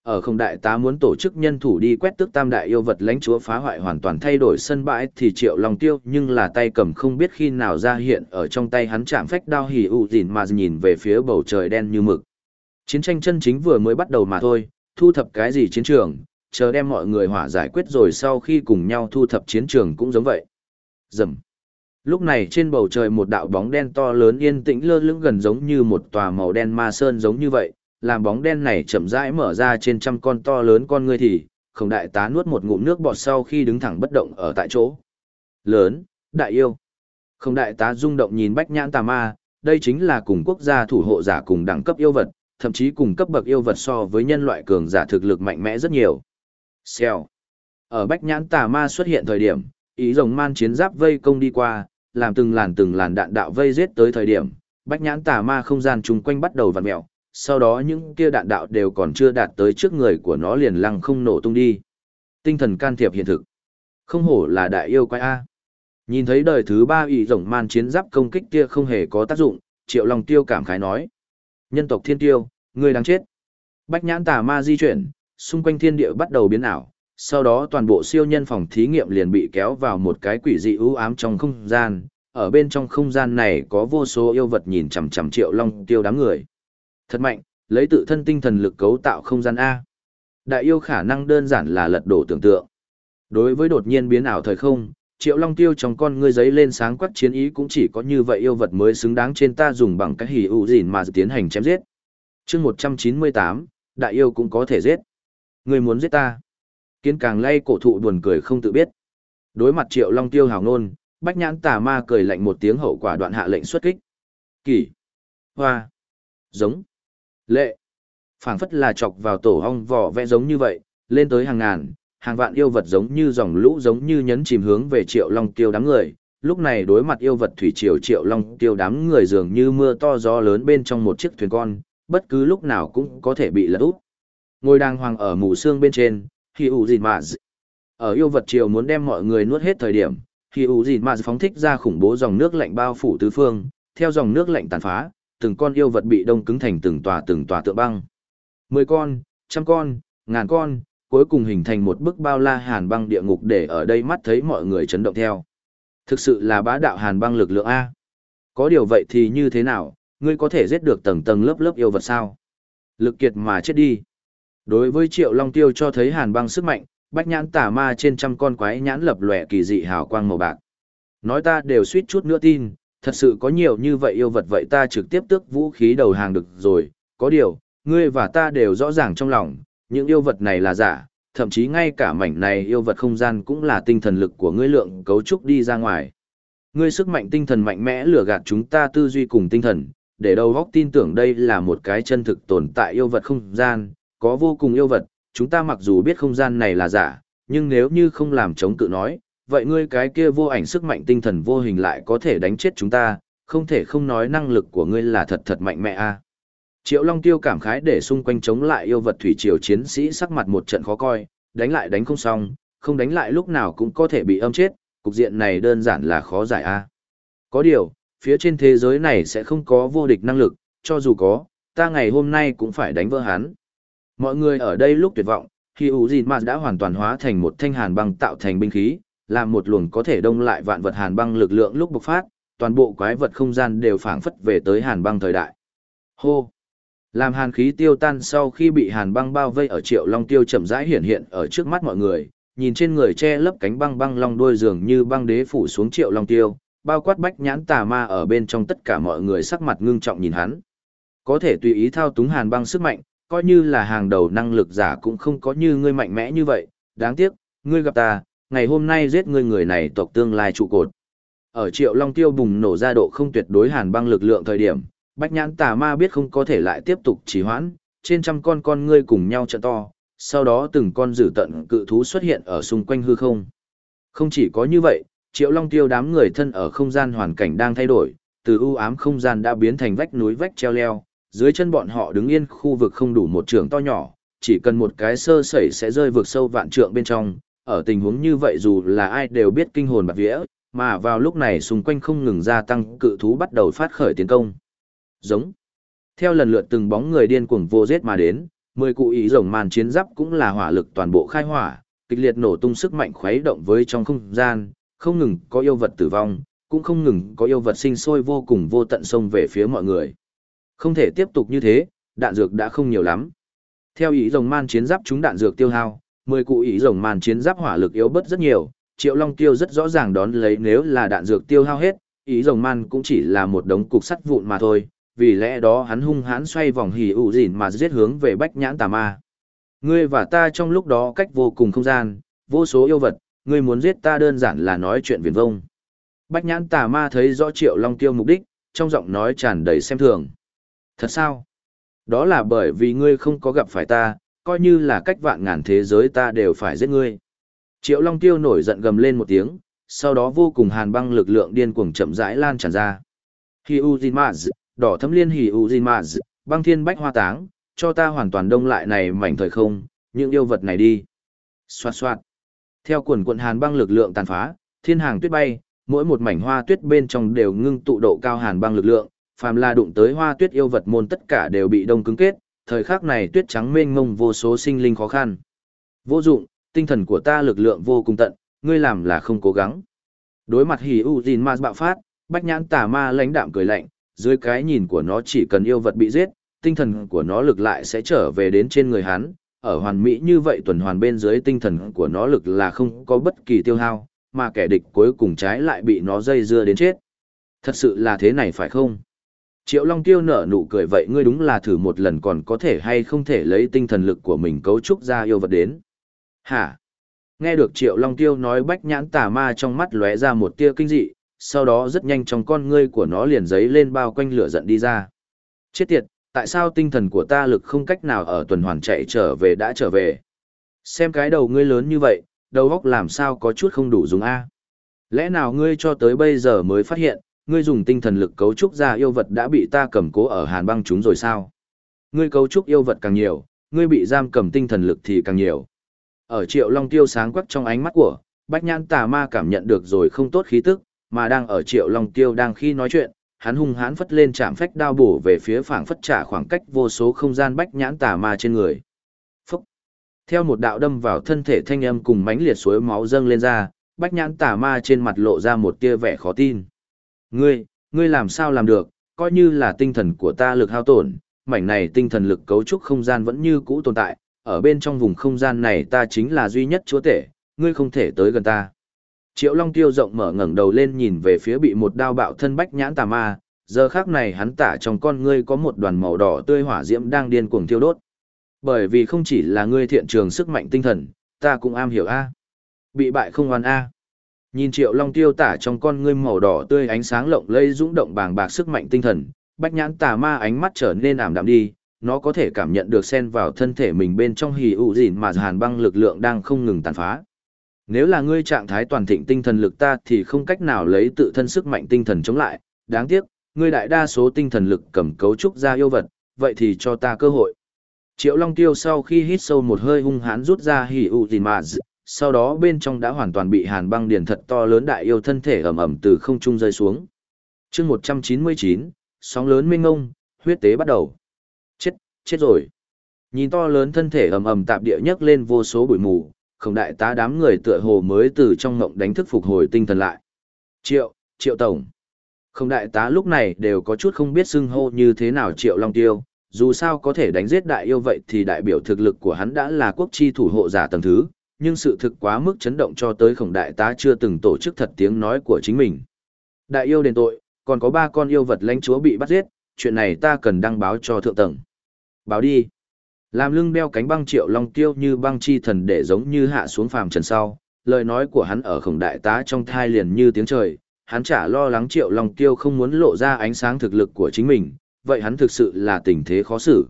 Ở không đại tá muốn tổ chức nhân thủ đi quét tước tam đại yêu vật lãnh chúa phá hoại hoàn toàn thay đổi sân bãi thì triệu lòng tiêu nhưng là tay cầm không biết khi nào ra hiện ở trong tay hắn chạm phách đao hỉ ụ dìn mà nhìn về phía bầu trời đen như mực. Chiến tranh chân chính vừa mới bắt đầu mà thôi, thu thập cái gì chiến trường, chờ đem mọi người hỏa giải quyết rồi sau khi cùng nhau thu thập chiến trường cũng giống vậy. Dầm. Lúc này trên bầu trời một đạo bóng đen to lớn yên tĩnh lơ lửng gần giống như một tòa màu đen ma sơn giống như vậy, làm bóng đen này chậm rãi mở ra trên trăm con to lớn con ngươi thì, không đại tá nuốt một ngụm nước bọt sau khi đứng thẳng bất động ở tại chỗ. Lớn, đại yêu. Không đại tá rung động nhìn bách nhãn tà ma, đây chính là cùng quốc gia thủ hộ giả cùng đẳng cấp yêu vật, thậm chí cùng cấp bậc yêu vật so với nhân loại cường giả thực lực mạnh mẽ rất nhiều. Xèo. Ở bách nhãn tà ma xuất hiện thời điểm, ý rồng man chiến giáp vây công đi qua, làm từng làn từng làn đạn đạo vây giết tới thời điểm, bách nhãn tà ma không gian chung quanh bắt đầu vặn mèo, sau đó những kia đạn đạo đều còn chưa đạt tới trước người của nó liền lăng không nổ tung đi. Tinh thần can thiệp hiện thực. Không hổ là đại yêu quái A. Nhìn thấy đời thứ ba ý rồng man chiến giáp công kích kia không hề có tác dụng, triệu long tiêu cảm khái nói. Nhân tộc thiên tiêu, người đang chết. Bách nhãn tà ma di chuyển, xung quanh thiên địa bắt đầu biến ảo, sau đó toàn bộ siêu nhân phòng thí nghiệm liền bị kéo vào một cái quỷ dị ưu ám trong không gian. Ở bên trong không gian này có vô số yêu vật nhìn chằm chằm triệu long tiêu đám người. Thật mạnh, lấy tự thân tinh thần lực cấu tạo không gian A. Đại yêu khả năng đơn giản là lật đổ tưởng tượng. Đối với đột nhiên biến ảo thời không, triệu long tiêu trong con ngươi giấy lên sáng quắc chiến ý cũng chỉ có như vậy yêu vật mới xứng đáng trên ta dùng bằng cái hỉ ụ gìn mà tiến hành chém giết. chương một trăm chín mươi tám đại yêu cũng có thể giết. Người muốn giết ta. Kiến càng lay cổ thụ buồn cười không tự biết. Đối mặt triệu long tiêu hào nôn bách nhãn tà ma cười lạnh một tiếng hậu quả đoạn hạ lệnh xuất kích. Kỳ, hoa, giống, lệ, phảng phất là chọc vào tổ hong vỏ vẽ giống như vậy, lên tới hàng ngàn, hàng vạn yêu vật giống như dòng lũ giống như nhấn chìm hướng về triệu long tiêu đám người. Lúc này đối mặt yêu vật thủy triều triệu long tiêu đám người dường như mưa to gió lớn bên trong một chiếc thuyền con, bất cứ lúc nào cũng có thể bị lật úp. Ngôi đàng hoàng ở mù xương bên trên, khi ủ gì mà ở yêu vật triều muốn đem mọi người nuốt hết thời điểm, khi ủ gì mà phóng thích ra khủng bố dòng nước lạnh bao phủ tứ phương, theo dòng nước lạnh tàn phá, từng con yêu vật bị đông cứng thành từng tòa từng tòa tượng băng. Mười con, trăm con, ngàn con, cuối cùng hình thành một bức bao la hàn băng địa ngục để ở đây mắt thấy mọi người chấn động theo. Thực sự là bá đạo hàn băng lực lượng A. Có điều vậy thì như thế nào, ngươi có thể giết được tầng tầng lớp lớp yêu vật sao? Lực kiệt mà chết đi. Đối với triệu long tiêu cho thấy hàn băng sức mạnh, bách nhãn tà ma trên trăm con quái nhãn lập lòe kỳ dị hào quang màu bạc. Nói ta đều suýt chút nữa tin, thật sự có nhiều như vậy yêu vật vậy ta trực tiếp tước vũ khí đầu hàng được rồi, có điều, ngươi và ta đều rõ ràng trong lòng, những yêu vật này là giả, thậm chí ngay cả mảnh này yêu vật không gian cũng là tinh thần lực của ngươi lượng cấu trúc đi ra ngoài. Ngươi sức mạnh tinh thần mạnh mẽ lừa gạt chúng ta tư duy cùng tinh thần, để đầu góc tin tưởng đây là một cái chân thực tồn tại yêu vật không gian, có vô cùng yêu vật, chúng ta mặc dù biết không gian này là giả, nhưng nếu như không làm chống cự nói, vậy ngươi cái kia vô ảnh sức mạnh tinh thần vô hình lại có thể đánh chết chúng ta, không thể không nói năng lực của ngươi là thật thật mạnh mẽ a. Triệu Long Tiêu cảm khái để xung quanh chống lại yêu vật thủy triều chiến sĩ sắc mặt một trận khó coi, đánh lại đánh không xong, không đánh lại lúc nào cũng có thể bị âm chết, cục diện này đơn giản là khó giải a. Có điều, phía trên thế giới này sẽ không có vô địch năng lực, cho dù có, ta ngày hôm nay cũng phải đánh vỡ hắn. Mọi người ở đây lúc tuyệt vọng, khi ủ dìn đã hoàn toàn hóa thành một thanh hàn băng tạo thành binh khí, làm một luồng có thể đông lại vạn vật hàn băng lực lượng lúc bộc phát, toàn bộ quái vật không gian đều phảng phất về tới hàn băng thời đại. Hô! Làm hàn khí tiêu tan sau khi bị hàn băng bao vây ở triệu long tiêu chậm rãi hiện hiện ở trước mắt mọi người, nhìn trên người che lấp cánh băng băng long đuôi dường như băng đế phủ xuống triệu long tiêu, bao quát bách nhãn tà ma ở bên trong tất cả mọi người sắc mặt ngưng trọng nhìn hắn. Có thể tùy ý thao túng hàn băng sức mạnh, coi như là hàng đầu năng lực giả cũng không có như ngươi mạnh mẽ như vậy, đáng tiếc, ngươi gặp ta, ngày hôm nay giết ngươi người này tộc tương lai trụ cột. Ở triệu long tiêu bùng nổ ra độ không tuyệt đối hàn băng lực lượng thời điểm, bách nhãn tà ma biết không có thể lại tiếp tục trì hoãn, trên trăm con con ngươi cùng nhau trợ to, sau đó từng con dữ tận cự thú xuất hiện ở xung quanh hư không. Không chỉ có như vậy, triệu long tiêu đám người thân ở không gian hoàn cảnh đang thay đổi, từ u ám không gian đã biến thành vách núi vách treo leo, dưới chân bọn họ đứng yên khu vực không đủ một trường to nhỏ, chỉ cần một cái sơ sẩy sẽ rơi vực sâu vạn trượng bên trong, ở tình huống như vậy dù là ai đều biết kinh hồn bạc vía, mà vào lúc này xung quanh không ngừng gia tăng cự thú bắt đầu phát khởi tiến công. Giống. Theo lần lượt từng bóng người điên cuồng vô giết mà đến, mười cụ ý rồng màn chiến giáp cũng là hỏa lực toàn bộ khai hỏa, kịch liệt nổ tung sức mạnh khuấy động với trong không gian, không ngừng có yêu vật tử vong, cũng không ngừng có yêu vật sinh sôi vô cùng vô tận sông về phía mọi người. Không thể tiếp tục như thế, đạn dược đã không nhiều lắm. Theo ý rồng man chiến giáp chúng đạn dược tiêu hao, mười cụ ý rồng man chiến giáp hỏa lực yếu bớt rất nhiều, Triệu Long Tiêu rất rõ ràng đón lấy nếu là đạn dược tiêu hao hết, ý rồng man cũng chỉ là một đống cục sắt vụn mà thôi, vì lẽ đó hắn hung hãn xoay vòng hỉ ủ dỉn mà giết hướng về bách nhãn tà ma. Ngươi và ta trong lúc đó cách vô cùng không gian, vô số yêu vật, ngươi muốn giết ta đơn giản là nói chuyện viển vông. Bách nhãn tà ma thấy rõ triệu long tiêu mục đích, trong giọng nói tràn đầy xem thường. Thật sao? Đó là bởi vì ngươi không có gặp phải ta, coi như là cách vạn ngàn thế giới ta đều phải giết ngươi. Triệu long tiêu nổi giận gầm lên một tiếng, sau đó vô cùng hàn băng lực lượng điên cuồng chậm rãi lan tràn ra. Hi Uzimaz, đỏ thấm liên hỉ Uzimaz, băng thiên bách hoa táng, cho ta hoàn toàn đông lại này mảnh thời không, những yêu vật này đi. Xoạt xoạt. Theo quần quận hàn băng lực lượng tàn phá, thiên hàng tuyết bay, mỗi một mảnh hoa tuyết bên trong đều ngưng tụ độ cao hàn băng lực lượng, phàm là đụng tới hoa tuyết yêu vật môn tất cả đều bị đông cứng kết, thời khắc này tuyết trắng mênh mông vô số sinh linh khó khăn. Vô dụng, tinh thần của ta lực lượng vô cùng tận, ngươi làm là không cố gắng. Đối mặt hỉ u Jin ma bạo phát, bách nhãn tà ma lãnh đạm cười lạnh, dưới cái nhìn của nó chỉ cần yêu vật bị giết, tinh thần của nó lực lại sẽ trở về đến trên người hắn, ở hoàn mỹ như vậy tuần hoàn bên dưới tinh thần của nó lực là không có bất kỳ tiêu hao, mà kẻ địch cuối cùng trái lại bị nó dây dưa đến chết. Thật sự là thế này phải không? Triệu Long Tiêu nở nụ cười vậy ngươi đúng là thử một lần còn có thể hay không thể lấy tinh thần lực của mình cấu trúc ra yêu vật đến. Hả? Nghe được Triệu Long Tiêu nói bách nhãn tà ma trong mắt lóe ra một tia kinh dị, sau đó rất nhanh trong con ngươi của nó liền giấy lên bao quanh lửa giận đi ra. Chết tiệt, tại sao tinh thần của ta lực không cách nào ở tuần hoàn chạy trở về đã trở về? Xem cái đầu ngươi lớn như vậy, đầu óc làm sao có chút không đủ dùng A. Lẽ nào ngươi cho tới bây giờ mới phát hiện, ngươi dùng tinh thần lực cấu trúc ra yêu vật đã bị ta cầm cố ở hàn băng chúng rồi sao? Ngươi cấu trúc yêu vật càng nhiều, ngươi bị giam cầm tinh thần lực thì càng nhiều. Ở triệu long tiêu sáng quắc trong ánh mắt của, bách nhãn tà ma cảm nhận được rồi không tốt khí tức, mà đang ở triệu long tiêu đang khi nói chuyện, hắn hung hãn phất lên chạm phách đao bổ về phía phảng phất trả khoảng cách vô số không gian bách nhãn tà ma trên người. Phúc! Theo một đạo đâm vào thân thể thanh âm cùng mãnh liệt suối máu dâng lên ra, bách nhãn tà ma trên mặt lộ ra một tia vẻ khó tin. Ngươi, ngươi làm sao làm được, coi như là tinh thần của ta lực hao tổn, mảnh này tinh thần lực cấu trúc không gian vẫn như cũ tồn tại, ở bên trong vùng không gian này ta chính là duy nhất chúa tể, ngươi không thể tới gần ta. Triệu Long Tiêu rộng mở ngẩng đầu lên nhìn về phía bị một đao bạo thân bách nhãn tà ma, giờ khác này hắn tả trong con ngươi có một đoàn màu đỏ tươi hỏa diễm đang điên cuồng thiêu đốt. Bởi vì không chỉ là ngươi thiện trường sức mạnh tinh thần, ta cũng am hiểu a. Bị bại không oan a. Nhìn Triệu Long Tiêu tả trong con ngươi màu đỏ tươi ánh sáng lộng lẫy dũng động bàng bạc sức mạnh tinh thần, bách nhãn tà ma ánh mắt trở nên ảm đạm đi, nó có thể cảm nhận được xen vào thân thể mình bên trong hì ụ dịn mà hàn băng lực lượng đang không ngừng tàn phá. Nếu là ngươi trạng thái toàn thịnh tinh thần lực ta thì không cách nào lấy tự thân sức mạnh tinh thần chống lại, đáng tiếc, ngươi đại đa số tinh thần lực cầm cấu trúc ra yêu vật, vậy thì cho ta cơ hội. Triệu Long Tiêu sau khi hít sâu một hơi hung hãn rút ra hỉ ụ gì mà sau đó bên trong đã hoàn toàn bị hàn băng điền thật to lớn đại yêu thân thể ẩm ẩm từ không trung rơi xuống. chương 199, sóng lớn mênh ngông, huyết tế bắt đầu. Chết, chết rồi. Nhìn to lớn thân thể ầm ầm tạp địa nhấc lên vô số bụi mù, không đại tá đám người tựa hồ mới từ trong ngộng đánh thức phục hồi tinh thần lại. Triệu, triệu tổng. Không đại tá lúc này đều có chút không biết xưng hô như thế nào triệu long tiêu, dù sao có thể đánh giết đại yêu vậy thì đại biểu thực lực của hắn đã là quốc chi thủ hộ giả tầng thứ, nhưng sự thực quá mức chấn động cho tới khổng đại tá chưa từng tổ chức thật tiếng nói của chính mình. Đại yêu đền tội, còn có ba con yêu vật lãnh chúa bị bắt giết, chuyện này ta cần đăng báo cho thượng tầng. Báo đi. Làm lưng đeo cánh băng triệu long tiêu như băng chi thần để giống như hạ xuống phàm trần sau, lời nói của hắn ở khổng đại tá trong thai liền như tiếng trời, hắn chả lo lắng triệu long tiêu không muốn lộ ra ánh sáng thực lực của chính mình, vậy hắn thực sự là tình thế khó xử.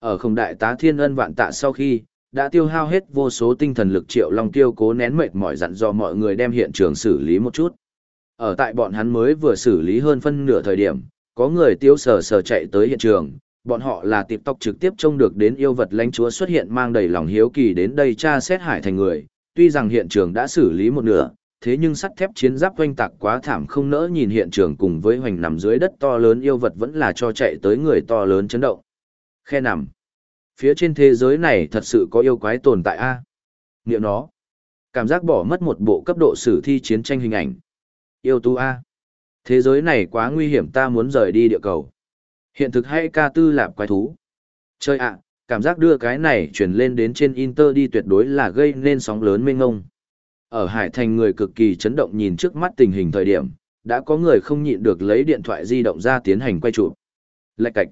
Ở khổng đại tá thiên ân vạn tạ sau khi, đã tiêu hao hết vô số tinh thần lực triệu long tiêu cố nén mệt mỏi dặn dò mọi người đem hiện trường xử lý một chút. Ở tại bọn hắn mới vừa xử lý hơn phân nửa thời điểm, có người tiêu sờ sờ chạy tới hiện trường, bọn họ là tiệp tộc trực tiếp trông được đến yêu vật lãnh chúa xuất hiện mang đầy lòng hiếu kỳ đến đây tra xét hải thành người, tuy rằng hiện trường đã xử lý một nửa, thế nhưng sắt thép chiến giáp quanh tạc quá thảm không nỡ nhìn hiện trường cùng với hoành nằm dưới đất to lớn yêu vật vẫn là cho chạy tới người to lớn chấn động. Khe nằm. Phía trên thế giới này thật sự có yêu quái tồn tại a à? Niệm nó. Cảm giác bỏ mất một bộ cấp độ sử thi chiến tranh hình ảnh. Yêu tu a Thế giới này quá nguy hiểm ta muốn rời đi địa cầu. Hiện thực hay ca tư lạp quái thú. Chơi ạ, cảm giác đưa cái này chuyển lên đến trên Inter đi tuyệt đối là gây nên sóng lớn mênh ngông. Ở Hải Thành người cực kỳ chấn động nhìn trước mắt tình hình thời điểm, đã có người không nhịn được lấy điện thoại di động ra tiến hành quay chụp. Lạch cạch.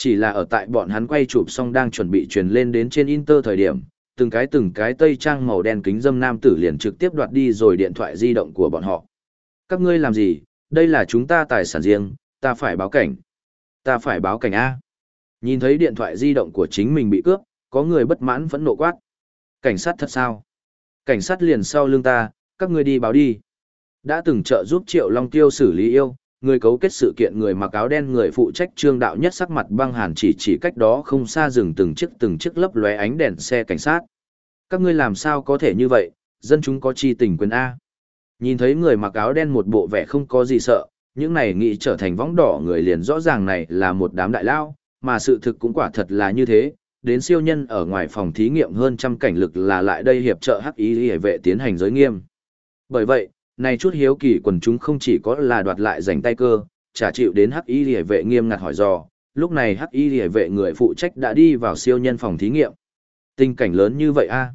Chỉ là ở tại bọn hắn quay chụp xong đang chuẩn bị truyền lên đến trên Inter thời điểm, từng cái từng cái tây trang màu đen kính dâm nam tử liền trực tiếp đoạt đi rồi điện thoại di động của bọn họ. Các ngươi làm gì? Đây là chúng ta tài sản riêng, ta phải báo cảnh. Ta phải báo cảnh A. Nhìn thấy điện thoại di động của chính mình bị cướp, có người bất mãn vẫn nộ quát. Cảnh sát thật sao? Cảnh sát liền sau lưng ta, các ngươi đi báo đi. Đã từng trợ giúp Triệu Long Tiêu xử lý yêu, người cấu kết sự kiện người mặc áo đen người phụ trách trương đạo nhất sắc mặt băng hàn chỉ chỉ cách đó không xa rừng từng chiếc từng chiếc lấp lóe ánh đèn xe cảnh sát. Các ngươi làm sao có thể như vậy, dân chúng có chi tình quyền A. Nhìn thấy người mặc áo đen một bộ vẻ không có gì sợ, những này nghĩ trở thành võng đỏ người liền rõ ràng này là một đám đại lao, mà sự thực cũng quả thật là như thế. Đến siêu nhân ở ngoài phòng thí nghiệm hơn trăm cảnh lực là lại đây hiệp trợ hắc ý hệ vệ tiến hành giới nghiêm. Bởi vậy, này chút hiếu kỳ quần chúng không chỉ có là đoạt lại giành tay cơ, trả chịu đến hắc y liễu vệ nghiêm ngặt hỏi dò, lúc này hắc y liễu vệ người phụ trách đã đi vào siêu nhân phòng thí nghiệm. Tình cảnh lớn như vậy a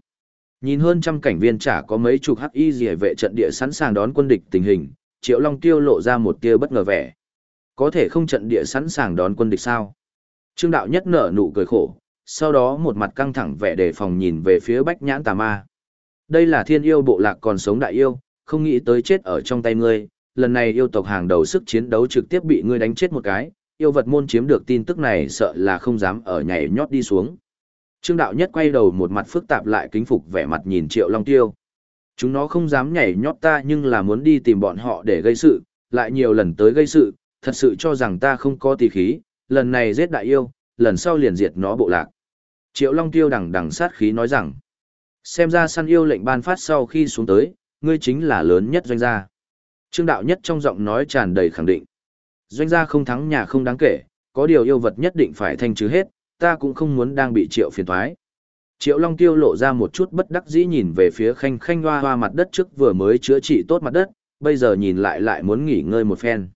Nhìn hơn trăm cảnh viên chả có mấy chục hắc y liễu vệ trận địa sẵn sàng đón quân địch tình hình, Triệu Long Tiêu lộ ra một tia bất ngờ vẻ. Có thể không trận địa sẵn sàng đón quân địch sao? Trương Đạo Nhất nở nụ cười khổ, sau đó một mặt căng thẳng vẻ đề phòng nhìn về phía Bách Nhãn Tà Ma. Đây là thiên yêu bộ lạc còn sống đại yêu, không nghĩ tới chết ở trong tay ngươi, lần này yêu tộc hàng đầu sức chiến đấu trực tiếp bị ngươi đánh chết một cái, yêu vật môn chiếm được tin tức này sợ là không dám ở nhảy nhót đi xuống. Trương đạo nhất quay đầu một mặt phức tạp lại kính phục vẻ mặt nhìn Triệu Long Tiêu. Chúng nó không dám nhảy nhót ta nhưng là muốn đi tìm bọn họ để gây sự, lại nhiều lần tới gây sự, thật sự cho rằng ta không có tỷ khí, lần này giết đại yêu, lần sau liền diệt nó bộ lạc. Triệu Long Tiêu đằng đằng sát khí nói rằng, xem ra săn yêu lệnh ban phát sau khi xuống tới, ngươi chính là lớn nhất doanh gia. Trương đạo nhất trong giọng nói tràn đầy khẳng định. Doanh gia không thắng nhà không đáng kể, có điều yêu vật nhất định phải thanh trừ hết, ta cũng không muốn đang bị triệu phiền thoái. Triệu Long Tiêu lộ ra một chút bất đắc dĩ nhìn về phía khanh khanh hoa hoa mặt đất trước vừa mới chữa trị tốt mặt đất, bây giờ nhìn lại lại muốn nghỉ ngơi một phen.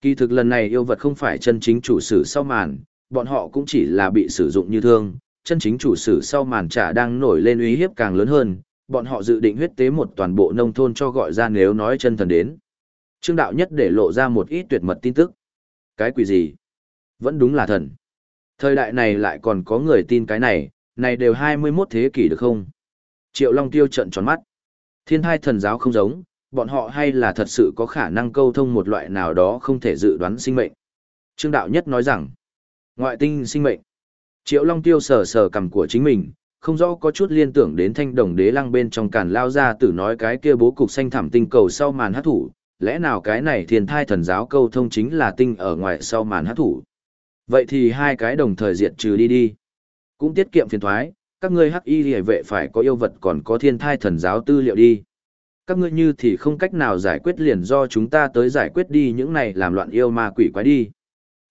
Kỳ thực lần này yêu vật không phải chân chính chủ sử sau màn, bọn họ cũng chỉ là bị sử dụng như thương, chân chính chủ sử sau màn trả đang nổi lên uy hiếp càng lớn hơn, bọn họ dự định huyết tế một toàn bộ nông thôn cho gọi ra nếu nói chân thần đến. Trương đạo nhất để lộ ra một ít tuyệt mật tin tức. Cái quỷ gì? Vẫn đúng là thần. Thời đại này lại còn có người tin cái này, này đều 21 thế kỷ được không? Triệu Long Tiêu trận tròn mắt. Thiên thai thần giáo không giống, bọn họ hay là thật sự có khả năng câu thông một loại nào đó không thể dự đoán sinh mệnh. Trương Đạo Nhất nói rằng, ngoại tinh sinh mệnh. Triệu Long Tiêu sờ sờ cầm của chính mình, không rõ có chút liên tưởng đến thanh đồng đế lăng bên trong càn lao ra tử nói cái kia bố cục xanh thẳm tinh cầu sau màn hát thủ, lẽ nào cái này thiên thai thần giáo câu thông chính là tinh ở ngoài sau màn hát thủ. Vậy thì hai cái đồng thời diệt trừ đi đi. Cũng tiết kiệm phiền thoái, các ngươi hắc y hệ vệ phải có yêu vật còn có thiên thai thần giáo tư liệu đi. Các ngươi như thì không cách nào giải quyết liền do chúng ta tới giải quyết đi những này làm loạn yêu ma quỷ quái đi.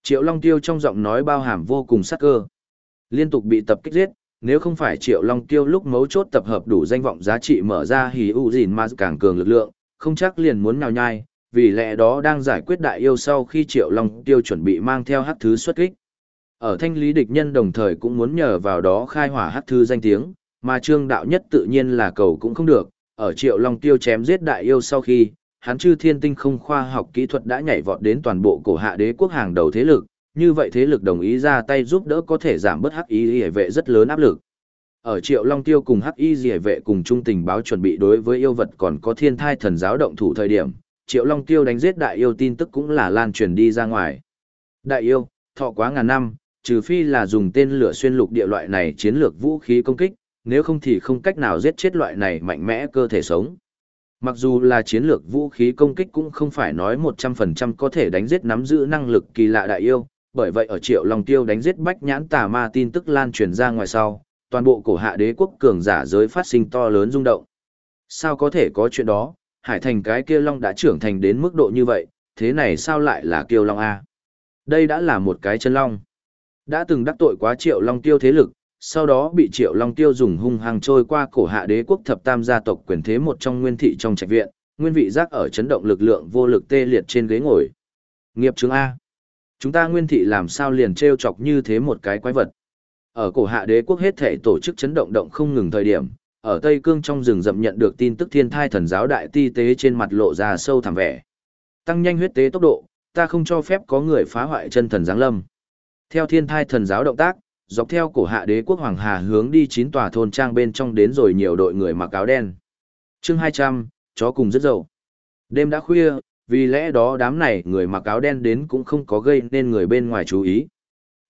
Triệu Long Tiêu trong giọng nói bao hàm vô cùng sắc cơ. Liên tục bị tập kích giết, nếu không phải Triệu Long Tiêu lúc mấu chốt tập hợp đủ danh vọng giá trị mở ra hì u dìn ma càng cường lực lượng, không chắc liền muốn nào nhai, vì lẽ đó đang giải quyết đại yêu sau khi Triệu Long Tiêu chuẩn bị mang theo hắc thứ xuất kích. Ở thanh lý địch nhân đồng thời cũng muốn nhờ vào đó khai hỏa hắc thư danh tiếng, mà trương đạo nhất tự nhiên là cầu cũng không được, ở triệu long tiêu chém giết đại yêu sau khi, hắn chư thiên tinh không khoa học kỹ thuật đã nhảy vọt đến toàn bộ cổ hạ đế quốc hàng đầu thế lực, như vậy thế lực đồng ý ra tay giúp đỡ có thể giảm bớt hắc y hề vệ rất lớn áp lực. Ở triệu long tiêu cùng hắc y hề vệ cùng trung tình báo chuẩn bị đối với yêu vật còn có thiên thai thần giáo động thủ thời điểm, triệu long tiêu đánh giết đại yêu tin tức cũng là lan truyền đi ra ngoài. Đại yêu, thọ quá ngàn năm, trừ phi là dùng tên lửa xuyên lục địa loại này chiến lược vũ khí công kích, nếu không thì không cách nào giết chết loại này mạnh mẽ cơ thể sống. Mặc dù là chiến lược vũ khí công kích cũng không phải nói 100% có thể đánh giết nắm giữ năng lực kỳ lạ đại yêu, bởi vậy ở triệu long tiêu đánh giết bách nhãn tà ma tin tức lan truyền ra ngoài sau, toàn bộ cổ hạ đế quốc cường giả giới phát sinh to lớn rung động. Sao có thể có chuyện đó, hải thành cái kia long đã trưởng thành đến mức độ như vậy, thế này sao lại là kiêu long A? Đây đã là một cái chân long. Đã từng đắc tội quá triệu long tiêu thế lực, sau đó bị triệu long tiêu dùng hung hăng trôi qua cổ hạ đế quốc thập tam gia tộc quyền thế một trong nguyên thị trong trạch viện, nguyên vị giác ở chấn động lực lượng vô lực tê liệt trên ghế ngồi. Nghiệp chứng A. Chúng ta nguyên thị làm sao liền treo chọc như thế một cái quái vật. Ở cổ hạ đế quốc hết thể tổ chức chấn động động không ngừng thời điểm, ở Tây Cương trong rừng rậm nhận được tin tức thiên thai thần giáo đại ti tế trên mặt lộ ra sâu thẳm vẻ. Tăng nhanh huyết tế tốc độ, ta không cho phép có người phá hoại chân thần giáng lâm. Theo thiên thai thần giáo động tác, dọc theo cổ hạ đế quốc Hoàng Hà hướng đi chín tòa thôn trang bên trong đến rồi nhiều đội người mặc áo đen. chương hai trăm chó cùng rất dậu. Đêm đã khuya, vì lẽ đó đám này người mặc áo đen đến cũng không có gây nên người bên ngoài chú ý.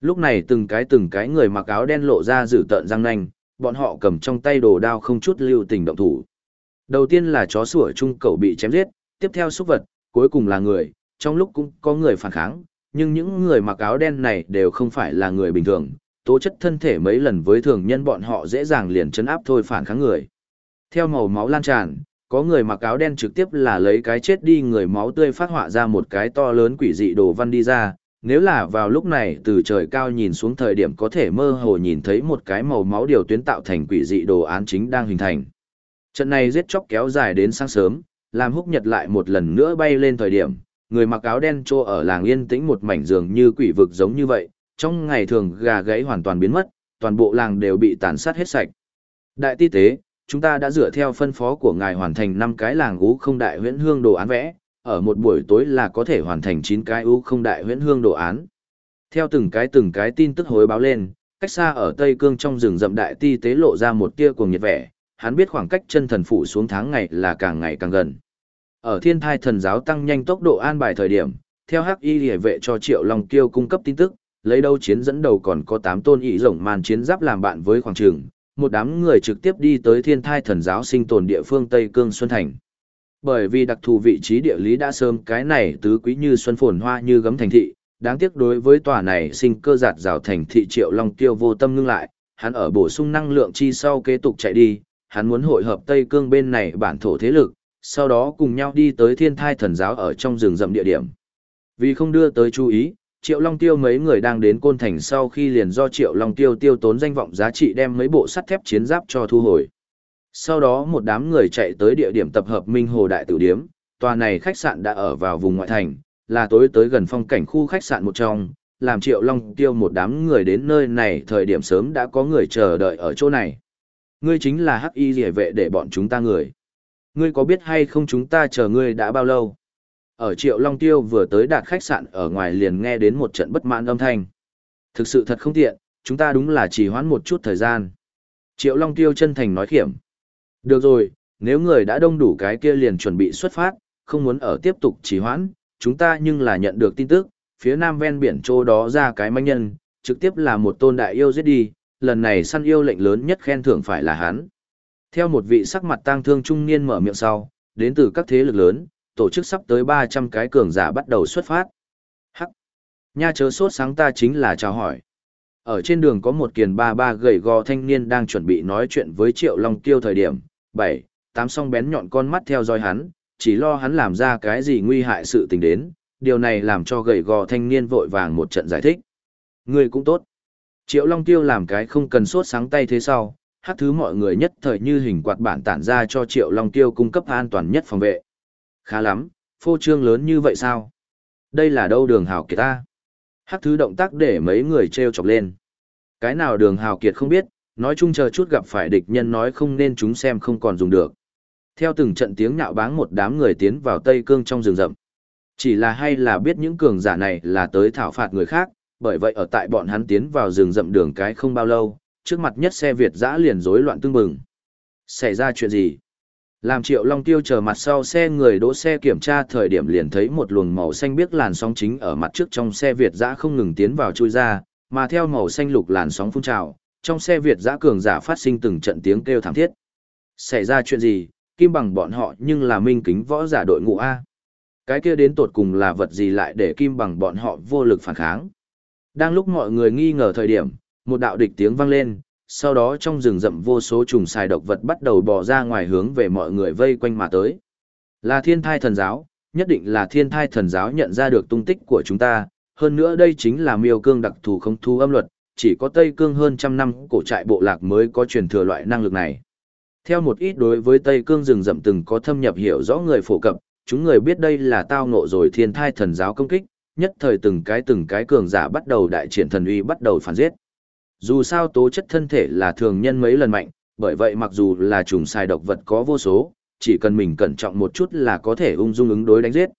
Lúc này từng cái từng cái người mặc áo đen lộ ra dữ tợn răng nanh, bọn họ cầm trong tay đồ đao không chút lưu tình động thủ. Đầu tiên là chó sủa trung cầu bị chém giết, tiếp theo súc vật, cuối cùng là người, trong lúc cũng có người phản kháng, nhưng những người mặc áo đen này đều không phải là người bình thường, tố chất thân thể mấy lần với thường nhân bọn họ dễ dàng liền chấn áp thôi phản kháng người. Theo màu máu lan tràn, có người mặc áo đen trực tiếp là lấy cái chết đi người máu tươi phát họa ra một cái to lớn quỷ dị đồ văn đi ra, nếu là vào lúc này từ trời cao nhìn xuống thời điểm có thể mơ hồ nhìn thấy một cái màu máu điều tuyến tạo thành quỷ dị đồ án chính đang hình thành. Trận này giết chóc kéo dài đến sáng sớm, làm húc nhật lại một lần nữa bay lên thời điểm, người mặc áo đen trô ở làng yên tĩnh một mảnh giường như quỷ vực giống như vậy, trong ngày thường gà gãy hoàn toàn biến mất, toàn bộ làng đều bị tàn sát hết sạch. Đại ti tế, chúng ta đã dựa theo phân phó của ngài hoàn thành 5 cái làng ú không đại huyễn hương đồ án vẽ, ở một buổi tối là có thể hoàn thành 9 cái ú không đại huyễn hương đồ án. Theo từng cái từng cái tin tức hối báo lên, cách xa ở Tây Cương trong rừng rậm đại ti tế lộ ra một tia cuồng nhiệt vẻ, hắn biết khoảng cách chân thần phủ xuống tháng ngày là càng ngày càng gần. Ở thiên thai thần giáo tăng nhanh tốc độ an bài thời điểm, theo hắc y liề vệ cho triệu long tiêu cung cấp tin tức, lấy đâu chiến dẫn đầu còn có 8 tôn ý rồng màn chiến giáp làm bạn với khoảng trường, một đám người trực tiếp đi tới thiên thai thần giáo sinh tồn địa phương Tây Cương Xuân Thành. Bởi vì đặc thù vị trí địa lý đã sớm cái này tứ quý như xuân phồn hoa như gấm thành thị, đáng tiếc đối với tòa này sinh cơ giạt rào thành thị triệu long tiêu vô tâm ngưng lại, hắn ở bổ sung năng lượng chi sau kế tục chạy đi, hắn muốn hội hợp Tây Cương bên này bản thổ thế lực, sau đó cùng nhau đi tới thiên thai thần giáo ở trong rừng rậm địa điểm. Vì không đưa tới chú ý, Triệu Long Tiêu mấy người đang đến Côn Thành sau khi liền do Triệu Long Tiêu tiêu tốn danh vọng giá trị đem mấy bộ sắt thép chiến giáp cho thu hồi. Sau đó một đám người chạy tới địa điểm tập hợp Minh Hồ Đại Tử Điếm, tòa này khách sạn đã ở vào vùng ngoại thành, là tối tới gần phong cảnh khu khách sạn một trong, làm Triệu Long Tiêu một đám người đến nơi này thời điểm sớm đã có người chờ đợi ở chỗ này. Ngươi chính là hắc y rỉa vệ để bọn chúng ta người. Ngươi có biết hay không chúng ta chờ ngươi đã bao lâu? Ở Triệu Long Tiêu vừa tới đạt khách sạn ở ngoài liền nghe đến một trận bất mãn âm thanh. Thực sự thật không tiện, chúng ta đúng là chỉ hoãn một chút thời gian. Triệu Long Tiêu chân thành nói khiểm. Được rồi, nếu người đã đông đủ cái kia liền chuẩn bị xuất phát, không muốn ở tiếp tục trì hoãn, chúng ta nhưng là nhận được tin tức, phía nam ven biển chỗ đó ra cái manh nhân, trực tiếp là một tôn đại yêu giết đi, lần này săn yêu lệnh lớn nhất khen thưởng phải là hắn. Theo một vị sắc mặt tang thương trung niên mở miệng sau, đến từ các thế lực lớn, tổ chức sắp tới 300 cái cường giả bắt đầu xuất phát. Hắc! Nha chớ sốt sáng ta chính là chào hỏi. Ở trên đường có một kiền ba ba gầy gò thanh niên đang chuẩn bị nói chuyện với Triệu Long Tiêu thời điểm, 7, 8 song bén nhọn con mắt theo dõi hắn, chỉ lo hắn làm ra cái gì nguy hại sự tình đến, điều này làm cho gầy gò thanh niên vội vàng một trận giải thích. Người cũng tốt. Triệu Long Tiêu làm cái không cần sốt sáng tay thế sau, hát thứ mọi người nhất thời như hình quạt bản tản ra cho Triệu Long Tiêu cung cấp an toàn nhất phòng vệ. Khá lắm, phô trương lớn như vậy sao? Đây là đâu đường hào kiệt ta? Hát thứ động tác để mấy người treo chọc lên. Cái nào đường hào kiệt không biết, nói chung chờ chút gặp phải địch nhân nói không nên chúng xem không còn dùng được. Theo từng trận tiếng nhạo báng một đám người tiến vào Tây Cương trong rừng rậm. Chỉ là hay là biết những cường giả này là tới thảo phạt người khác, bởi vậy ở tại bọn hắn tiến vào rừng rậm đường cái không bao lâu, trước mặt nhất xe Việt dã liền rối loạn tương bừng. Xảy ra chuyện gì? Làm triệu long tiêu chờ mặt sau xe người đỗ xe kiểm tra thời điểm liền thấy một luồng màu xanh biếc làn sóng chính ở mặt trước trong xe Việt dã không ngừng tiến vào chui ra, mà theo màu xanh lục làn sóng phun trào, trong xe Việt dã cường giả phát sinh từng trận tiếng kêu thảm thiết. Xảy ra chuyện gì, kim bằng bọn họ nhưng là minh kính võ giả đội ngũ A. Cái kia đến tột cùng là vật gì lại để kim bằng bọn họ vô lực phản kháng. Đang lúc mọi người nghi ngờ thời điểm, một đạo địch tiếng vang lên, sau đó trong rừng rậm vô số trùng xài độc vật bắt đầu bò ra ngoài hướng về mọi người vây quanh mà tới. Là thiên thai thần giáo, nhất định là thiên thai thần giáo nhận ra được tung tích của chúng ta, hơn nữa đây chính là miêu cương đặc thù không thu âm luật, chỉ có Tây Cương hơn trăm năm cổ trại bộ lạc mới có truyền thừa loại năng lực này. Theo một ít đối với Tây Cương rừng rậm từng có thâm nhập hiểu rõ người phổ cập, chúng người biết đây là tao ngộ rồi thiên thai thần giáo công kích, nhất thời từng cái từng cái cường giả bắt đầu đại triển thần uy bắt đầu phản giết. Dù sao tố chất thân thể là thường nhân mấy lần mạnh, bởi vậy mặc dù là trùng sai độc vật có vô số, chỉ cần mình cẩn trọng một chút là có thể ung dung ứng đối đánh giết.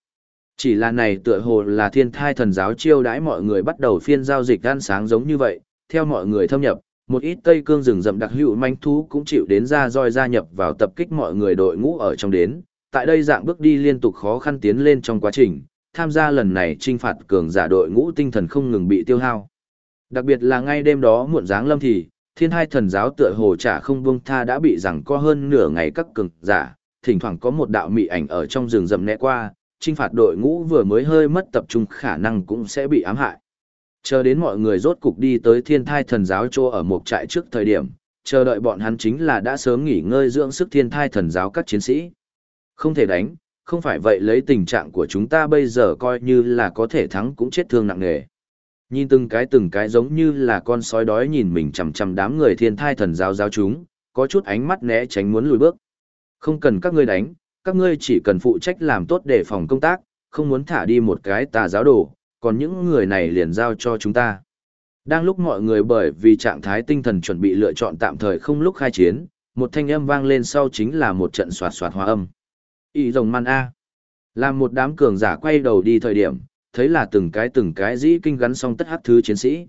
Chỉ là này tựa hồ là thiên thai thần giáo chiêu đãi mọi người bắt đầu phiên giao dịch ăn sáng giống như vậy, theo mọi người thâm nhập, một ít tây cương rừng rậm đặc hữu manh thú cũng chịu đến ra roi gia nhập vào tập kích mọi người đội ngũ ở trong đến. Tại đây dạng bước đi liên tục khó khăn tiến lên trong quá trình, tham gia lần này trinh phạt cường giả đội ngũ tinh thần không ngừng bị tiêu hao. Đặc biệt là ngay đêm đó muộn dáng lâm thì, thiên hai thần giáo tựa hồ trả không buông tha đã bị rằng co hơn nửa ngày các cường giả, thỉnh thoảng có một đạo mị ảnh ở trong rừng rậm né qua, trinh phạt đội ngũ vừa mới hơi mất tập trung khả năng cũng sẽ bị ám hại. Chờ đến mọi người rốt cục đi tới thiên thai thần giáo chỗ ở một trại trước thời điểm, chờ đợi bọn hắn chính là đã sớm nghỉ ngơi dưỡng sức thiên thai thần giáo các chiến sĩ. Không thể đánh, không phải vậy lấy tình trạng của chúng ta bây giờ coi như là có thể thắng cũng chết thương nặng nề. Nhìn từng cái từng cái giống như là con sói đói nhìn mình chằm chằm đám người thiên thai thần giáo giáo chúng, có chút ánh mắt né tránh muốn lùi bước. Không cần các ngươi đánh, các ngươi chỉ cần phụ trách làm tốt để phòng công tác, không muốn thả đi một cái tà giáo đồ, còn những người này liền giao cho chúng ta. Đang lúc mọi người bởi vì trạng thái tinh thần chuẩn bị lựa chọn tạm thời không lúc khai chiến, một thanh âm vang lên sau chính là một trận soạt soạt hòa âm. Ý rồng man A. Làm một đám cường giả quay đầu đi thời điểm, thấy là từng cái từng cái dĩ kinh gắn xong tất hát thứ chiến sĩ.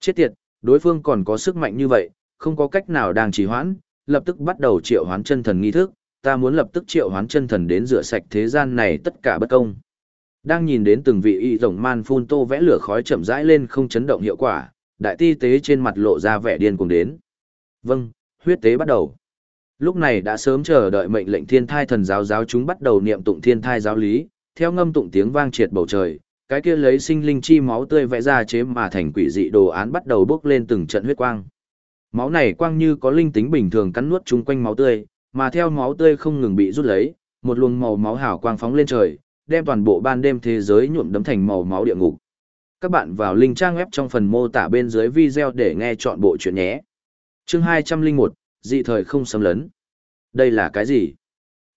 Chết tiệt, đối phương còn có sức mạnh như vậy, không có cách nào đang trì hoãn, lập tức bắt đầu triệu hoán chân thần nghi thức, ta muốn lập tức triệu hoán chân thần đến rửa sạch thế gian này tất cả bất công. Đang nhìn đến từng vị y rồng man phun tô vẽ lửa khói chậm rãi lên không chấn động hiệu quả, đại ti tế trên mặt lộ ra vẻ điên cuồng đến. Vâng, huyết tế bắt đầu. Lúc này đã sớm chờ đợi mệnh lệnh thiên thai thần giáo giáo chúng bắt đầu niệm tụng thiên thai giáo lý, theo ngâm tụng tiếng vang triệt bầu trời, cái kia lấy sinh linh chi máu tươi vẽ ra chế mà thành quỷ dị đồ án bắt đầu bốc lên từng trận huyết quang. Máu này quang như có linh tính bình thường cắn nuốt chung quanh máu tươi, mà theo máu tươi không ngừng bị rút lấy, một luồng màu máu hào quang phóng lên trời, đem toàn bộ ban đêm thế giới nhuộm đấm thành màu máu địa ngục. Các bạn vào link trang web trong phần mô tả bên dưới video để nghe chọn bộ chuyện nhé. Chương 201, dị thời không xâm lấn. Đây là cái gì?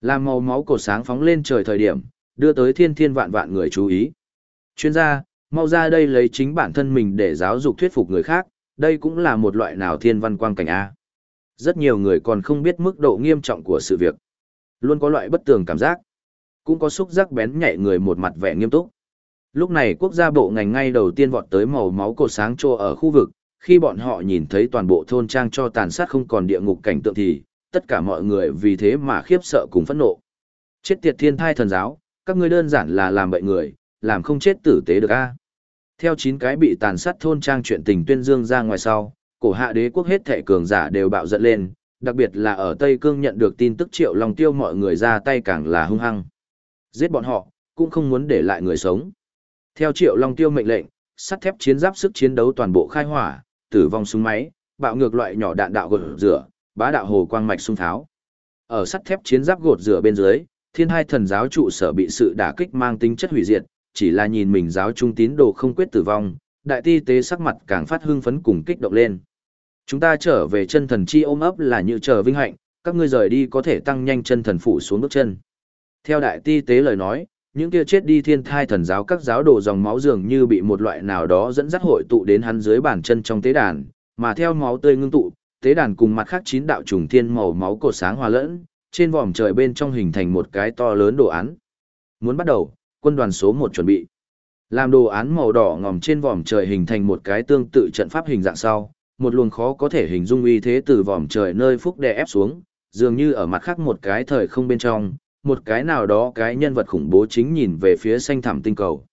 Là màu máu cổ sáng phóng lên trời thời điểm, đưa tới thiên thiên vạn vạn người chú ý. Chuyên gia, mau ra đây lấy chính bản thân mình để giáo dục thuyết phục người khác, đây cũng là một loại nào thiên văn quang cảnh A. Rất nhiều người còn không biết mức độ nghiêm trọng của sự việc. Luôn có loại bất tường cảm giác. Cũng có xúc giác bén nhạy người một mặt vẻ nghiêm túc. Lúc này quốc gia bộ ngành ngay đầu tiên vọt tới màu máu cột sáng trô ở khu vực, khi bọn họ nhìn thấy toàn bộ thôn trang cho tàn sát không còn địa ngục cảnh tượng thì, tất cả mọi người vì thế mà khiếp sợ cùng phẫn nộ. Chết tiệt thiên thai thần giáo, các ngươi đơn giản là làm bậy người, làm không chết tử tế được a. Theo chín cái bị tàn sát thôn trang chuyện tình tuyên dương ra ngoài sau, cổ hạ đế quốc hết thể cường giả đều bạo giận lên, đặc biệt là ở Tây Cương nhận được tin tức triệu lòng tiêu mọi người ra tay càng là hung hăng. Giết bọn họ, cũng không muốn để lại người sống. Theo triệu long tiêu mệnh lệnh, sắt thép chiến giáp sức chiến đấu toàn bộ khai hỏa, tử vong súng máy, bạo ngược loại nhỏ đạn đạo gột rửa, bá đạo hồ quang mạch sung tháo. Ở sắt thép chiến giáp gột rửa bên dưới, thiên hai thần giáo trụ sở bị sự đả kích mang tính chất hủy diệt, chỉ là nhìn mình giáo trung tín đồ không quyết tử vong, đại ti tế sắc mặt càng phát hưng phấn cùng kích động lên. Chúng ta trở về chân thần chi ôm ấp là như chờ vinh hạnh, các ngươi rời đi có thể tăng nhanh chân thần phủ xuống bước chân. Theo đại ti tế lời nói, những kia chết đi thiên thai thần giáo các giáo đồ dòng máu dường như bị một loại nào đó dẫn dắt hội tụ đến hắn dưới bàn chân trong tế đàn, mà theo máu tươi ngưng tụ, tế đàn cùng mặt khác chín đạo trùng thiên màu máu cột sáng hòa lẫn, trên vòm trời bên trong hình thành một cái to lớn đồ án. Muốn bắt đầu, quân đoàn số 1 chuẩn bị. Làm đồ án màu đỏ ngòm trên vòm trời hình thành một cái tương tự trận pháp hình dạng sau, một luồng khó có thể hình dung uy thế từ vòm trời nơi phúc đè ép xuống, dường như ở mặt khác một cái thời không bên trong, một cái nào đó cái nhân vật khủng bố chính nhìn về phía xanh thẳm tinh cầu.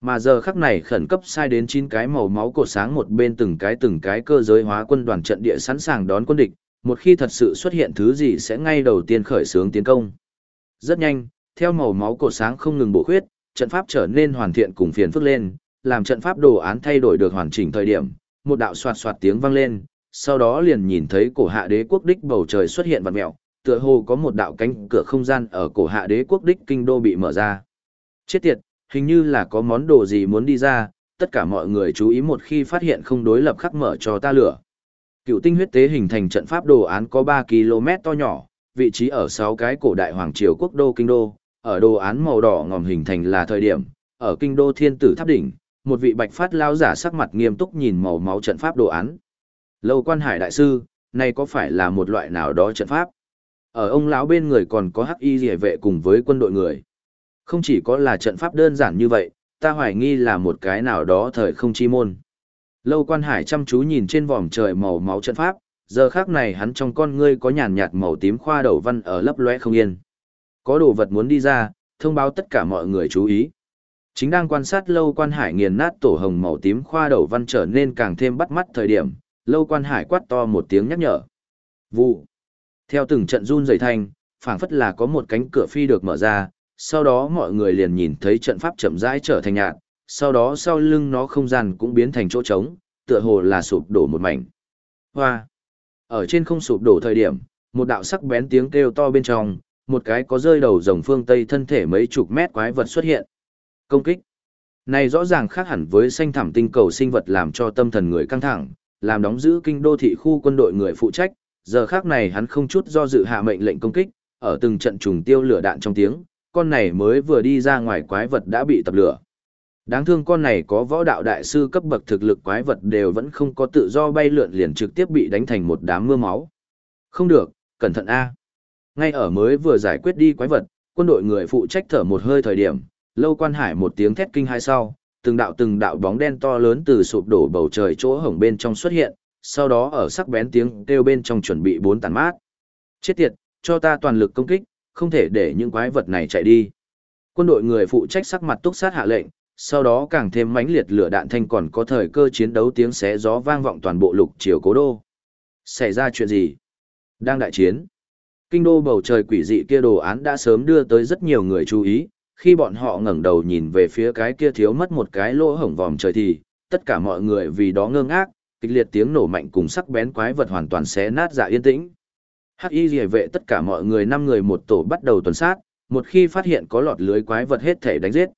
Mà giờ khắc này khẩn cấp sai đến chín cái màu máu cột sáng một bên từng cái từng cái cơ giới hóa quân đoàn trận địa sẵn sàng đón quân địch, một khi thật sự xuất hiện thứ gì sẽ ngay đầu tiên khởi xướng tiến công. Rất nhanh, theo màu máu cột sáng không ngừng bổ khuyết, trận pháp trở nên hoàn thiện cùng phiền phức lên, làm trận pháp đồ án thay đổi được hoàn chỉnh thời điểm, một đạo xoạt xoạt tiếng vang lên, sau đó liền nhìn thấy cổ hạ đế quốc đích bầu trời xuất hiện vật mèo, tựa hồ có một đạo cánh cửa không gian ở cổ hạ đế quốc đích kinh đô bị mở ra. Chết tiệt, hình như là có món đồ gì muốn đi ra, tất cả mọi người chú ý một khi phát hiện không đối lập khắc mở cho ta lửa. Cựu tinh huyết tế hình thành trận pháp đồ án có 3 km to nhỏ, vị trí ở 6 cái cổ đại hoàng triều quốc đô kinh đô, ở đồ án màu đỏ ngòm hình thành là thời điểm, ở kinh đô thiên tử tháp đỉnh, một vị bạch phát lao giả sắc mặt nghiêm túc nhìn màu máu trận pháp đồ án. Lâu quan hải đại sư, này có phải là một loại nào đó trận pháp? Ở ông lão bên người còn có hắc y rỉa vệ cùng với quân đội người. Không chỉ có là trận pháp đơn giản như vậy, ta hoài nghi là một cái nào đó thời không chi môn. Lâu quan hải chăm chú nhìn trên vòm trời màu máu trận pháp, giờ khác này hắn trong con ngươi có nhàn nhạt màu tím khoa đầu văn ở lấp lóe không yên. Có đồ vật muốn đi ra, thông báo tất cả mọi người chú ý. Chính đang quan sát lâu quan hải nghiền nát tổ hồng màu tím khoa đầu văn trở nên càng thêm bắt mắt thời điểm, lâu quan hải quát to một tiếng nhắc nhở. Vụ. Theo từng trận run rẩy thanh, phảng phất là có một cánh cửa phi được mở ra, sau đó mọi người liền nhìn thấy trận pháp chậm rãi trở thành nhạt, sau đó sau lưng nó không gian cũng biến thành chỗ trống, tựa hồ là sụp đổ một mảnh. Hoa! Ở trên không sụp đổ thời điểm, một đạo sắc bén tiếng kêu to bên trong, một cái có rơi đầu rồng phương Tây thân thể mấy chục mét quái vật xuất hiện. Công kích! Này rõ ràng khác hẳn với xanh thảm tinh cầu sinh vật làm cho tâm thần người căng thẳng, làm đóng giữ kinh đô thị khu quân đội người phụ trách, giờ khác này hắn không chút do dự hạ mệnh lệnh công kích, ở từng trận trùng tiêu lửa đạn trong tiếng, con này mới vừa đi ra ngoài quái vật đã bị tập lửa. Đáng thương con này có võ đạo đại sư cấp bậc thực lực quái vật đều vẫn không có tự do bay lượn liền trực tiếp bị đánh thành một đám mưa máu. Không được, cẩn thận A. Ngay ở mới vừa giải quyết đi quái vật, quân đội người phụ trách thở một hơi thời điểm, lâu quan hải một tiếng thét kinh hai sau, từng đạo từng đạo bóng đen to lớn từ sụp đổ bầu trời chỗ hổng bên trong xuất hiện, sau đó ở sắc bén tiếng kêu bên trong chuẩn bị bốn tàn mát. Chết tiệt, cho ta toàn lực công kích, không thể để những quái vật này chạy đi. Quân đội người phụ trách sắc mặt túc sát hạ lệnh, sau đó càng thêm mãnh liệt lửa đạn thanh còn có thời cơ chiến đấu tiếng xé gió vang vọng toàn bộ lục triều cố đô. Xảy ra chuyện gì? Đang đại chiến. Kinh đô bầu trời quỷ dị kia đồ án đã sớm đưa tới rất nhiều người chú ý, khi bọn họ ngẩng đầu nhìn về phía cái kia thiếu mất một cái lỗ hổng vòm trời thì, tất cả mọi người vì đó ngơ ngác, kịch liệt tiếng nổ mạnh cùng sắc bén quái vật hoàn toàn xé nát dạ yên tĩnh. Hắc Y Liễu vệ tất cả mọi người năm người một tổ bắt đầu tuần sát, một khi phát hiện có lọt lưới quái vật hết thể đánh giết.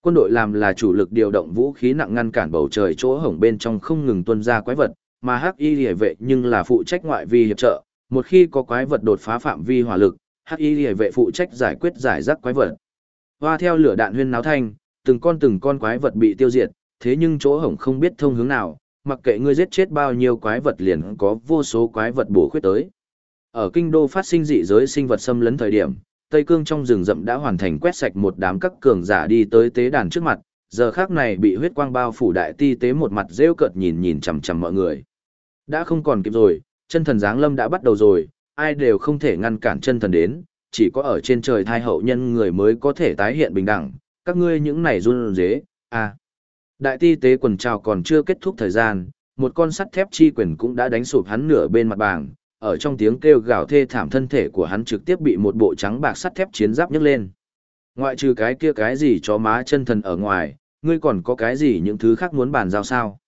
Quân đội làm là chủ lực điều động vũ khí nặng ngăn cản bầu trời chỗ hổng bên trong không ngừng tuân ra quái vật, mà Hắc Y Liễu vệ nhưng là phụ trách ngoại vi hiệp trợ, một khi có quái vật đột phá phạm vi hỏa lực, Hắc Y hệ vệ phụ trách giải quyết giải rác quái vật. Hoa theo lửa đạn huyên náo thanh, từng con từng con quái vật bị tiêu diệt, thế nhưng chỗ hổng không biết thông hướng nào, mặc kệ ngươi giết chết bao nhiêu quái vật liền có vô số quái vật bổ khuyết tới. Ở kinh đô phát sinh dị giới sinh vật xâm lấn thời điểm, Tây Cương trong rừng rậm đã hoàn thành quét sạch một đám các cường giả đi tới tế đàn trước mặt, giờ khác này bị huyết quang bao phủ đại ti tế một mặt rêu cợt nhìn nhìn chằm chằm mọi người. Đã không còn kịp rồi, chân thần giáng lâm đã bắt đầu rồi, ai đều không thể ngăn cản chân thần đến, chỉ có ở trên trời thai hậu nhân người mới có thể tái hiện bình đẳng, các ngươi những này run dế, à. Đại ti tế quần trào còn chưa kết thúc thời gian, một con sắt thép chi quyền cũng đã đánh sụp hắn nửa bên mặt bảng, ở trong tiếng kêu gào thê thảm thân thể của hắn trực tiếp bị một bộ trắng bạc sắt thép chiến giáp nhấc lên. Ngoại trừ cái kia cái gì chó má chân thần ở ngoài, ngươi còn có cái gì những thứ khác muốn bàn giao sao?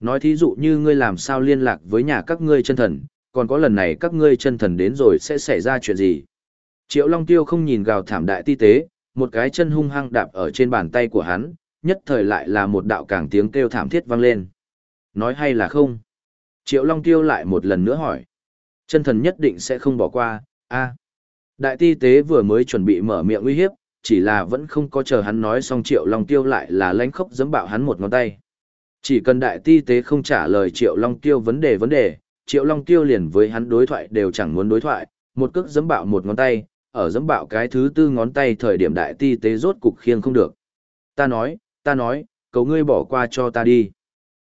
Nói thí dụ như ngươi làm sao liên lạc với nhà các ngươi chân thần, còn có lần này các ngươi chân thần đến rồi sẽ xảy ra chuyện gì? Triệu Long Tiêu không nhìn gào thảm đại ti tế, một cái chân hung hăng đạp ở trên bàn tay của hắn, nhất thời lại là một đạo càng tiếng kêu thảm thiết vang lên. Nói hay là không? Triệu Long Tiêu lại một lần nữa hỏi. Chân thần nhất định sẽ không bỏ qua, a Đại ti tế vừa mới chuẩn bị mở miệng uy hiếp, chỉ là vẫn không có chờ hắn nói xong Triệu Long Tiêu lại là lánh khốc giấm bạo hắn một ngón tay. Chỉ cần đại ti tế không trả lời Triệu Long Tiêu vấn đề vấn đề, Triệu Long Tiêu liền với hắn đối thoại đều chẳng muốn đối thoại, một cước giẫm bạo một ngón tay, ở giẫm bạo cái thứ tư ngón tay thời điểm đại ti tế rốt cục khiêng không được. Ta nói, ta nói, cầu ngươi bỏ qua cho ta đi.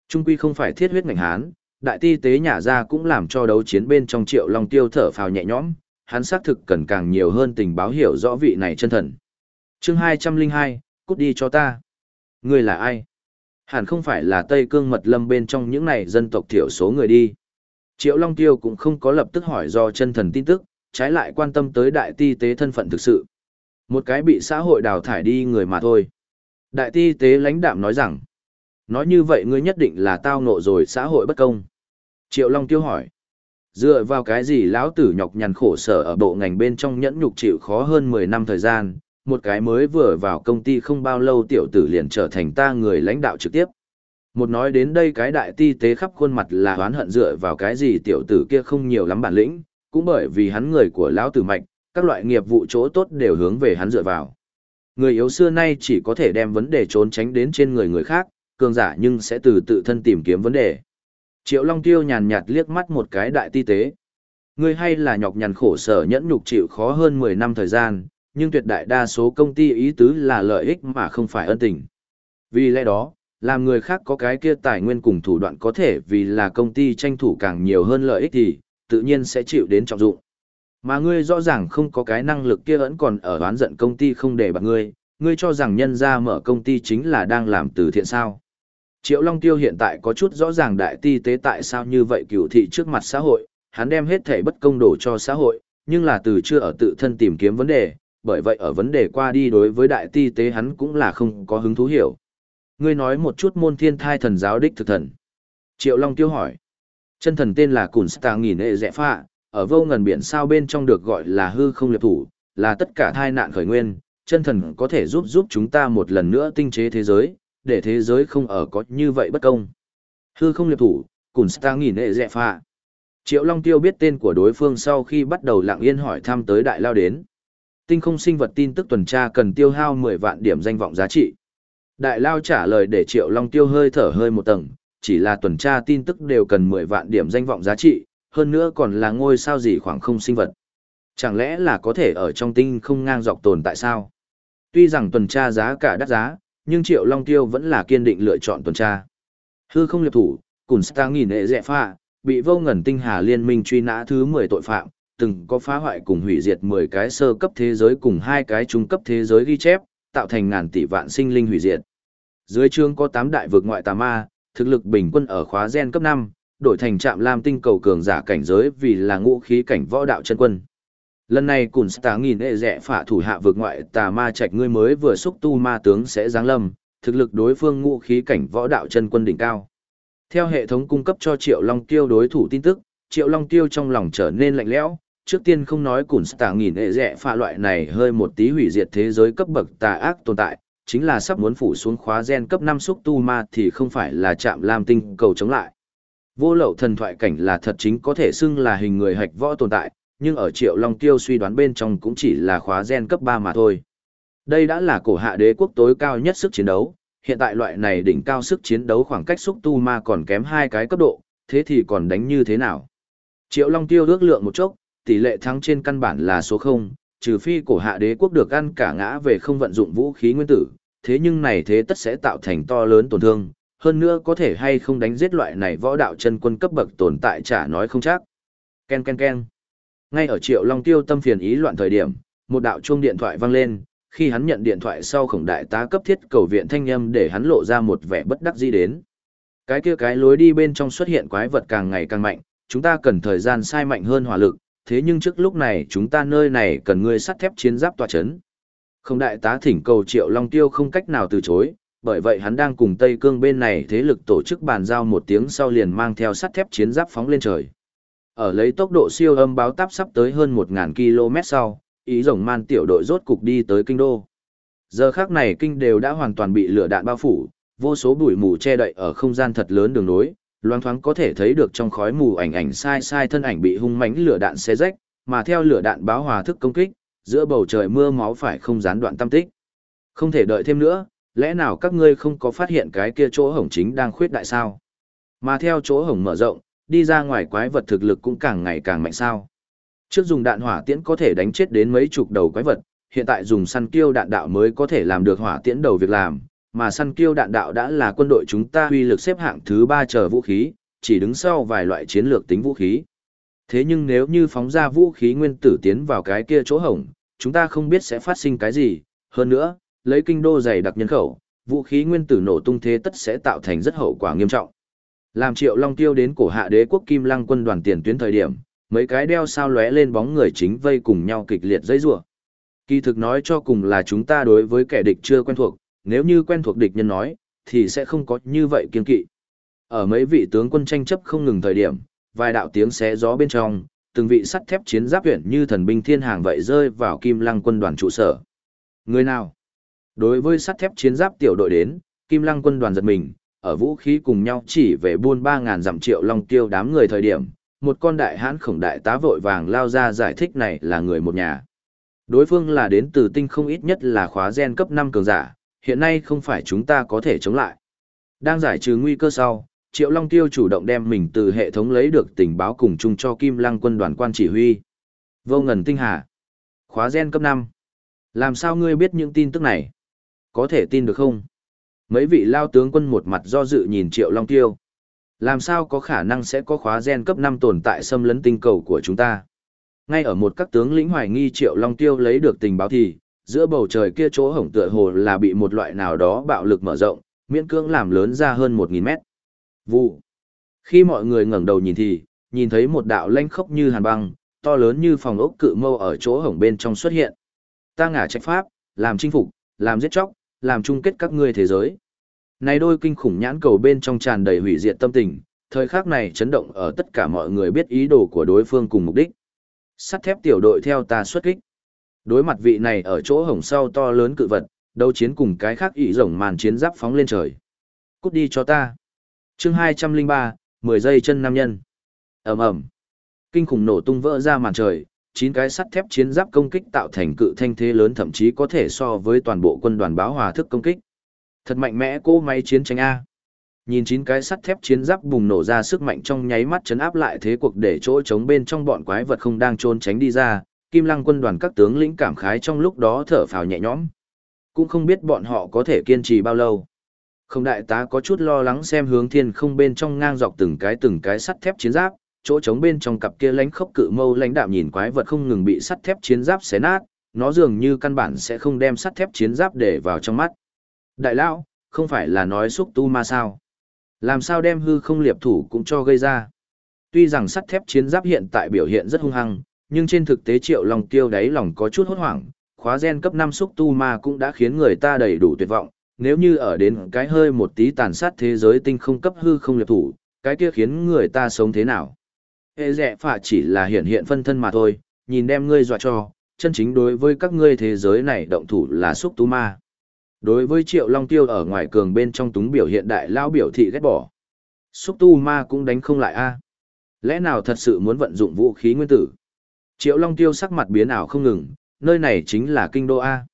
Trung quy không phải thiết huyết ngành hán, đại ti tế nhả ra cũng làm cho đấu chiến bên trong triệu long tiêu thở phào nhẹ nhõm, hắn xác thực cần càng nhiều hơn tình báo hiểu rõ vị này chân thần. chương 202, cút đi cho ta. Ngươi là ai? Hẳn không phải là Tây Cương Mật Lâm bên trong những này dân tộc thiểu số người đi. Triệu Long Tiêu cũng không có lập tức hỏi do chân thần tin tức, trái lại quan tâm tới đại ti tế thân phận thực sự. Một cái bị xã hội đào thải đi người mà thôi. Đại ti tế lãnh đạm nói rằng, nói như vậy ngươi nhất định là tao nộ rồi xã hội bất công. Triệu Long tiêu hỏi, dựa vào cái gì lão tử nhọc nhằn khổ sở ở bộ ngành bên trong nhẫn nhục chịu khó hơn 10 năm thời gian, một cái mới vừa vào công ty không bao lâu tiểu tử liền trở thành ta người lãnh đạo trực tiếp. Một nói đến đây cái đại ti tế khắp khuôn mặt là oán hận dựa vào cái gì tiểu tử kia không nhiều lắm bản lĩnh, cũng bởi vì hắn người của lão tử mạnh, các loại nghiệp vụ chỗ tốt đều hướng về hắn dựa vào. Người yếu xưa nay chỉ có thể đem vấn đề trốn tránh đến trên người người khác, cường giả nhưng sẽ từ tự thân tìm kiếm vấn đề. Triệu Long Tiêu nhàn nhạt liếc mắt một cái đại ti tế. Ngươi hay là nhọc nhằn khổ sở nhẫn nhục chịu khó hơn 10 năm thời gian, nhưng tuyệt đại đa số công ty ý tứ là lợi ích mà không phải ân tình. Vì lẽ đó, làm người khác có cái kia tài nguyên cùng thủ đoạn có thể vì là công ty tranh thủ càng nhiều hơn lợi ích thì, tự nhiên sẽ chịu đến trọng dụng. Mà ngươi rõ ràng không có cái năng lực kia vẫn còn ở đoán giận công ty không để bạc ngươi, ngươi cho rằng nhân ra mở công ty chính là đang làm từ thiện sao. Triệu Long Tiêu hiện tại có chút rõ ràng đại ti tế tại sao như vậy cửu thị trước mặt xã hội, hắn đem hết thể bất công đổ cho xã hội, nhưng là từ chưa ở tự thân tìm kiếm vấn đề, bởi vậy ở vấn đề qua đi đối với đại ti tế hắn cũng là không có hứng thú hiểu. Ngươi nói một chút môn thiên thai thần giáo đích thực thần. Triệu Long Tiêu hỏi. Chân thần tên là Cùn Stà Nghìn Ê Dẹ Phạ, ở vô ngần biển sao bên trong được gọi là hư không liệp thủ, là tất cả thai nạn khởi nguyên, chân thần có thể giúp giúp chúng ta một lần nữa tinh chế thế giới, để thế giới không ở có như vậy bất công. Hư không liệp thủ, Cùn Star nghìn hệ dẹ phạ. Triệu Long Tiêu biết tên của đối phương sau khi bắt đầu lặng yên hỏi thăm tới đại lao đến. Tinh không sinh vật tin tức tuần tra cần tiêu hao 10 vạn điểm danh vọng giá trị. Đại lao trả lời để Triệu Long Tiêu hơi thở hơi một tầng, chỉ là tuần tra tin tức đều cần 10 vạn điểm danh vọng giá trị, hơn nữa còn là ngôi sao gì khoảng không sinh vật. Chẳng lẽ là có thể ở trong tinh không ngang dọc tồn tại sao? Tuy rằng tuần tra giá cả đắt giá, nhưng Triệu Long Tiêu vẫn là kiên định lựa chọn tuần tra. Hư không liệp thủ, Cùn Star nghìn hệ dẹ pha, bị vô ngần tinh hà liên minh truy nã thứ 10 tội phạm, từng có phá hoại cùng hủy diệt 10 cái sơ cấp thế giới cùng hai cái trung cấp thế giới ghi chép, tạo thành ngàn tỷ vạn sinh linh hủy diệt. Dưới chương có 8 đại vực ngoại tà ma, thực lực bình quân ở khóa gen cấp 5, đổi thành trạm lam tinh cầu cường giả cảnh giới vì là ngũ khí cảnh võ đạo chân quân. Lần này cùng Stá nghìn hệ rẻ phả thủ hạ vực ngoại tà ma trạch ngươi mới vừa xúc tu ma tướng sẽ giáng lâm, thực lực đối phương ngũ khí cảnh võ đạo chân quân đỉnh cao. Theo hệ thống cung cấp cho Triệu Long Tiêu đối thủ tin tức, Triệu Long Tiêu trong lòng trở nên lạnh lẽo, trước tiên không nói Cùn Stá nghìn hệ rẽ pha loại này hơi một tí hủy diệt thế giới cấp bậc tà ác tồn tại, chính là sắp muốn phủ xuống khóa gen cấp 5 xúc tu ma thì không phải là chạm lam tinh cầu chống lại. Vô lậu thần thoại cảnh là thật chính có thể xưng là hình người hạch võ tồn tại, nhưng ở triệu long tiêu suy đoán bên trong cũng chỉ là khóa gen cấp 3 mà thôi. Đây đã là cổ hạ đế quốc tối cao nhất sức chiến đấu, hiện tại loại này đỉnh cao sức chiến đấu khoảng cách xúc tu ma còn kém hai cái cấp độ, thế thì còn đánh như thế nào? Triệu long tiêu ước lượng một chốc, tỷ lệ thắng trên căn bản là số 0, trừ phi cổ hạ đế quốc được ăn cả ngã về không vận dụng vũ khí nguyên tử, thế nhưng này thế tất sẽ tạo thành to lớn tổn thương, hơn nữa có thể hay không đánh giết loại này võ đạo chân quân cấp bậc tồn tại chả nói không chắc. Ken ken ken. Ngay ở Triệu Long Tiêu tâm phiền ý loạn thời điểm, một đạo chuông điện thoại vang lên, khi hắn nhận điện thoại sau khổng đại tá cấp thiết cầu viện thanh âm để hắn lộ ra một vẻ bất đắc dĩ đến. Cái kia cái lối đi bên trong xuất hiện quái vật càng ngày càng mạnh, chúng ta cần thời gian sai mạnh hơn hỏa lực, thế nhưng trước lúc này chúng ta nơi này cần ngươi sắt thép chiến giáp tòa chấn. Không đại tá thỉnh cầu Triệu Long Tiêu không cách nào từ chối, bởi vậy hắn đang cùng Tây Cương bên này thế lực tổ chức bàn giao một tiếng sau liền mang theo sắt thép chiến giáp phóng lên trời. Ở lấy tốc độ siêu âm báo táp sắp tới hơn 1.000 km sau, ý rồng man tiểu đội rốt cục đi tới kinh đô. Giờ khác này kinh đều đã hoàn toàn bị lửa đạn bao phủ, vô số bụi mù che đậy ở không gian thật lớn đường nối, loang thoáng có thể thấy được trong khói mù ảnh ảnh sai sai thân ảnh bị hung mãnh lửa đạn xé rách, mà theo lửa đạn báo hòa thức công kích, giữa bầu trời mưa máu phải không gián đoạn tâm tích. Không thể đợi thêm nữa, lẽ nào các ngươi không có phát hiện cái kia chỗ hổng chính đang khuyết đại sao? Mà theo chỗ hổng mở rộng, đi ra ngoài quái vật thực lực cũng càng ngày càng mạnh sao. Trước dùng đạn hỏa tiễn có thể đánh chết đến mấy chục đầu quái vật, hiện tại dùng săn kiêu đạn đạo mới có thể làm được hỏa tiễn đầu việc làm, mà săn kiêu đạn đạo đã là quân đội chúng ta uy lực xếp hạng thứ ba chờ vũ khí, chỉ đứng sau vài loại chiến lược tính vũ khí. Thế nhưng nếu như phóng ra vũ khí nguyên tử tiến vào cái kia chỗ hổng, chúng ta không biết sẽ phát sinh cái gì, hơn nữa, lấy kinh đô dày đặc nhân khẩu, vũ khí nguyên tử nổ tung thế tất sẽ tạo thành rất hậu quả nghiêm trọng. Làm Triệu Long Tiêu đến cổ hạ đế quốc Kim Lăng quân đoàn tiền tuyến thời điểm, mấy cái đeo sao lóe lên bóng người chính vây cùng nhau kịch liệt dây rủa. Kỳ thực nói cho cùng là chúng ta đối với kẻ địch chưa quen thuộc, nếu như quen thuộc địch nhân nói, thì sẽ không có như vậy kiên kỵ. Ở mấy vị tướng quân tranh chấp không ngừng thời điểm, vài đạo tiếng xé gió bên trong, từng vị sắt thép chiến giáp huyện như thần binh thiên hàng vậy rơi vào Kim Lăng quân đoàn trụ sở. Người nào? Đối với sắt thép chiến giáp tiểu đội đến, Kim Lăng quân đoàn giật mình, ở vũ khí cùng nhau chỉ về buôn ba ngàn dặm triệu long tiêu đám người thời điểm, một con đại hãn khổng đại tá vội vàng lao ra giải thích này là người một nhà. Đối phương là đến từ tinh không ít nhất là khóa gen cấp 5 cường giả, hiện nay không phải chúng ta có thể chống lại. Đang giải trừ nguy cơ sau, Triệu Long Tiêu chủ động đem mình từ hệ thống lấy được tình báo cùng chung cho Kim Lăng quân đoàn quan chỉ huy. Vô ngần tinh hà. Khóa gen cấp 5. Làm sao ngươi biết những tin tức này? Có thể tin được không? Mấy vị lao tướng quân một mặt do dự nhìn Triệu Long Tiêu. Làm sao có khả năng sẽ có khóa gen cấp 5 tồn tại xâm lấn tinh cầu của chúng ta? Ngay ở một các tướng lĩnh hoài nghi Triệu Long Tiêu lấy được tình báo thì, giữa bầu trời kia chỗ hổng tựa hồ là bị một loại nào đó bạo lực mở rộng, miễn cưỡng làm lớn ra hơn 1.000 mét. Vụ. Khi mọi người ngẩng đầu nhìn thì, nhìn thấy một đạo lanh khốc như hàn băng, to lớn như phòng ốc cự mâu ở chỗ hổng bên trong xuất hiện. Ta ngả trách pháp, làm chinh phục, làm giết chóc, làm chung kết các ngươi thế giới. Này đôi kinh khủng nhãn cầu bên trong tràn đầy hủy diệt tâm tình, thời khắc này chấn động ở tất cả mọi người biết ý đồ của đối phương cùng mục đích. Sắt thép tiểu đội theo ta xuất kích. Đối mặt vị này ở chỗ hổng sau to lớn cự vật, đấu chiến cùng cái khác ỷ rồng màn chiến giáp phóng lên trời. Cút đi cho ta. chương 203, 10 giây chân nam nhân. ầm ầm Kinh khủng nổ tung vỡ ra màn trời, chín cái sắt thép chiến giáp công kích tạo thành cự thanh thế lớn thậm chí có thể so với toàn bộ quân đoàn báo hòa thức công kích. Thật mạnh mẽ cô máy chiến tranh A. Nhìn chín cái sắt thép chiến giáp bùng nổ ra sức mạnh trong nháy mắt chấn áp lại thế cuộc để chỗ chống bên trong bọn quái vật không đang trốn tránh đi ra, Kim Lăng quân đoàn các tướng lĩnh cảm khái trong lúc đó thở phào nhẹ nhõm. Cũng không biết bọn họ có thể kiên trì bao lâu. Không đại tá có chút lo lắng xem hướng thiên không bên trong ngang dọc từng cái từng cái sắt thép chiến giáp, chỗ trống bên trong cặp kia lánh khốc cự mâu lãnh đạm nhìn quái vật không ngừng bị sắt thép chiến giáp xé nát, nó dường như căn bản sẽ không đem sắt thép chiến giáp để vào trong mắt. Đại lão, không phải là nói xúc tu ma sao? Làm sao đem hư không liệp thủ cũng cho gây ra? Tuy rằng sắt thép chiến giáp hiện tại biểu hiện rất hung hăng, nhưng trên thực tế triệu lòng tiêu đáy lòng có chút hốt hoảng, khóa gen cấp 5 xúc tu ma cũng đã khiến người ta đầy đủ tuyệt vọng, nếu như ở đến cái hơi một tí tàn sát thế giới tinh không cấp hư không liệp thủ, cái kia khiến người ta sống thế nào? Hệ rẽ phả chỉ là hiện hiện phân thân mà thôi, nhìn đem ngươi dọa cho, chân chính đối với các ngươi thế giới này động thủ là xúc tu ma. Đối với triệu long tiêu ở ngoài cường bên trong túng biểu hiện đại lao biểu thị ghét bỏ. Xúc tu ma cũng đánh không lại a Lẽ nào thật sự muốn vận dụng vũ khí nguyên tử? Triệu long tiêu sắc mặt biến ảo không ngừng, nơi này chính là kinh đô A.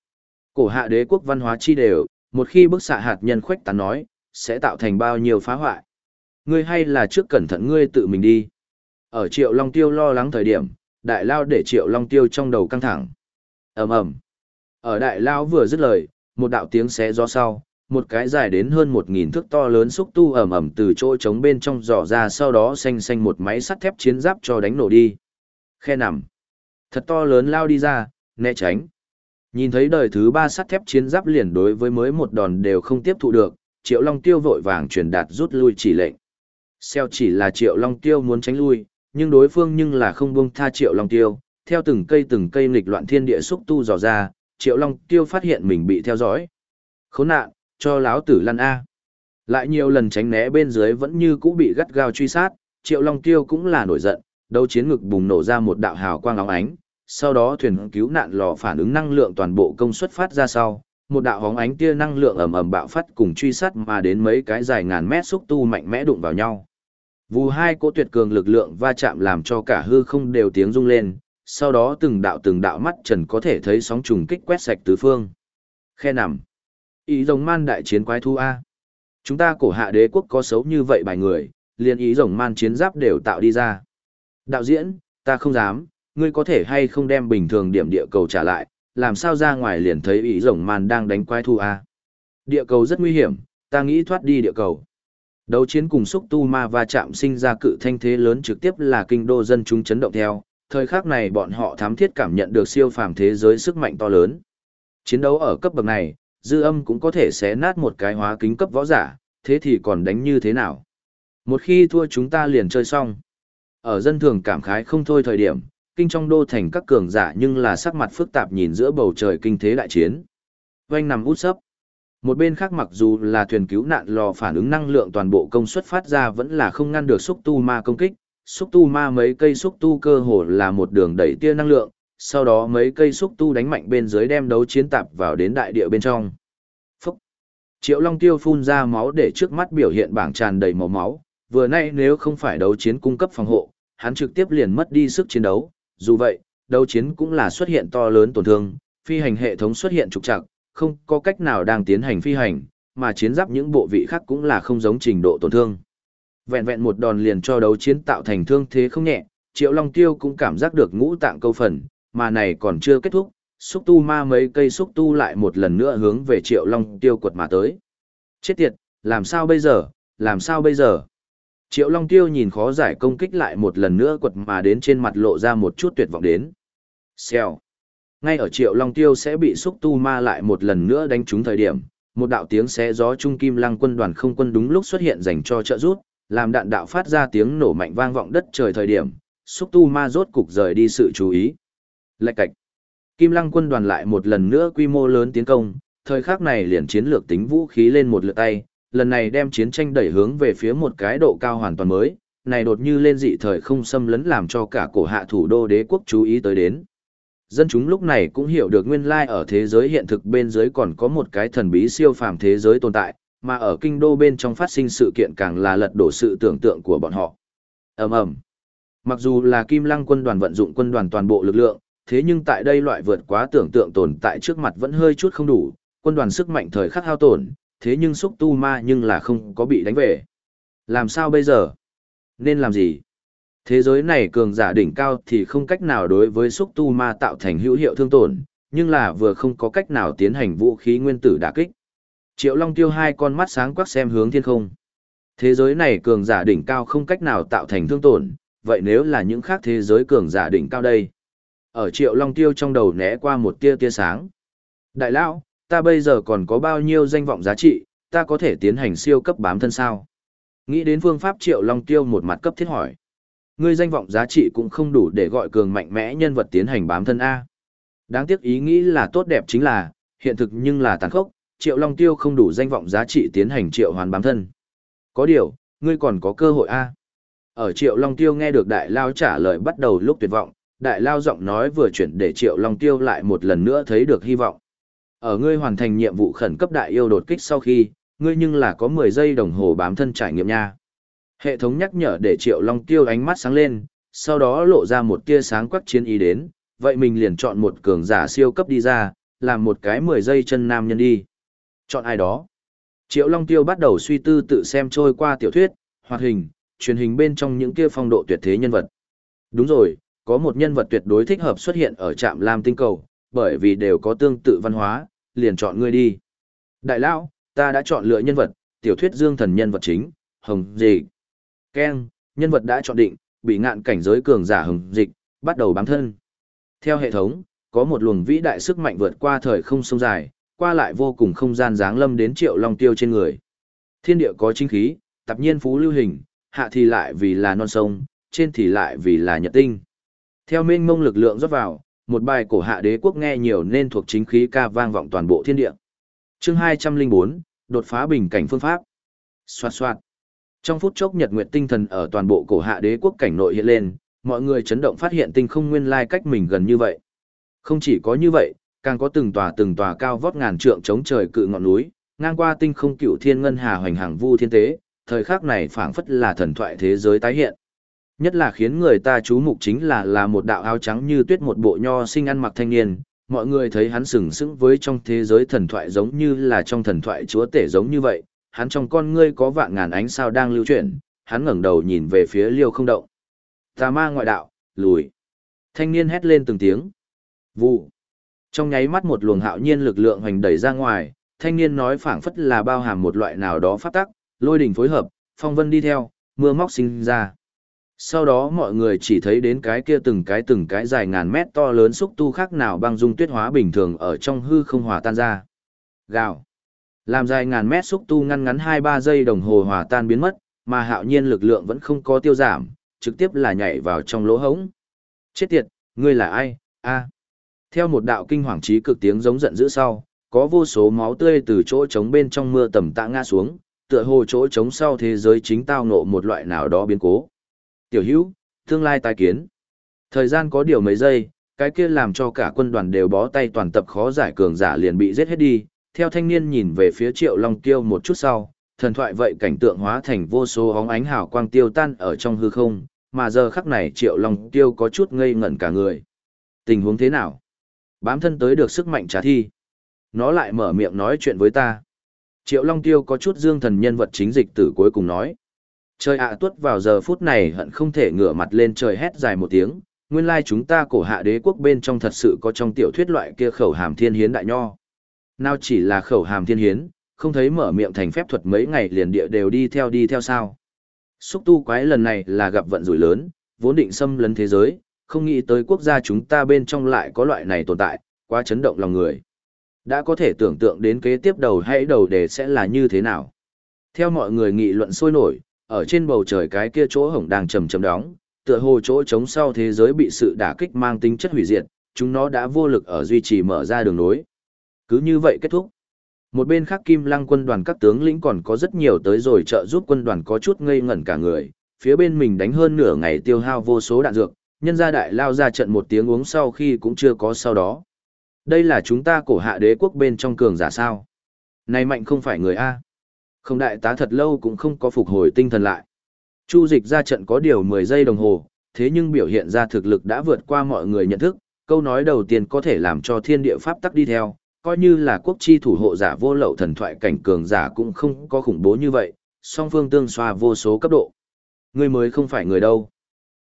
Cổ hạ đế quốc văn hóa chi đều, một khi bức xạ hạt nhân khuếch tán nói, sẽ tạo thành bao nhiêu phá hoại. Ngươi hay là trước cẩn thận ngươi tự mình đi. Ở triệu long tiêu lo lắng thời điểm, đại lao để triệu long tiêu trong đầu căng thẳng. ầm ầm Ở đại lao vừa dứt lời, một đạo tiếng xé gió sau, một cái dài đến hơn một nghìn thước to lớn xúc tu ầm ầm từ chỗ trống bên trong dò ra sau đó xanh xanh một máy sắt thép chiến giáp cho đánh nổ đi. Khe nằm. Thật to lớn lao đi ra, né tránh. Nhìn thấy đời thứ ba sắt thép chiến giáp liền đối với mới một đòn đều không tiếp thụ được, Triệu Long Tiêu vội vàng truyền đạt rút lui chỉ lệnh. Xeo chỉ là Triệu Long Tiêu muốn tránh lui, nhưng đối phương nhưng là không buông tha Triệu Long Tiêu, theo từng cây từng cây nghịch loạn thiên địa xúc tu dò ra, Triệu Long Tiêu phát hiện mình bị theo dõi. Khốn nạn, cho láo tử lăn A. Lại nhiều lần tránh né bên dưới vẫn như cũ bị gắt gao truy sát, Triệu Long Tiêu cũng là nổi giận, đấu chiến ngực bùng nổ ra một đạo hào quang óng ánh, sau đó thuyền cứu nạn lò phản ứng năng lượng toàn bộ công suất phát ra sau, một đạo hóng ánh tia năng lượng ầm ầm bạo phát cùng truy sát mà đến mấy cái dài ngàn mét xúc tu mạnh mẽ đụng vào nhau. Vù hai cỗ tuyệt cường lực lượng va chạm làm cho cả hư không đều tiếng rung lên, sau đó từng đạo từng đạo mắt trần có thể thấy sóng trùng kích quét sạch tứ phương. Khe nằm. Ý rồng man đại chiến quái thu A. Chúng ta cổ hạ đế quốc có xấu như vậy bài người, liền ý rồng man chiến giáp đều tạo đi ra. Đạo diễn, ta không dám, ngươi có thể hay không đem bình thường điểm địa cầu trả lại, làm sao ra ngoài liền thấy ý rồng man đang đánh quái thu a Địa cầu rất nguy hiểm, ta nghĩ thoát đi địa cầu. Đấu chiến cùng xúc tu ma va chạm sinh ra cự thanh thế lớn trực tiếp là kinh đô dân chúng chấn động theo, thời khắc này bọn họ thám thiết cảm nhận được siêu phàm thế giới sức mạnh to lớn. Chiến đấu ở cấp bậc này, dư âm cũng có thể xé nát một cái hóa kính cấp võ giả, thế thì còn đánh như thế nào? Một khi thua chúng ta liền chơi xong. Ở dân thường cảm khái không thôi thời điểm, kinh trong đô thành các cường giả nhưng là sắc mặt phức tạp nhìn giữa bầu trời kinh thế đại chiến. Oanh nằm út sấp. Một bên khác mặc dù là thuyền cứu nạn lò phản ứng năng lượng toàn bộ công suất phát ra vẫn là không ngăn được xúc tu ma công kích, xúc tu ma mấy cây xúc tu cơ hồ là một đường đẩy tia năng lượng, sau đó mấy cây xúc tu đánh mạnh bên dưới đem đấu chiến tạp vào đến đại địa bên trong. Phúc! Triệu Long Tiêu phun ra máu để trước mắt biểu hiện bảng tràn đầy màu máu, vừa nay nếu không phải đấu chiến cung cấp phòng hộ, hắn trực tiếp liền mất đi sức chiến đấu, dù vậy, đấu chiến cũng là xuất hiện to lớn tổn thương, phi hành hệ thống xuất hiện trục trặc, không có cách nào đang tiến hành phi hành, mà chiến giáp những bộ vị khác cũng là không giống trình độ tổn thương. Vẹn vẹn một đòn liền cho đấu chiến tạo thành thương thế không nhẹ, Triệu Long Tiêu cũng cảm giác được ngũ tạng câu phần, mà này còn chưa kết thúc, xúc tu ma mấy cây xúc tu lại một lần nữa hướng về Triệu Long Tiêu quật mà tới. Chết tiệt, làm sao bây giờ, làm sao bây giờ? Triệu Long Tiêu nhìn khó giải công kích lại một lần nữa quật mà đến trên mặt lộ ra một chút tuyệt vọng đến. Xèo. Ngay ở Triệu Long Tiêu sẽ bị xúc tu ma lại một lần nữa đánh trúng thời điểm, một đạo tiếng xé gió trung kim lăng quân đoàn không quân đúng lúc xuất hiện dành cho trợ rút, làm đạn đạo phát ra tiếng nổ mạnh vang vọng đất trời thời điểm, xúc tu ma rốt cục rời đi sự chú ý. Lạch cạch. Kim lăng quân đoàn lại một lần nữa quy mô lớn tiến công, thời khắc này liền chiến lược tính vũ khí lên một lượt tay, lần này đem chiến tranh đẩy hướng về phía một cái độ cao hoàn toàn mới, này đột như lên dị thời không xâm lấn làm cho cả cổ hạ thủ đô đế quốc chú ý tới đến. Dân chúng lúc này cũng hiểu được nguyên lai ở thế giới hiện thực bên dưới còn có một cái thần bí siêu phàm thế giới tồn tại, mà ở kinh đô bên trong phát sinh sự kiện càng là lật đổ sự tưởng tượng của bọn họ. ầm ầm Mặc dù là Kim Lăng quân đoàn vận dụng quân đoàn toàn bộ lực lượng, thế nhưng tại đây loại vượt quá tưởng tượng tồn tại trước mặt vẫn hơi chút không đủ, quân đoàn sức mạnh thời khắc hao tổn, thế nhưng xúc tu ma nhưng là không có bị đánh về. Làm sao bây giờ? Nên làm gì? Thế giới này cường giả đỉnh cao thì không cách nào đối với xúc tu ma tạo thành hữu hiệu thương tổn, nhưng là vừa không có cách nào tiến hành vũ khí nguyên tử đả kích. Triệu Long tiêu hai con mắt sáng quắc xem hướng thiên không. Thế giới này cường giả đỉnh cao không cách nào tạo thành thương tổn, vậy nếu là những khác thế giới cường giả đỉnh cao đây? Ở triệu long tiêu trong đầu né qua một tia tia sáng. Đại lão, ta bây giờ còn có bao nhiêu danh vọng giá trị, ta có thể tiến hành siêu cấp bám thân sao? Nghĩ đến phương pháp triệu long tiêu một mặt cấp thiết hỏi. Ngươi danh vọng giá trị cũng không đủ để gọi cường mạnh mẽ nhân vật tiến hành bám thân A. Đáng tiếc ý nghĩ là tốt đẹp chính là, hiện thực nhưng là tàn khốc, triệu long tiêu không đủ danh vọng giá trị tiến hành triệu hoàn bám thân. Có điều, ngươi còn có cơ hội A. Ở triệu long tiêu nghe được đại lao trả lời bắt đầu lúc tuyệt vọng, đại lao giọng nói vừa chuyển để triệu long tiêu lại một lần nữa thấy được hy vọng. Ở ngươi hoàn thành nhiệm vụ khẩn cấp đại yêu đột kích sau khi, ngươi nhưng là có 10 giây đồng hồ bám thân trải nghiệm nha. Hệ thống nhắc nhở để Triệu Long Tiêu ánh mắt sáng lên, sau đó lộ ra một tia sáng quắc chiến ý đến, vậy mình liền chọn một cường giả siêu cấp đi ra, làm một cái 10 giây chân nam nhân đi. Chọn ai đó? Triệu Long Tiêu bắt đầu suy tư tự xem trôi qua tiểu thuyết, hoạt hình, truyền hình bên trong những kia phong độ tuyệt thế nhân vật. Đúng rồi, có một nhân vật tuyệt đối thích hợp xuất hiện ở trạm Lam Tinh Cầu, bởi vì đều có tương tự văn hóa, liền chọn ngươi đi. Đại lão, ta đã chọn lựa nhân vật, tiểu thuyết dương thần nhân vật chính, Hồng Dịch. Ken, nhân vật đã chọn định, bị ngạn cảnh giới cường giả Hồng Dịch, bắt đầu bám thân. Theo hệ thống, có một luồng vĩ đại sức mạnh vượt qua thời không sông dài, qua lại vô cùng không gian dáng lâm đến triệu long tiêu trên người. Thiên địa có chính khí, tập nhiên phú lưu hình, hạ thì lại vì là non sông, trên thì lại vì là nhật tinh. Theo mênh mông lực lượng rót vào, một bài cổ hạ đế quốc nghe nhiều nên thuộc chính khí ca vang vọng toàn bộ thiên địa. Chương 204, đột phá bình cảnh phương pháp. Xoạt xoạt. Trong phút chốc nhật nguyệt tinh thần ở toàn bộ cổ hạ đế quốc cảnh nội hiện lên, mọi người chấn động phát hiện tinh không nguyên lai cách mình gần như vậy. Không chỉ có như vậy, càng có từng tòa từng tòa cao vót ngàn trượng chống trời cự ngọn núi, ngang qua tinh không cựu thiên ngân hà hoành hàng vu thiên tế, thời khắc này phảng phất là thần thoại thế giới tái hiện. Nhất là khiến người ta chú mục chính là là một đạo áo trắng như tuyết một bộ nho sinh ăn mặc thanh niên, mọi người thấy hắn sừng sững với trong thế giới thần thoại giống như là trong thần thoại chúa tể giống như vậy, hắn trong con ngươi có vạn ngàn ánh sao đang lưu chuyển, hắn ngẩng đầu nhìn về phía liêu không động. Tà ma ngoại đạo, lùi. Thanh niên hét lên từng tiếng. Vụ. Trong nháy mắt một luồng hạo nhiên lực lượng hoành đẩy ra ngoài, thanh niên nói phảng phất là bao hàm một loại nào đó phát tắc, lôi đỉnh phối hợp, phong vân đi theo, mưa móc sinh ra. Sau đó mọi người chỉ thấy đến cái kia từng cái từng cái dài ngàn mét to lớn xúc tu khác nào băng dung tuyết hóa bình thường ở trong hư không hòa tan ra. Gào. Làm dài ngàn mét xúc tu ngăn ngắn 2-3 giây đồng hồ hòa tan biến mất, mà hạo nhiên lực lượng vẫn không có tiêu giảm, trực tiếp là nhảy vào trong lỗ hống. Chết tiệt, ngươi là ai? A. Theo một đạo kinh hoàng trí cực tiếng giống giận dữ sau, có vô số máu tươi từ chỗ trống bên trong mưa tầm tạ ngã xuống, tựa hồ chỗ trống sau thế giới chính tao ngộ một loại nào đó biến cố. Tiểu hữu, tương lai tai kiến. Thời gian có điều mấy giây, cái kia làm cho cả quân đoàn đều bó tay toàn tập khó giải cường giả liền bị giết hết đi. Theo thanh niên nhìn về phía triệu long tiêu một chút sau, thần thoại vậy cảnh tượng hóa thành vô số hóng ánh hào quang tiêu tan ở trong hư không, mà giờ khắc này triệu long tiêu có chút ngây ngẩn cả người. Tình huống thế nào? Bám thân tới được sức mạnh trả thi. Nó lại mở miệng nói chuyện với ta. Triệu Long Tiêu có chút dương thần nhân vật chính dịch tử cuối cùng nói. Trời ạ tuất vào giờ phút này hận không thể ngửa mặt lên trời hét dài một tiếng, nguyên lai chúng ta cổ hạ đế quốc bên trong thật sự có trong tiểu thuyết loại kia khẩu hàm thiên hiến đại nho. Nào chỉ là khẩu hàm thiên hiến, không thấy mở miệng thành phép thuật mấy ngày liền địa đều đi theo đi theo sao. Xúc tu quái lần này là gặp vận rủi lớn, vốn định xâm lấn thế giới, không nghĩ tới quốc gia chúng ta bên trong lại có loại này tồn tại, quá chấn động lòng người. Đã có thể tưởng tượng đến kế tiếp đầu hay đầu đề sẽ là như thế nào. Theo mọi người nghị luận sôi nổi, ở trên bầu trời cái kia chỗ hổng đang trầm trầm đóng, tựa hồ chỗ trống sau thế giới bị sự đả kích mang tính chất hủy diệt, chúng nó đã vô lực ở duy trì mở ra đường nối. Cứ như vậy kết thúc. Một bên khác Kim Lăng quân đoàn các tướng lĩnh còn có rất nhiều tới rồi trợ giúp quân đoàn có chút ngây ngẩn cả người, phía bên mình đánh hơn nửa ngày tiêu hao vô số đạn dược, nhân gia đại lao ra trận một tiếng uống sau khi cũng chưa có sau đó. Đây là chúng ta cổ hạ đế quốc bên trong cường giả sao. Này mạnh không phải người A. Không đại tá thật lâu cũng không có phục hồi tinh thần lại. Chu dịch ra trận có điều 10 giây đồng hồ, thế nhưng biểu hiện ra thực lực đã vượt qua mọi người nhận thức, câu nói đầu tiên có thể làm cho thiên địa pháp tắc đi theo, coi như là quốc chi thủ hộ giả vô lậu thần thoại cảnh cường giả cũng không có khủng bố như vậy, song phương tương xoa vô số cấp độ. Người mới không phải người đâu.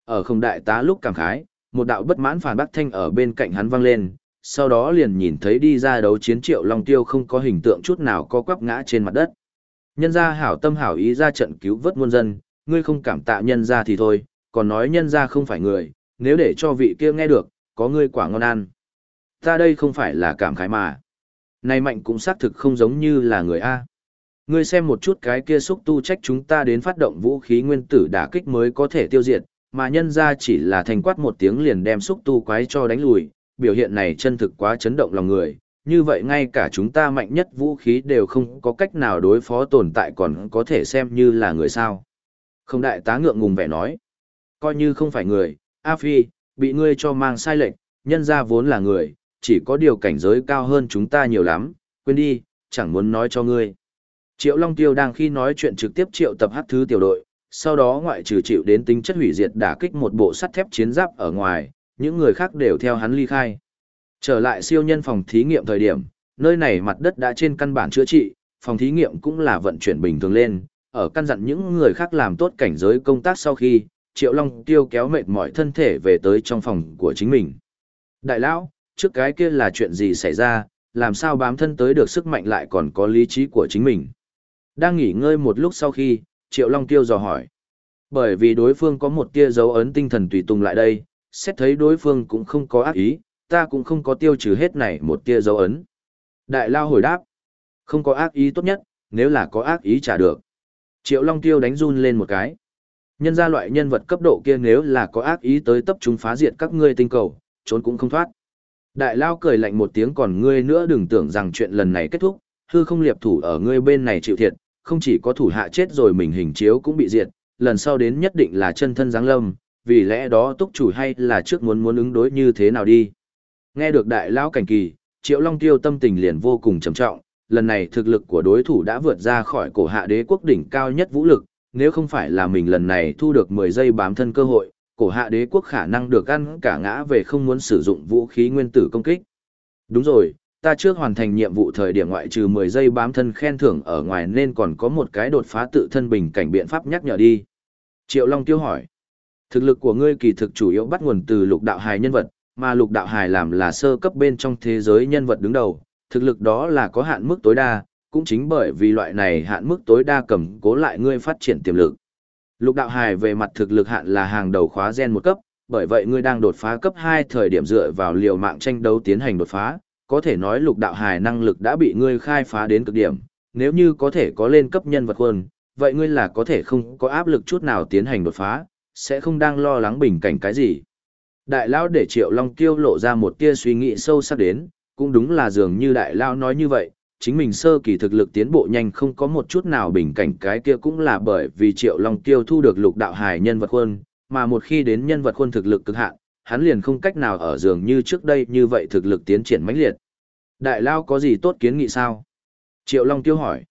Ở không đại tá lúc cảm khái, một đạo bất mãn phản bác thanh ở bên cạnh hắn vang lên, sau đó liền nhìn thấy đi ra đấu chiến triệu long tiêu không có hình tượng chút nào có quắp ngã trên mặt đất. Nhân gia hảo tâm hảo ý ra trận cứu vớt muôn dân, ngươi không cảm tạ nhân gia thì thôi, còn nói nhân gia không phải người, nếu để cho vị kia nghe được, có ngươi quả ngon ăn. Ta đây không phải là cảm khái mà. Này mạnh cũng xác thực không giống như là người A. Ngươi xem một chút cái kia xúc tu trách chúng ta đến phát động vũ khí nguyên tử đả kích mới có thể tiêu diệt, mà nhân ra chỉ là thành quát một tiếng liền đem xúc tu quái cho đánh lùi, biểu hiện này chân thực quá chấn động lòng người, như vậy ngay cả chúng ta mạnh nhất vũ khí đều không có cách nào đối phó tồn tại còn có thể xem như là người sao. Không đại tá ngượng ngùng vẻ nói, coi như không phải người, A Phi, bị ngươi cho mang sai lệch, nhân ra vốn là người, chỉ có điều cảnh giới cao hơn chúng ta nhiều lắm, quên đi, chẳng muốn nói cho ngươi. Triệu Long Tiêu đang khi nói chuyện trực tiếp triệu tập hát thứ tiểu đội, sau đó ngoại trừ chịu đến tính chất hủy diệt đả kích một bộ sắt thép chiến giáp ở ngoài, những người khác đều theo hắn ly khai. Trở lại siêu nhân phòng thí nghiệm thời điểm, nơi này mặt đất đã trên căn bản chữa trị, phòng thí nghiệm cũng là vận chuyển bình thường lên, ở căn dặn những người khác làm tốt cảnh giới công tác sau khi, Triệu Long Tiêu kéo mệt mỏi thân thể về tới trong phòng của chính mình. Đại lão, trước cái kia là chuyện gì xảy ra, làm sao bám thân tới được sức mạnh lại còn có lý trí của chính mình. Đang nghỉ ngơi một lúc sau khi, Triệu Long Tiêu dò hỏi. Bởi vì đối phương có một tia dấu ấn tinh thần tùy tùng lại đây, xét thấy đối phương cũng không có ác ý, ta cũng không có tiêu trừ hết này một tia dấu ấn. Đại Lao hồi đáp. Không có ác ý tốt nhất, nếu là có ác ý trả được. Triệu Long Tiêu đánh run lên một cái. Nhân ra loại nhân vật cấp độ kia nếu là có ác ý tới tập trung phá diệt các ngươi tinh cầu, trốn cũng không thoát. Đại Lao cười lạnh một tiếng còn ngươi nữa đừng tưởng rằng chuyện lần này kết thúc, hư không liệp thủ ở ngươi bên này chịu thiệt, không chỉ có thủ hạ chết rồi mình hình chiếu cũng bị diệt, lần sau đến nhất định là chân thân giáng lâm, vì lẽ đó túc chủ hay là trước muốn muốn ứng đối như thế nào đi. Nghe được đại lão cảnh kỳ, Triệu Long Tiêu tâm tình liền vô cùng trầm trọng, lần này thực lực của đối thủ đã vượt ra khỏi cổ hạ đế quốc đỉnh cao nhất vũ lực, nếu không phải là mình lần này thu được 10 giây bám thân cơ hội, cổ hạ đế quốc khả năng được ăn cả ngã về không muốn sử dụng vũ khí nguyên tử công kích. Đúng rồi, ta trước hoàn thành nhiệm vụ thời điểm ngoại trừ 10 giây bám thân khen thưởng ở ngoài nên còn có một cái đột phá tự thân bình cảnh biện pháp nhắc nhở đi. Triệu Long Tiêu hỏi, thực lực của ngươi kỳ thực chủ yếu bắt nguồn từ lục đạo hài nhân vật, mà lục đạo Hải làm là sơ cấp bên trong thế giới nhân vật đứng đầu, thực lực đó là có hạn mức tối đa, cũng chính bởi vì loại này hạn mức tối đa cầm cố lại ngươi phát triển tiềm lực. Lục đạo Hải về mặt thực lực hạn là hàng đầu khóa gen một cấp, bởi vậy ngươi đang đột phá cấp 2 thời điểm dựa vào liều mạng tranh đấu tiến hành đột phá, có thể nói lục đạo Hải năng lực đã bị ngươi khai phá đến cực điểm, nếu như có thể có lên cấp nhân vật quân, vậy ngươi là có thể không có áp lực chút nào tiến hành đột phá, sẽ không đang lo lắng bình cảnh cái gì. Đại lão để Triệu Long Tiêu lộ ra một tia suy nghĩ sâu sắc đến, cũng đúng là dường như đại lão nói như vậy, chính mình sơ kỳ thực lực tiến bộ nhanh không có một chút nào bình cảnh cái kia cũng là bởi vì Triệu Long Tiêu thu được lục đạo hài nhân vật quân, mà một khi đến nhân vật quân thực lực cực hạn, hắn liền không cách nào ở dường như trước đây như vậy thực lực tiến triển mãnh liệt. Đại Lão có gì tốt kiến nghị sao? Triệu Long Tiêu hỏi.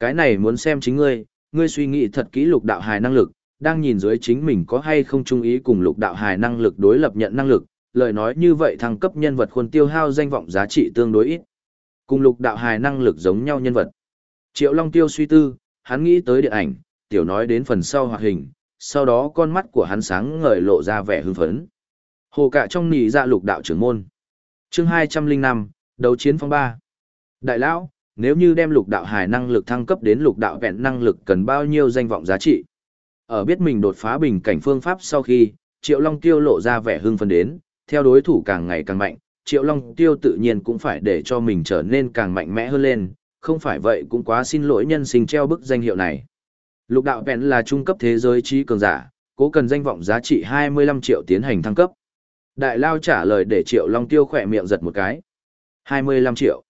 Cái này muốn xem chính ngươi, ngươi suy nghĩ thật kỹ lục đạo hài năng lực, đang nhìn dưới chính mình có hay không trung ý cùng lục đạo hài năng lực đối lập nhận năng lực, lời nói như vậy thăng cấp nhân vật khuôn tiêu hao danh vọng giá trị tương đối ít. Cùng lục đạo hài năng lực giống nhau nhân vật. Triệu Long Tiêu suy tư, hắn nghĩ tới điện ảnh, tiểu nói đến phần sau hoạt hình, sau đó con mắt của hắn sáng ngời lộ ra vẻ hưng phấn. Hồ cả trong nỉ dạ lục đạo trưởng môn. chương 205, đấu chiến phong ba. Đại lão, nếu như đem lục đạo hài năng lực thăng cấp đến lục đạo vẹn năng lực cần bao nhiêu danh vọng giá trị? Ở biết mình đột phá bình cảnh phương pháp sau khi, Triệu Long Tiêu lộ ra vẻ hưng phấn đến, theo đối thủ càng ngày càng mạnh, Triệu Long Tiêu tự nhiên cũng phải để cho mình trở nên càng mạnh mẽ hơn lên, không phải vậy cũng quá xin lỗi nhân sinh treo bức danh hiệu này. Lục đạo vẹn là trung cấp thế giới trí cường giả, cố cần danh vọng giá trị 25 triệu tiến hành thăng cấp. Đại Lao trả lời để Triệu Long Tiêu khỏe miệng giật một cái. 25 triệu.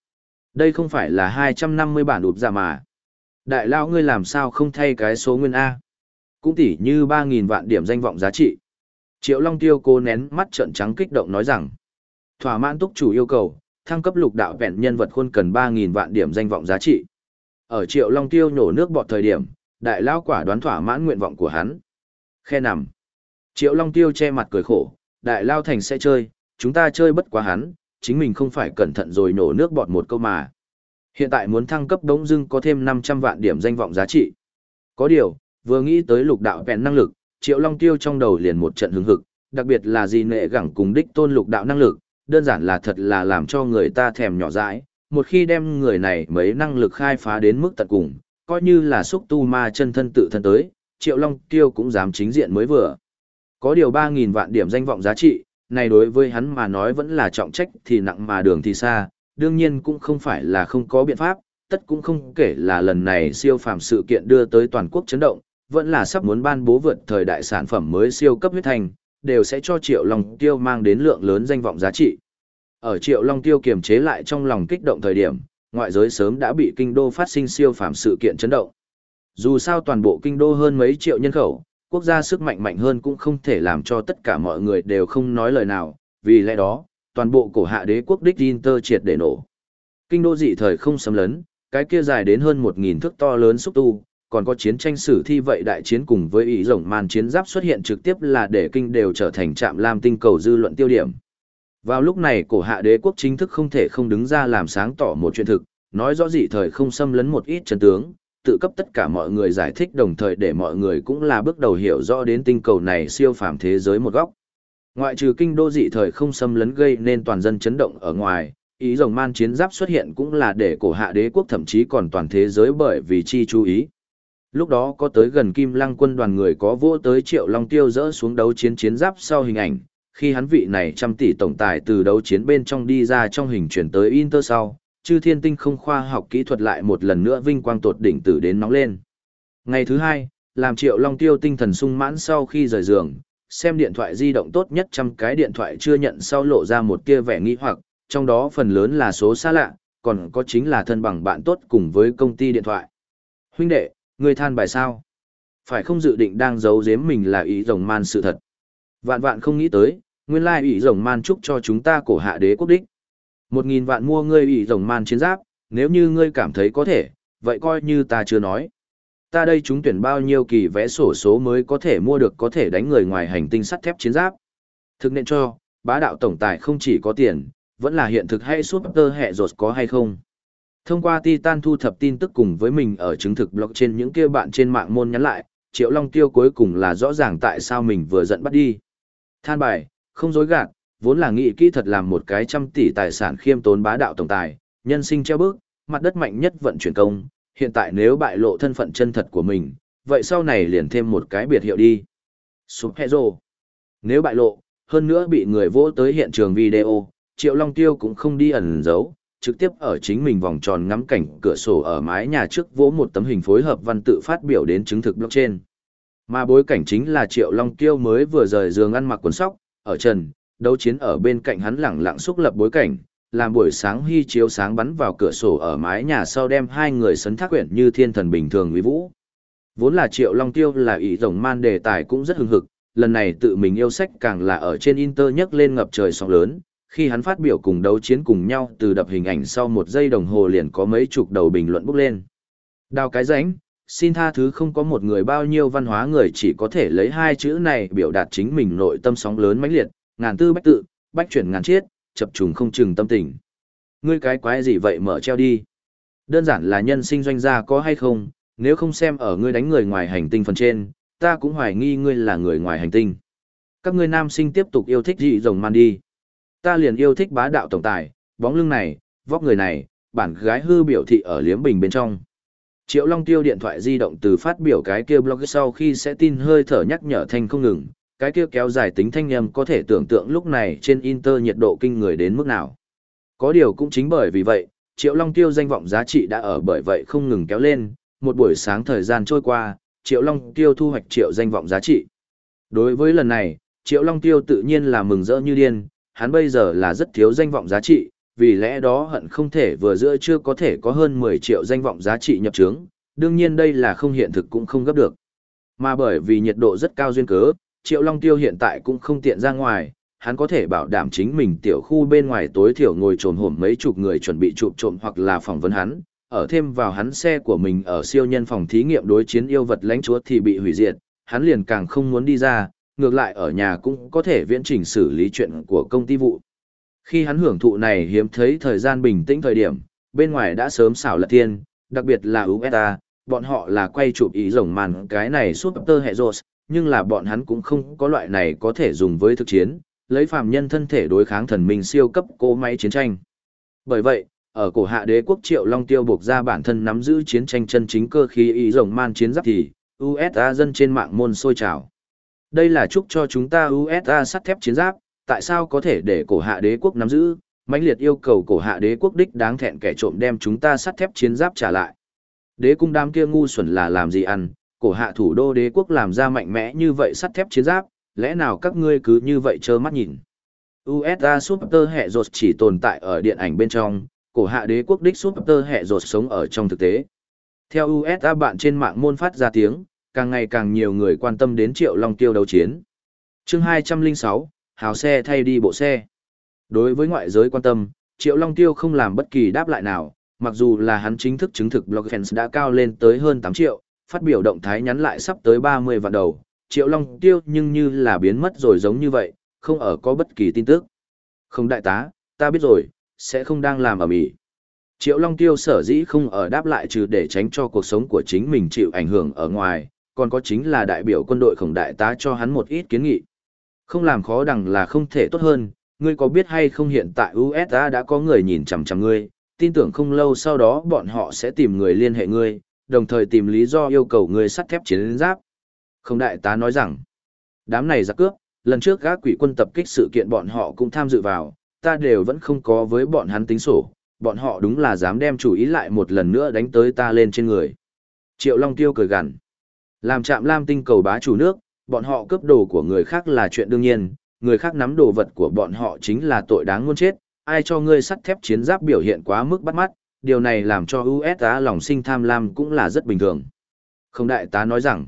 Đây không phải là 250 bản đụp giả mà. Đại Lao ngươi làm sao không thay cái số nguyên A. Cũng tỉ như 3.000 vạn điểm danh vọng giá trị. Triệu Long Tiêu cô nén mắt trợn trắng kích động nói rằng. Thỏa mãn túc chủ yêu cầu, thăng cấp lục đạo vẹn nhân vật khuôn cần 3.000 vạn điểm danh vọng giá trị. Ở Triệu Long Tiêu nhổ nước bọt thời điểm, đại lao quả đoán thỏa mãn nguyện vọng của hắn. Khe nằm. Triệu Long Tiêu che mặt cười khổ, đại lao thành sẽ chơi, chúng ta chơi bất quá hắn, chính mình không phải cẩn thận rồi nổ nước bọt một câu mà. Hiện tại muốn thăng cấp đống dưng có thêm 500 vạn điểm danh vọng giá trị. Có điều, vừa nghĩ tới lục đạo vẹn năng lực, Triệu Long Tiêu trong đầu liền một trận hứng hực, đặc biệt là gì nệ gẳng cùng đích tôn lục đạo năng lực, đơn giản là thật là làm cho người ta thèm nhỏ dãi. Một khi đem người này mấy năng lực khai phá đến mức tận cùng, coi như là xúc tu ma chân thân tự thân tới, Triệu Long Tiêu cũng dám chính diện mới vừa. Có điều 3.000 vạn điểm danh vọng giá trị, này đối với hắn mà nói vẫn là trọng trách thì nặng mà đường thì xa, đương nhiên cũng không phải là không có biện pháp, tất cũng không kể là lần này siêu phàm sự kiện đưa tới toàn quốc chấn động, vẫn là sắp muốn ban bố vượt thời đại sản phẩm mới siêu cấp huyết thành, đều sẽ cho Triệu Long Tiêu mang đến lượng lớn danh vọng giá trị. Ở Triệu Long Tiêu kiềm chế lại trong lòng kích động thời điểm, ngoại giới sớm đã bị kinh đô phát sinh siêu phàm sự kiện chấn động. Dù sao toàn bộ kinh đô hơn mấy triệu nhân khẩu, quốc gia sức mạnh mạnh hơn cũng không thể làm cho tất cả mọi người đều không nói lời nào, vì lẽ đó, toàn bộ cổ hạ đế quốc đích Inter triệt để nổ. Kinh đô dị thời không xâm lấn, cái kia dài đến hơn 1.000 thước to lớn xúc tu, còn có chiến tranh sử thi vậy đại chiến cùng với ý rồng màn chiến giáp xuất hiện trực tiếp là để kinh đều trở thành trạm lam tinh cầu dư luận tiêu điểm. Vào lúc này cổ hạ đế quốc chính thức không thể không đứng ra làm sáng tỏ một chuyện thực, nói rõ dị thời không xâm lấn một ít chân tướng, tự cấp tất cả mọi người giải thích đồng thời để mọi người cũng là bước đầu hiểu rõ đến tinh cầu này siêu phàm thế giới một góc. Ngoại trừ kinh đô dị thời không xâm lấn gây nên toàn dân chấn động ở ngoài, ý rồng man chiến giáp xuất hiện cũng là để cổ hạ đế quốc thậm chí còn toàn thế giới bởi vì chi chú ý. Lúc đó có tới gần Kim Lăng quân đoàn người có vỗ tới Triệu Long Tiêu dỡ xuống đấu chiến chiến giáp sau hình ảnh, khi hắn vị này trăm tỷ tổng tài từ đấu chiến bên trong đi ra trong hình chuyển tới Inter sau, chư thiên tinh không khoa học kỹ thuật lại một lần nữa vinh quang tột đỉnh tử đến nóng lên. Ngày thứ hai, làm Triệu Long Tiêu tinh thần sung mãn sau khi rời giường, xem điện thoại di động tốt nhất trăm cái điện thoại chưa nhận sau lộ ra một kia vẻ nghĩ hoặc, trong đó phần lớn là số xa lạ, còn có chính là thân bằng bạn tốt cùng với công ty điện thoại. Huynh đệ, Ngươi than bài sao? Phải không dự định đang giấu giếm mình là ý rồng man sự thật. Vạn vạn không nghĩ tới, nguyên lai ý rồng man chúc cho chúng ta cổ hạ đế quốc đích. Một nghìn vạn mua ngươi ý rồng man chiến giáp, nếu như ngươi cảm thấy có thể, vậy coi như ta chưa nói. Ta đây chúng tuyển bao nhiêu kỳ vẽ sổ số mới có thể mua được có thể đánh người ngoài hành tinh sắt thép chiến giáp. Thực nên cho, bá đạo tổng tài không chỉ có tiền, vẫn là hiện thực hay suốt tơ hệ rột có hay không. Thông qua Titan thu thập tin tức cùng với mình ở chứng thực blog trên những kia bạn trên mạng môn nhắn lại, Triệu Long Tiêu cuối cùng là rõ ràng tại sao mình vừa giận bắt đi. Than bài, không dối gạt, vốn là nghị kỹ thật làm một cái trăm tỷ tài sản khiêm tốn bá đạo tổng tài, nhân sinh treo bước, mặt đất mạnh nhất vận chuyển công, hiện tại nếu bại lộ thân phận chân thật của mình, vậy sau này liền thêm một cái biệt hiệu đi. Subhero. Nếu bại lộ, hơn nữa bị người vỗ tới hiện trường video, Triệu Long Tiêu cũng không đi ẩn giấu, trực tiếp ở chính mình vòng tròn ngắm cảnh cửa sổ ở mái nhà trước vỗ một tấm hình phối hợp văn tự phát biểu đến chứng thực blockchain. Mà bối cảnh chính là Triệu Long Tiêu mới vừa rời giường ăn mặc quần sóc, ở trần, đấu chiến ở bên cạnh hắn lẳng lặng xúc lập bối cảnh, làm buổi sáng hy chiếu sáng bắn vào cửa sổ ở mái nhà sau đem hai người sấn thác quyển như thiên thần bình thường uy vũ. Vốn là Triệu Long Tiêu là ý rồng man đề tài cũng rất hưng hực, lần này tự mình yêu sách càng là ở trên Inter nhấc lên ngập trời sóng lớn, khi hắn phát biểu cùng đấu chiến cùng nhau từ đập hình ảnh sau một giây đồng hồ liền có mấy chục đầu bình luận bốc lên. Đào cái ránh, xin tha thứ không có một người bao nhiêu văn hóa người chỉ có thể lấy hai chữ này biểu đạt chính mình nội tâm sóng lớn mãnh liệt, ngàn tư bách tự, bách chuyển ngàn chiết, chập trùng không chừng tâm tình. Ngươi cái quái gì vậy mở treo đi. Đơn giản là nhân sinh doanh gia có hay không, nếu không xem ở ngươi đánh người ngoài hành tinh phần trên, ta cũng hoài nghi ngươi là người ngoài hành tinh. Các ngươi nam sinh tiếp tục yêu thích dị rồng man đi. Ta liền yêu thích bá đạo tổng tài, bóng lưng này, vóc người này, bản gái hư biểu thị ở liếm bình bên trong. Triệu Long tiêu điện thoại di động từ phát biểu cái kia blog sau khi sẽ tin hơi thở nhắc nhở thanh không ngừng, cái kia kéo dài tính thanh nhầm có thể tưởng tượng lúc này trên Inter nhiệt độ kinh người đến mức nào. Có điều cũng chính bởi vì vậy, Triệu Long Tiêu danh vọng giá trị đã ở bởi vậy không ngừng kéo lên, một buổi sáng thời gian trôi qua, Triệu Long Tiêu thu hoạch triệu danh vọng giá trị. Đối với lần này, Triệu Long Tiêu tự nhiên là mừng rỡ như điên, hắn bây giờ là rất thiếu danh vọng giá trị, vì lẽ đó hận không thể vừa giữa chưa có thể có hơn 10 triệu danh vọng giá trị nhập trướng, đương nhiên đây là không hiện thực cũng không gấp được. Mà bởi vì nhiệt độ rất cao duyên cớ, Triệu Long Tiêu hiện tại cũng không tiện ra ngoài, hắn có thể bảo đảm chính mình tiểu khu bên ngoài tối thiểu ngồi trồn hổm mấy chục người chuẩn bị chụp trộm hoặc là phỏng vấn hắn, ở thêm vào hắn xe của mình ở siêu nhân phòng thí nghiệm đối chiến yêu vật lãnh chúa thì bị hủy diệt, hắn liền càng không muốn đi ra, ngược lại ở nhà cũng có thể viễn trình xử lý chuyện của công ty vụ. Khi hắn hưởng thụ này hiếm thấy thời gian bình tĩnh thời điểm, bên ngoài đã sớm xảo lật thiên, đặc biệt là USA, bọn họ là quay chụp ý rồng màn cái này suốt tơ hệ rột, nhưng là bọn hắn cũng không có loại này có thể dùng với thực chiến, lấy phàm nhân thân thể đối kháng thần minh siêu cấp cỗ máy chiến tranh. Bởi vậy, ở cổ hạ đế quốc triệu long tiêu buộc ra bản thân nắm giữ chiến tranh chân chính cơ khí ý rồng man chiến giáp thì, USA dân trên mạng môn sôi trào. Đây là chúc cho chúng ta USA sắt thép chiến giáp, tại sao có thể để cổ hạ đế quốc nắm giữ, mãnh liệt yêu cầu cổ hạ đế quốc đích đáng thẹn kẻ trộm đem chúng ta sắt thép chiến giáp trả lại. Đế cung đám kia ngu xuẩn là làm gì ăn, cổ hạ thủ đô đế quốc làm ra mạnh mẽ như vậy sắt thép chiến giáp, lẽ nào các ngươi cứ như vậy trơ mắt nhìn. USA Super hệ rột chỉ tồn tại ở điện ảnh bên trong, cổ hạ đế quốc đích Super hệ rột sống ở trong thực tế. Theo USA bạn trên mạng môn phát ra tiếng, càng ngày càng nhiều người quan tâm đến Triệu Long Tiêu đấu chiến. chương 206, hào xe thay đi bộ xe. Đối với ngoại giới quan tâm, Triệu Long Tiêu không làm bất kỳ đáp lại nào, mặc dù là hắn chính thức chứng thực blog fans đã cao lên tới hơn 8 triệu, phát biểu động thái nhắn lại sắp tới 30 vạn đầu, Triệu Long Tiêu nhưng như là biến mất rồi giống như vậy, không ở có bất kỳ tin tức. Không đại tá, ta biết rồi, sẽ không đang làm ở mỹ. Triệu Long Tiêu sở dĩ không ở đáp lại trừ để tránh cho cuộc sống của chính mình chịu ảnh hưởng ở ngoài, còn có chính là đại biểu quân đội khổng đại tá cho hắn một ít kiến nghị. Không làm khó đằng là không thể tốt hơn, ngươi có biết hay không hiện tại USA đã có người nhìn chằm chằm ngươi, tin tưởng không lâu sau đó bọn họ sẽ tìm người liên hệ ngươi, đồng thời tìm lý do yêu cầu ngươi sắt thép chiến giáp. Không đại tá nói rằng, đám này giặc cướp, lần trước gác quỷ quân tập kích sự kiện bọn họ cũng tham dự vào, ta đều vẫn không có với bọn hắn tính sổ, bọn họ đúng là dám đem chủ ý lại một lần nữa đánh tới ta lên trên người. Triệu Long Tiêu cười gằn. Làm chạm lam tinh cầu bá chủ nước, bọn họ cướp đồ của người khác là chuyện đương nhiên, người khác nắm đồ vật của bọn họ chính là tội đáng muôn chết, ai cho ngươi sắt thép chiến giáp biểu hiện quá mức bắt mắt, điều này làm cho USA lòng sinh tham lam cũng là rất bình thường. Không đại tá nói rằng,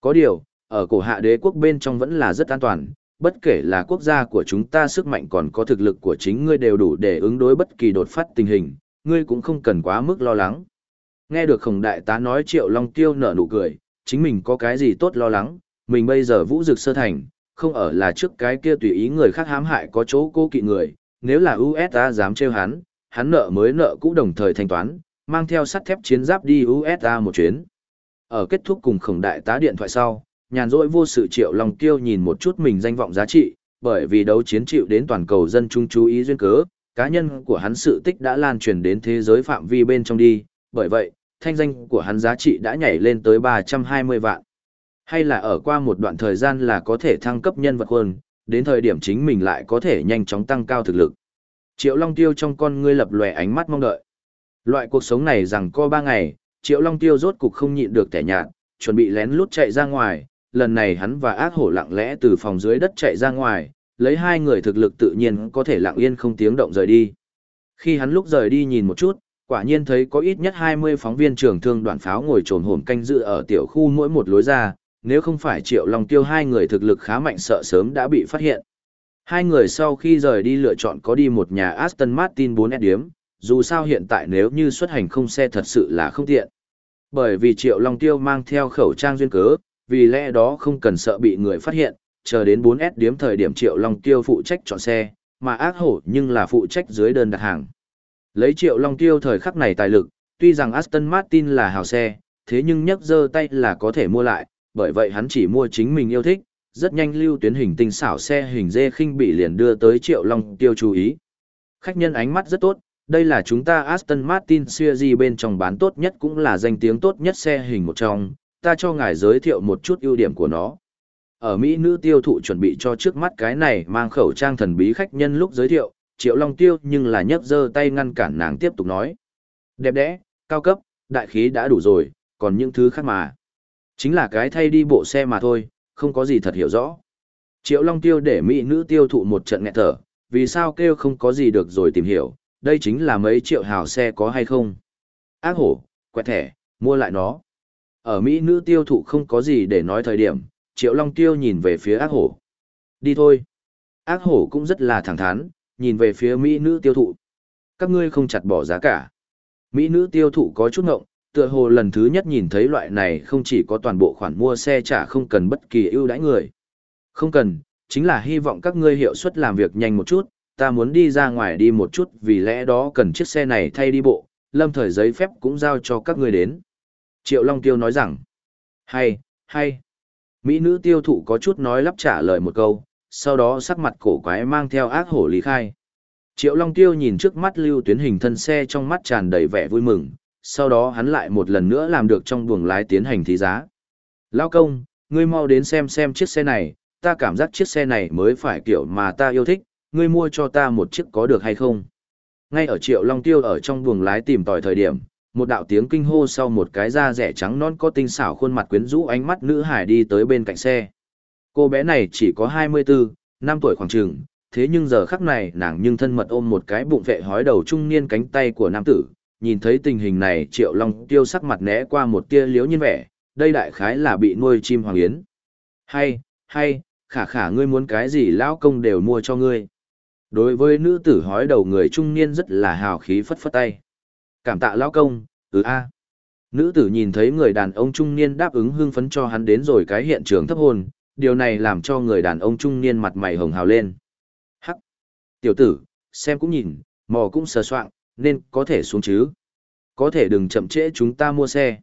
có điều, ở cổ hạ đế quốc bên trong vẫn là rất an toàn, bất kể là quốc gia của chúng ta sức mạnh còn có thực lực của chính ngươi đều đủ để ứng đối bất kỳ đột phát tình hình, ngươi cũng không cần quá mức lo lắng. Nghe được khổng đại tá nói triệu long tiêu nở nụ cười, chính mình có cái gì tốt lo lắng, mình bây giờ vũ dực sơ thành, không ở là trước cái kia tùy ý người khác hãm hại có chỗ cố kỵ người, nếu là USA dám trêu hắn, hắn nợ mới nợ cũ đồng thời thanh toán, mang theo sắt thép chiến giáp đi USA một chuyến. Ở kết thúc cùng khổng đại tá điện thoại sau, nhàn rỗi vô sự triệu lòng tiêu nhìn một chút mình danh vọng giá trị, bởi vì đấu chiến chịu đến toàn cầu dân chúng chú ý duyên cớ, cá nhân của hắn sự tích đã lan truyền đến thế giới phạm vi bên trong đi, bởi vậy, thanh danh của hắn giá trị đã nhảy lên tới 320 vạn. Hay là ở qua một đoạn thời gian là có thể thăng cấp nhân vật hơn, đến thời điểm chính mình lại có thể nhanh chóng tăng cao thực lực. Triệu Long Tiêu trong con ngươi lập lòe ánh mắt mong đợi. Loại cuộc sống này rằng co ba ngày, Triệu Long Tiêu rốt cục không nhịn được tẻ nhạt, chuẩn bị lén lút chạy ra ngoài, lần này hắn và ác hổ lặng lẽ từ phòng dưới đất chạy ra ngoài, lấy hai người thực lực tự nhiên có thể lặng yên không tiếng động rời đi. Khi hắn lúc rời đi nhìn một chút, quả nhiên thấy có ít nhất 20 phóng viên trường thương đoạn pháo ngồi trồn hổm canh dự ở tiểu khu mỗi một lối ra, nếu không phải triệu long tiêu hai người thực lực khá mạnh sợ sớm đã bị phát hiện. Hai người sau khi rời đi lựa chọn có đi một nhà Aston Martin 4S điếm, dù sao hiện tại nếu như xuất hành không xe thật sự là không tiện. Bởi vì triệu long tiêu mang theo khẩu trang duyên cớ, vì lẽ đó không cần sợ bị người phát hiện, chờ đến 4S điếm thời điểm triệu long tiêu phụ trách chọn xe, mà ác hổ nhưng là phụ trách dưới đơn đặt hàng. Lấy triệu long tiêu thời khắc này tài lực, tuy rằng Aston Martin là hào xe, thế nhưng nhấc dơ tay là có thể mua lại, bởi vậy hắn chỉ mua chính mình yêu thích, rất nhanh lưu tuyến hình tinh xảo xe hình dê khinh bị liền đưa tới triệu long tiêu chú ý. Khách nhân ánh mắt rất tốt, đây là chúng ta Aston Martin Series bên trong bán tốt nhất cũng là danh tiếng tốt nhất xe hình một trong, ta cho ngài giới thiệu một chút ưu điểm của nó. Ở Mỹ nữ tiêu thụ chuẩn bị cho trước mắt cái này mang khẩu trang thần bí khách nhân lúc giới thiệu, Triệu Long Tiêu nhưng là nhấc giơ tay ngăn cản nàng tiếp tục nói. Đẹp đẽ, cao cấp, đại khí đã đủ rồi, còn những thứ khác mà. Chính là cái thay đi bộ xe mà thôi, không có gì thật hiểu rõ. Triệu Long Tiêu để Mỹ nữ tiêu thụ một trận nghẹt thở, vì sao kêu không có gì được rồi tìm hiểu, đây chính là mấy triệu hào xe có hay không. Ác hổ, quẹt thẻ, mua lại nó. Ở Mỹ nữ tiêu thụ không có gì để nói thời điểm, Triệu Long Tiêu nhìn về phía ác hổ. Đi thôi. Ác hổ cũng rất là thẳng thắn, nhìn về phía Mỹ nữ tiêu thụ. Các ngươi không chặt bỏ giá cả. Mỹ nữ tiêu thụ có chút ngộng, tựa hồ lần thứ nhất nhìn thấy loại này không chỉ có toàn bộ khoản mua xe trả không cần bất kỳ ưu đãi người. Không cần, chính là hy vọng các ngươi hiệu suất làm việc nhanh một chút, ta muốn đi ra ngoài đi một chút vì lẽ đó cần chiếc xe này thay đi bộ, lâm thời giấy phép cũng giao cho các ngươi đến. Triệu Long Tiêu nói rằng, hay, hay. Mỹ nữ tiêu thụ có chút nói lắp trả lời một câu, sau đó sắc mặt cổ quái mang theo ác hổ lý khai. Triệu Long Tiêu nhìn trước mắt lưu tuyến hình thân xe trong mắt tràn đầy vẻ vui mừng, sau đó hắn lại một lần nữa làm được trong buồng lái tiến hành thí giá. Lao công, ngươi mau đến xem xem chiếc xe này, ta cảm giác chiếc xe này mới phải kiểu mà ta yêu thích, ngươi mua cho ta một chiếc có được hay không? Ngay ở Triệu Long Tiêu ở trong buồng lái tìm tòi thời điểm, một đạo tiếng kinh hô sau một cái da rẻ trắng non có tinh xảo khuôn mặt quyến rũ ánh mắt nữ hải đi tới bên cạnh xe. Cô bé này chỉ có 24, năm tuổi khoảng trường, thế nhưng giờ khắc này nàng nhưng thân mật ôm một cái bụng vệ hói đầu trung niên cánh tay của nam tử, nhìn thấy tình hình này Triệu Long Tiêu sắc mặt né qua một tia liếu nhiên vẻ, đây đại khái là bị nuôi chim hoàng yến. Hay, hay, khả khả ngươi muốn cái gì lão công đều mua cho ngươi. Đối với nữ tử hói đầu người trung niên rất là hào khí phất phất tay. Cảm tạ lão công, ừ a. Nữ tử nhìn thấy người đàn ông trung niên đáp ứng hưng phấn cho hắn đến rồi cái hiện trường thấp hồn, điều này làm cho người đàn ông trung niên mặt mày hồng hào lên. Hắc! Tiểu tử, xem cũng nhìn, mò cũng sờ soạng, nên có thể xuống chứ. Có thể đừng chậm trễ chúng ta mua xe.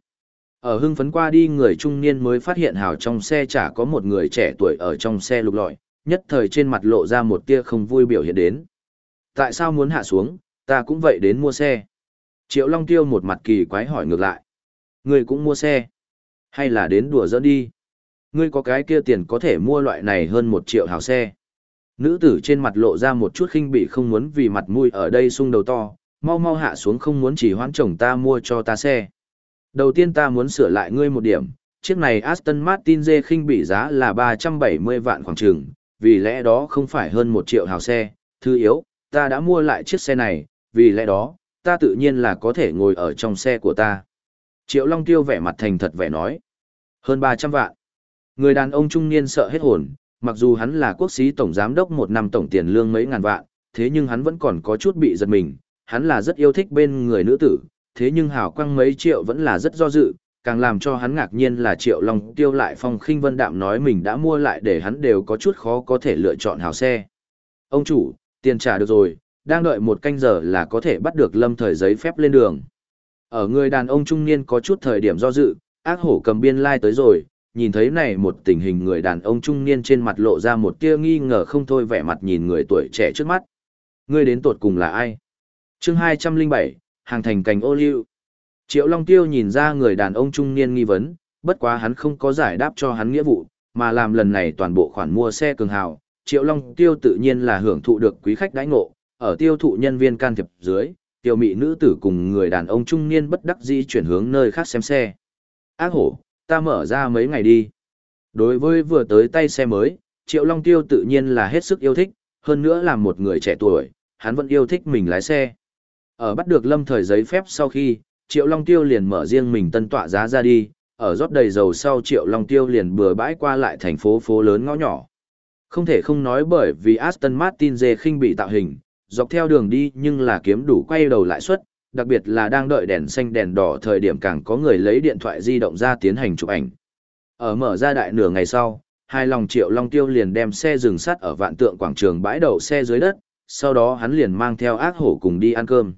Ở hưng phấn qua đi người trung niên mới phát hiện hào trong xe chả có một người trẻ tuổi ở trong xe lục lọi, nhất thời trên mặt lộ ra một tia không vui biểu hiện đến. Tại sao muốn hạ xuống, ta cũng vậy đến mua xe. Triệu Long Tiêu một mặt kỳ quái hỏi ngược lại. người cũng mua xe? Hay là đến đùa dẫn đi? Ngươi có cái kia tiền có thể mua loại này hơn một triệu hào xe. Nữ tử trên mặt lộ ra một chút khinh bị không muốn vì mặt mũi ở đây sung đầu to, mau mau hạ xuống không muốn chỉ hoãn chồng ta mua cho ta xe. Đầu tiên ta muốn sửa lại ngươi một điểm, chiếc này Aston Martin dê khinh bị giá là 370 vạn khoảng trường, vì lẽ đó không phải hơn một triệu hào xe, thứ yếu, ta đã mua lại chiếc xe này, vì lẽ đó, ta tự nhiên là có thể ngồi ở trong xe của ta. Triệu Long Tiêu vẻ mặt thành thật vẻ nói, hơn 300 vạn. Người đàn ông trung niên sợ hết hồn, mặc dù hắn là quốc sĩ tổng giám đốc một năm tổng tiền lương mấy ngàn vạn, thế nhưng hắn vẫn còn có chút bị giật mình, hắn là rất yêu thích bên người nữ tử, thế nhưng hào quang mấy triệu vẫn là rất do dự, càng làm cho hắn ngạc nhiên là triệu long tiêu lại phong khinh vân đạm nói mình đã mua lại để hắn đều có chút khó có thể lựa chọn hào xe. Ông chủ, tiền trả được rồi, đang đợi một canh giờ là có thể bắt được lâm thời giấy phép lên đường. Ở người đàn ông trung niên có chút thời điểm do dự, ác hổ cầm biên lai like tới rồi, nhìn thấy này một tình hình người đàn ông trung niên trên mặt lộ ra một tia nghi ngờ không thôi vẻ mặt nhìn người tuổi trẻ trước mắt. Ngươi đến tột cùng là ai? chương 207, hàng thành cành ô liu. Triệu Long Tiêu nhìn ra người đàn ông trung niên nghi vấn, bất quá hắn không có giải đáp cho hắn nghĩa vụ, mà làm lần này toàn bộ khoản mua xe cường hào. Triệu Long Tiêu tự nhiên là hưởng thụ được quý khách đãi ngộ, ở tiêu thụ nhân viên can thiệp dưới, tiêu mị nữ tử cùng người đàn ông trung niên bất đắc dĩ chuyển hướng nơi khác xem xe. Ác hổ, ta mở ra mấy ngày đi. Đối với vừa tới tay xe mới, Triệu Long Tiêu tự nhiên là hết sức yêu thích, hơn nữa là một người trẻ tuổi, hắn vẫn yêu thích mình lái xe. Ở bắt được lâm thời giấy phép sau khi, Triệu Long Tiêu liền mở riêng mình tân tọa giá ra đi, ở rót đầy dầu sau Triệu Long Tiêu liền bừa bãi qua lại thành phố phố lớn ngõ nhỏ. Không thể không nói bởi vì Aston Martin dê khinh bị tạo hình, dọc theo đường đi nhưng là kiếm đủ quay đầu lại suất, đặc biệt là đang đợi đèn xanh đèn đỏ thời điểm càng có người lấy điện thoại di động ra tiến hành chụp ảnh. Ở mở ra đại nửa ngày sau, hai lòng Triệu Long Tiêu liền đem xe dừng sắt ở vạn tượng quảng trường bãi đậu xe dưới đất, sau đó hắn liền mang theo ác hổ cùng đi ăn cơm.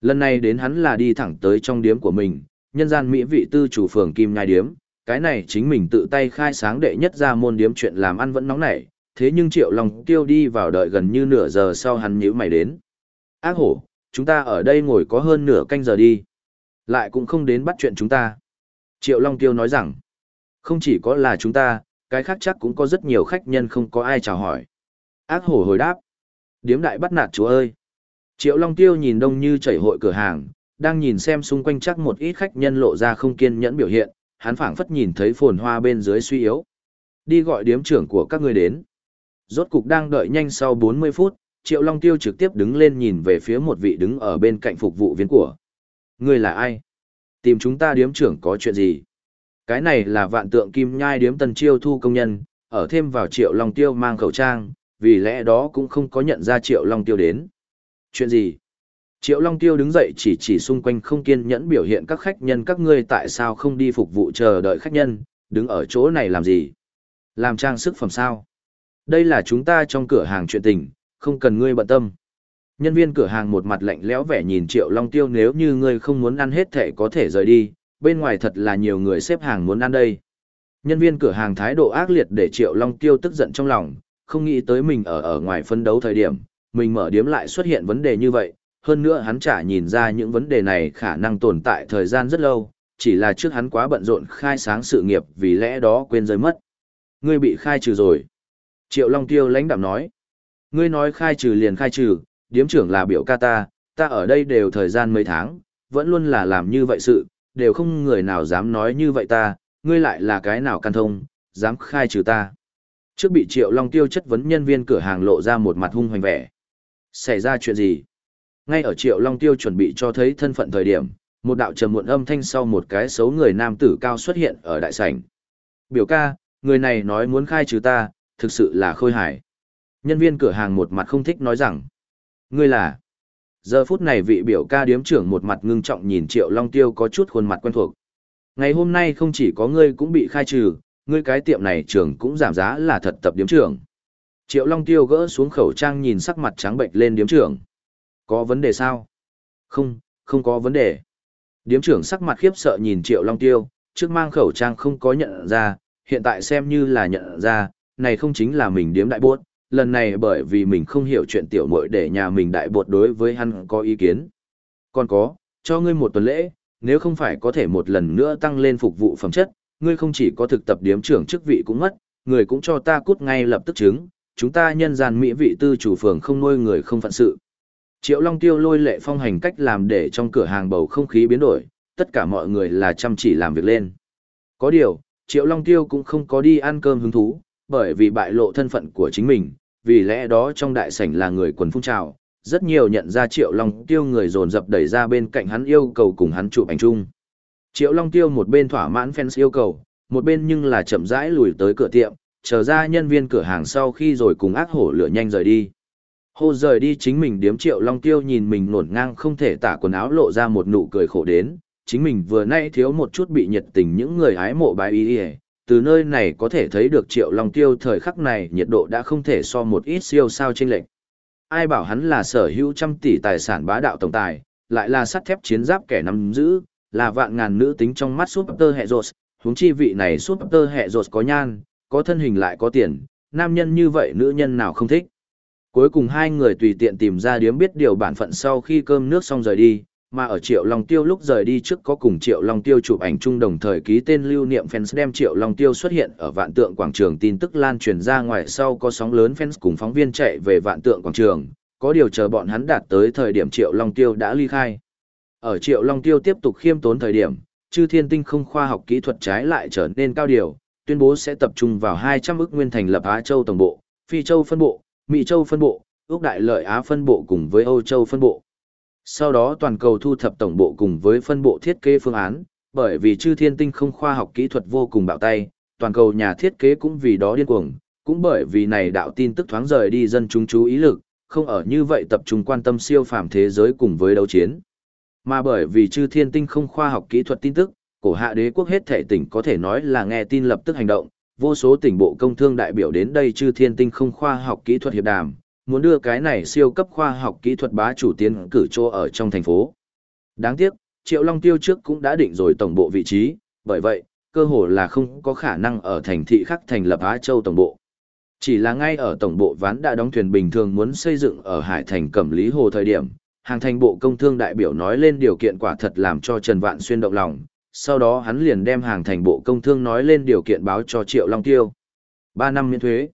Lần này đến hắn là đi thẳng tới trong điếm của mình, nhân gian mỹ vị tư chủ phường Kim Nhai điếm, cái này chính mình tự tay khai sáng đệ nhất ra môn điếm chuyện làm ăn vẫn nóng nảy, thế nhưng Triệu Long Tiêu đi vào đợi gần như nửa giờ sau hắn nhíu mày đến. Ác hổ, chúng ta ở đây ngồi có hơn nửa canh giờ đi. Lại cũng không đến bắt chuyện chúng ta. Triệu Long Tiêu nói rằng, không chỉ có là chúng ta, cái khác chắc cũng có rất nhiều khách nhân không có ai chào hỏi. Ác hổ hồi đáp, điếm đại bắt nạt chúa ơi. Triệu Long Tiêu nhìn đông như chảy hội cửa hàng, đang nhìn xem xung quanh chắc một ít khách nhân lộ ra không kiên nhẫn biểu hiện, hắn phảng phất nhìn thấy phồn hoa bên dưới suy yếu. Đi gọi điếm trưởng của các người đến. Rốt cục đang đợi nhanh sau 40 phút, Triệu Long Tiêu trực tiếp đứng lên nhìn về phía một vị đứng ở bên cạnh phục vụ viên của. Người là ai? Tìm chúng ta điếm trưởng có chuyện gì? Cái này là vạn tượng kim nhai điếm tần chiêu thu công nhân, ở thêm vào Triệu Long Tiêu mang khẩu trang, vì lẽ đó cũng không có nhận ra Triệu Long Tiêu đến. Chuyện gì? Triệu Long Tiêu đứng dậy chỉ chỉ xung quanh không kiên nhẫn biểu hiện các khách nhân các ngươi tại sao không đi phục vụ chờ đợi khách nhân, đứng ở chỗ này làm gì? Làm trang sức phẩm sao? Đây là chúng ta trong cửa hàng chuyện tình, không cần ngươi bận tâm. Nhân viên cửa hàng một mặt lạnh lẽo vẻ nhìn Triệu Long Tiêu nếu như ngươi không muốn ăn hết thể có thể rời đi, bên ngoài thật là nhiều người xếp hàng muốn ăn đây. Nhân viên cửa hàng thái độ ác liệt để Triệu Long Tiêu tức giận trong lòng, không nghĩ tới mình ở ở ngoài phân đấu thời điểm, mình mở điếm lại xuất hiện vấn đề như vậy, hơn nữa hắn chả nhìn ra những vấn đề này khả năng tồn tại thời gian rất lâu, chỉ là trước hắn quá bận rộn khai sáng sự nghiệp vì lẽ đó quên rơi mất. Ngươi bị khai trừ rồi. Triệu Long Tiêu lãnh đạm nói. Ngươi nói khai trừ liền khai trừ, điếm trưởng là biểu ca ta, ta ở đây đều thời gian mấy tháng, vẫn luôn là làm như vậy sự, đều không người nào dám nói như vậy ta, ngươi lại là cái nào can thông, dám khai trừ ta. Trước bị Triệu Long Tiêu chất vấn nhân viên cửa hàng lộ ra một mặt hung hoành vẻ. Xảy ra chuyện gì? Ngay ở Triệu Long Tiêu chuẩn bị cho thấy thân phận thời điểm, một đạo trầm muộn âm thanh sau một cái xấu người nam tử cao xuất hiện ở đại sảnh. Biểu ca, người này nói muốn khai trừ ta, thực sự là khôi hài. Nhân viên cửa hàng một mặt không thích nói rằng, ngươi là... Giờ phút này vị biểu ca điếm trưởng một mặt ngưng trọng nhìn Triệu Long Tiêu có chút khuôn mặt quen thuộc. Ngày hôm nay không chỉ có ngươi cũng bị khai trừ, ngươi cái tiệm này trưởng cũng giảm giá là thật tập điếm trưởng. Triệu Long Tiêu gỡ xuống khẩu trang nhìn sắc mặt trắng bệnh lên điếm trưởng. Có vấn đề sao? Không, không có vấn đề. Điếm trưởng sắc mặt khiếp sợ nhìn Triệu Long Tiêu, trước mang khẩu trang không có nhận ra, hiện tại xem như là nhận ra, này không chính là mình điếm đại buốt lần này bởi vì mình không hiểu chuyện tiểu muội để nhà mình đại bột đối với hắn có ý kiến. Còn có, cho ngươi một tuần lễ, nếu không phải có thể một lần nữa tăng lên phục vụ phẩm chất, ngươi không chỉ có thực tập điếm trưởng chức vị cũng mất, người cũng cho ta cút ngay lập tức chứng, chúng ta nhân gian mỹ vị tư chủ phường không nuôi người không phận sự. Triệu Long Tiêu lôi lệ phong hành cách làm để trong cửa hàng bầu không khí biến đổi, tất cả mọi người là chăm chỉ làm việc lên. Có điều, Triệu Long Tiêu cũng không có đi ăn cơm hứng thú, bởi vì bại lộ thân phận của chính mình, vì lẽ đó trong đại sảnh là người quần phung trào, rất nhiều nhận ra Triệu Long Tiêu người dồn dập đẩy ra bên cạnh hắn yêu cầu cùng hắn chụp ảnh chung. Triệu Long Tiêu một bên thỏa mãn fans yêu cầu, một bên nhưng là chậm rãi lùi tới cửa tiệm, chờ ra nhân viên cửa hàng sau khi rồi cùng ác hổ lửa nhanh rời đi. Hô rời đi chính mình điếm Triệu Long Tiêu nhìn mình nổn ngang không thể tả quần áo lộ ra một nụ cười khổ đến, chính mình vừa nay thiếu một chút bị nhiệt tình những người hái mộ bái y ý từ nơi này có thể thấy được triệu long tiêu thời khắc này nhiệt độ đã không thể so một ít siêu sao trên lệnh. Ai bảo hắn là sở hữu trăm tỷ tài sản bá đạo tổng tài, lại là sắt thép chiến giáp kẻ nắm giữ, là vạn ngàn nữ tính trong mắt Super hệ rột, huống chi vị này Super hệ rột có nhan, có thân hình lại có tiền, nam nhân như vậy nữ nhân nào không thích. Cuối cùng hai người tùy tiện tìm ra điếm biết điều bản phận sau khi cơm nước xong rời đi, mà ở Triệu Long Tiêu lúc rời đi trước có cùng Triệu Long Tiêu chụp ảnh chung đồng thời ký tên lưu niệm fans đem Triệu Long Tiêu xuất hiện ở vạn tượng quảng trường tin tức lan truyền ra ngoài sau có sóng lớn fans cùng phóng viên chạy về vạn tượng quảng trường, có điều chờ bọn hắn đạt tới thời điểm Triệu Long Tiêu đã ly khai. Ở Triệu Long Tiêu tiếp tục khiêm tốn thời điểm, chư thiên tinh không khoa học kỹ thuật trái lại trở nên cao điều, tuyên bố sẽ tập trung vào 200 ức nguyên thành lập Á Châu tổng bộ, Phi Châu phân bộ, Mỹ Châu phân bộ, Úc Đại Lợi Á phân bộ cùng với Âu Châu phân bộ. Sau đó toàn cầu thu thập tổng bộ cùng với phân bộ thiết kế phương án, bởi vì chư thiên tinh không khoa học kỹ thuật vô cùng bạo tay, toàn cầu nhà thiết kế cũng vì đó điên cuồng, cũng bởi vì này đạo tin tức thoáng rời đi dân chúng chú ý lực, không ở như vậy tập trung quan tâm siêu phàm thế giới cùng với đấu chiến. Mà bởi vì chư thiên tinh không khoa học kỹ thuật tin tức, cổ hạ đế quốc hết thể tỉnh có thể nói là nghe tin lập tức hành động, vô số tỉnh bộ công thương đại biểu đến đây chư thiên tinh không khoa học kỹ thuật hiệp đàm, muốn đưa cái này siêu cấp khoa học kỹ thuật bá chủ tiến cử chỗ ở trong thành phố. Đáng tiếc, Triệu Long Tiêu trước cũng đã định rồi tổng bộ vị trí, bởi vậy, cơ hồ là không có khả năng ở thành thị khác thành lập Á Châu tổng bộ. Chỉ là ngay ở tổng bộ ván đã đóng thuyền bình thường muốn xây dựng ở Hải Thành Cẩm Lý Hồ thời điểm, hàng thành bộ công thương đại biểu nói lên điều kiện quả thật làm cho Trần Vạn Xuyên động lòng, sau đó hắn liền đem hàng thành bộ công thương nói lên điều kiện báo cho Triệu Long Tiêu. 3 năm miễn thuế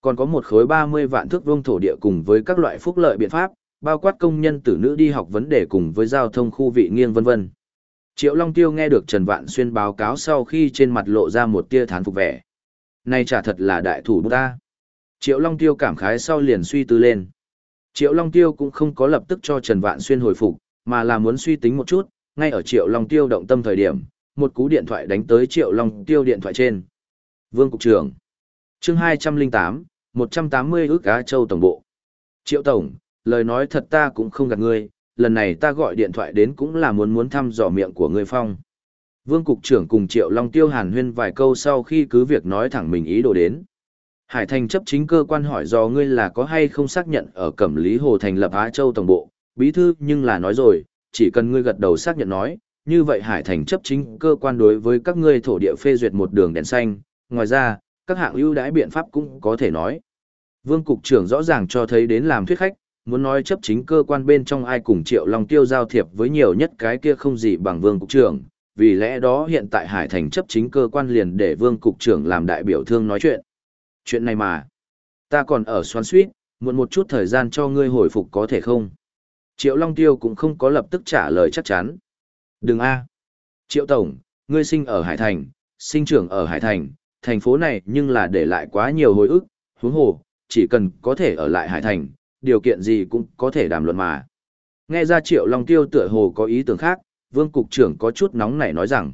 còn có một khối 30 vạn thước vuông thổ địa cùng với các loại phúc lợi biện pháp, bao quát công nhân tử nữ đi học vấn đề cùng với giao thông khu vị nghiêng vân vân. Triệu Long Tiêu nghe được Trần Vạn Xuyên báo cáo sau khi trên mặt lộ ra một tia thán phục vẻ. Này chả thật là đại thủ bút ta. Triệu Long Tiêu cảm khái sau liền suy tư lên. Triệu Long Tiêu cũng không có lập tức cho Trần Vạn Xuyên hồi phục, mà là muốn suy tính một chút, ngay ở Triệu Long Tiêu động tâm thời điểm, một cú điện thoại đánh tới Triệu Long Tiêu điện thoại trên. Vương Cục trưởng chương 208, 180 ước Á Châu Tổng Bộ. Triệu Tổng, lời nói thật ta cũng không gạt ngươi, lần này ta gọi điện thoại đến cũng là muốn muốn thăm dò miệng của ngươi phong. Vương Cục trưởng cùng Triệu Long Tiêu hàn huyên vài câu sau khi cứ việc nói thẳng mình ý đồ đến. Hải Thành chấp chính cơ quan hỏi do ngươi là có hay không xác nhận ở Cẩm Lý Hồ thành lập Á Châu Tổng Bộ, bí thư nhưng là nói rồi, chỉ cần ngươi gật đầu xác nhận nói, như vậy Hải Thành chấp chính cơ quan đối với các ngươi thổ địa phê duyệt một đường đèn xanh, ngoài ra, các hạng ưu đãi biện pháp cũng có thể nói. Vương Cục trưởng rõ ràng cho thấy đến làm thuyết khách, muốn nói chấp chính cơ quan bên trong ai cùng Triệu Long Tiêu giao thiệp với nhiều nhất cái kia không gì bằng Vương Cục trưởng, vì lẽ đó hiện tại Hải Thành chấp chính cơ quan liền để Vương Cục trưởng làm đại biểu thương nói chuyện. Chuyện này mà, ta còn ở xoắn suýt, muộn một chút thời gian cho ngươi hồi phục có thể không? Triệu Long Tiêu cũng không có lập tức trả lời chắc chắn. Đừng a Triệu Tổng, ngươi sinh ở Hải Thành, sinh trưởng ở Hải Thành, thành phố này nhưng là để lại quá nhiều hồi ức, huống hồ, chỉ cần có thể ở lại Hải Thành, điều kiện gì cũng có thể đàm luận mà. Nghe ra Triệu Long Tiêu tựa hồ có ý tưởng khác, Vương Cục trưởng có chút nóng nảy nói rằng,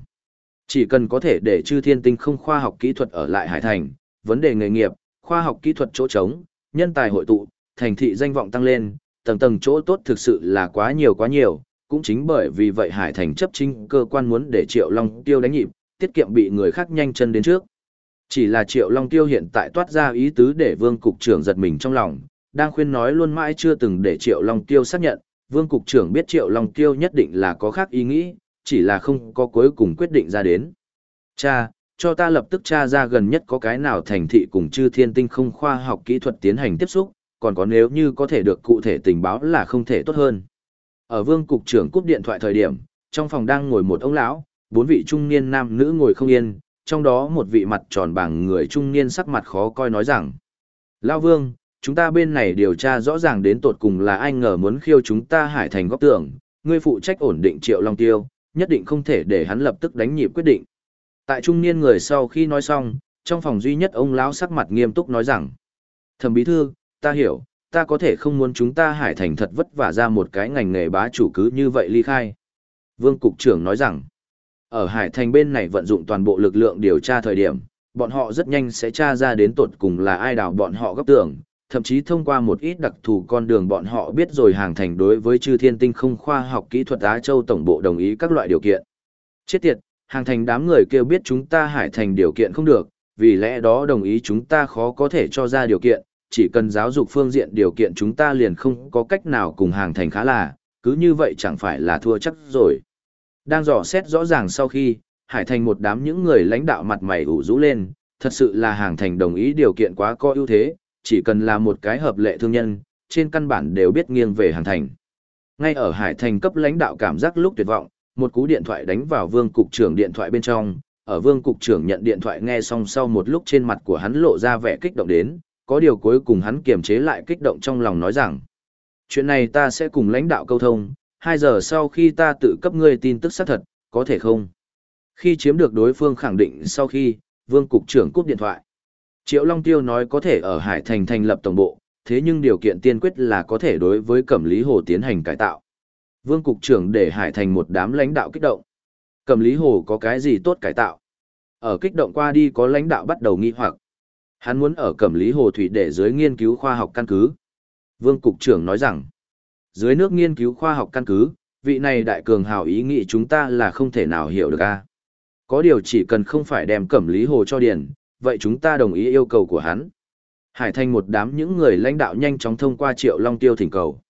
chỉ cần có thể để chư thiên tinh không khoa học kỹ thuật ở lại Hải Thành, vấn đề nghề nghiệp, khoa học kỹ thuật chỗ trống, nhân tài hội tụ, thành thị danh vọng tăng lên, tầng tầng chỗ tốt thực sự là quá nhiều quá nhiều, cũng chính bởi vì vậy Hải Thành chấp chính cơ quan muốn để Triệu Long Tiêu đánh nhịp, tiết kiệm bị người khác nhanh chân đến trước. Chỉ là Triệu Long Tiêu hiện tại toát ra ý tứ để Vương Cục trưởng giật mình trong lòng, đang khuyên nói luôn mãi chưa từng để Triệu Long Tiêu xác nhận, Vương Cục trưởng biết Triệu Long Tiêu nhất định là có khác ý nghĩ, chỉ là không có cuối cùng quyết định ra đến. Cha, cho ta lập tức tra ra gần nhất có cái nào thành thị cùng chư thiên tinh không khoa học kỹ thuật tiến hành tiếp xúc, còn có nếu như có thể được cụ thể tình báo là không thể tốt hơn. Ở Vương Cục trưởng cúp điện thoại thời điểm, trong phòng đang ngồi một ông lão, bốn vị trung niên nam nữ ngồi không yên, trong đó một vị mặt tròn bảng người trung niên sắc mặt khó coi nói rằng. Lão Vương, chúng ta bên này điều tra rõ ràng đến tột cùng là ai ngờ muốn khiêu chúng ta hải thành góc tường, ngươi phụ trách ổn định triệu long tiêu, nhất định không thể để hắn lập tức đánh nhịp quyết định. Tại trung niên người sau khi nói xong, trong phòng duy nhất ông lão sắc mặt nghiêm túc nói rằng. Thẩm bí thư, ta hiểu, ta có thể không muốn chúng ta hải thành thật vất vả ra một cái ngành nghề bá chủ cứ như vậy ly khai. Vương Cục trưởng nói rằng, ở Hải Thành bên này vận dụng toàn bộ lực lượng điều tra thời điểm, bọn họ rất nhanh sẽ tra ra đến tột cùng là ai đào bọn họ gấp tưởng, thậm chí thông qua một ít đặc thù con đường bọn họ biết rồi hàng thành đối với chư thiên tinh không khoa học kỹ thuật Á Châu Tổng Bộ đồng ý các loại điều kiện. Chết tiệt, hàng thành đám người kêu biết chúng ta Hải Thành điều kiện không được, vì lẽ đó đồng ý chúng ta khó có thể cho ra điều kiện, chỉ cần giáo dục phương diện điều kiện chúng ta liền không có cách nào cùng hàng thành khá là, cứ như vậy chẳng phải là thua chắc rồi. Đang dò xét rõ ràng sau khi, Hải Thành một đám những người lãnh đạo mặt mày ủ rũ lên, thật sự là hàng thành đồng ý điều kiện quá có ưu thế, chỉ cần là một cái hợp lệ thương nhân, trên căn bản đều biết nghiêng về hàng thành. Ngay ở Hải Thành cấp lãnh đạo cảm giác lúc tuyệt vọng, một cú điện thoại đánh vào vương cục trưởng điện thoại bên trong, ở vương cục trưởng nhận điện thoại nghe xong sau một lúc trên mặt của hắn lộ ra vẻ kích động đến, có điều cuối cùng hắn kiềm chế lại kích động trong lòng nói rằng, chuyện này ta sẽ cùng lãnh đạo câu thông, 2 giờ sau khi ta tự cấp ngươi tin tức xác thật, có thể không? Khi chiếm được đối phương khẳng định sau khi, vương cục trưởng cúp điện thoại. Triệu Long Tiêu nói có thể ở Hải Thành thành lập tổng bộ, thế nhưng điều kiện tiên quyết là có thể đối với Cẩm Lý Hồ tiến hành cải tạo. Vương cục trưởng để Hải Thành một đám lãnh đạo kích động. Cẩm Lý Hồ có cái gì tốt cải tạo? Ở kích động qua đi có lãnh đạo bắt đầu nghi hoặc. Hắn muốn ở Cẩm Lý Hồ Thủy để dưới nghiên cứu khoa học căn cứ. Vương Cục trưởng nói rằng, dưới nước nghiên cứu khoa học căn cứ, vị này đại cường hào ý nghĩ chúng ta là không thể nào hiểu được a. Có điều chỉ cần không phải đem Cẩm Lý Hồ cho điền, vậy chúng ta đồng ý yêu cầu của hắn. Hải Thành một đám những người lãnh đạo nhanh chóng thông qua Triệu Long Tiêu thỉnh cầu.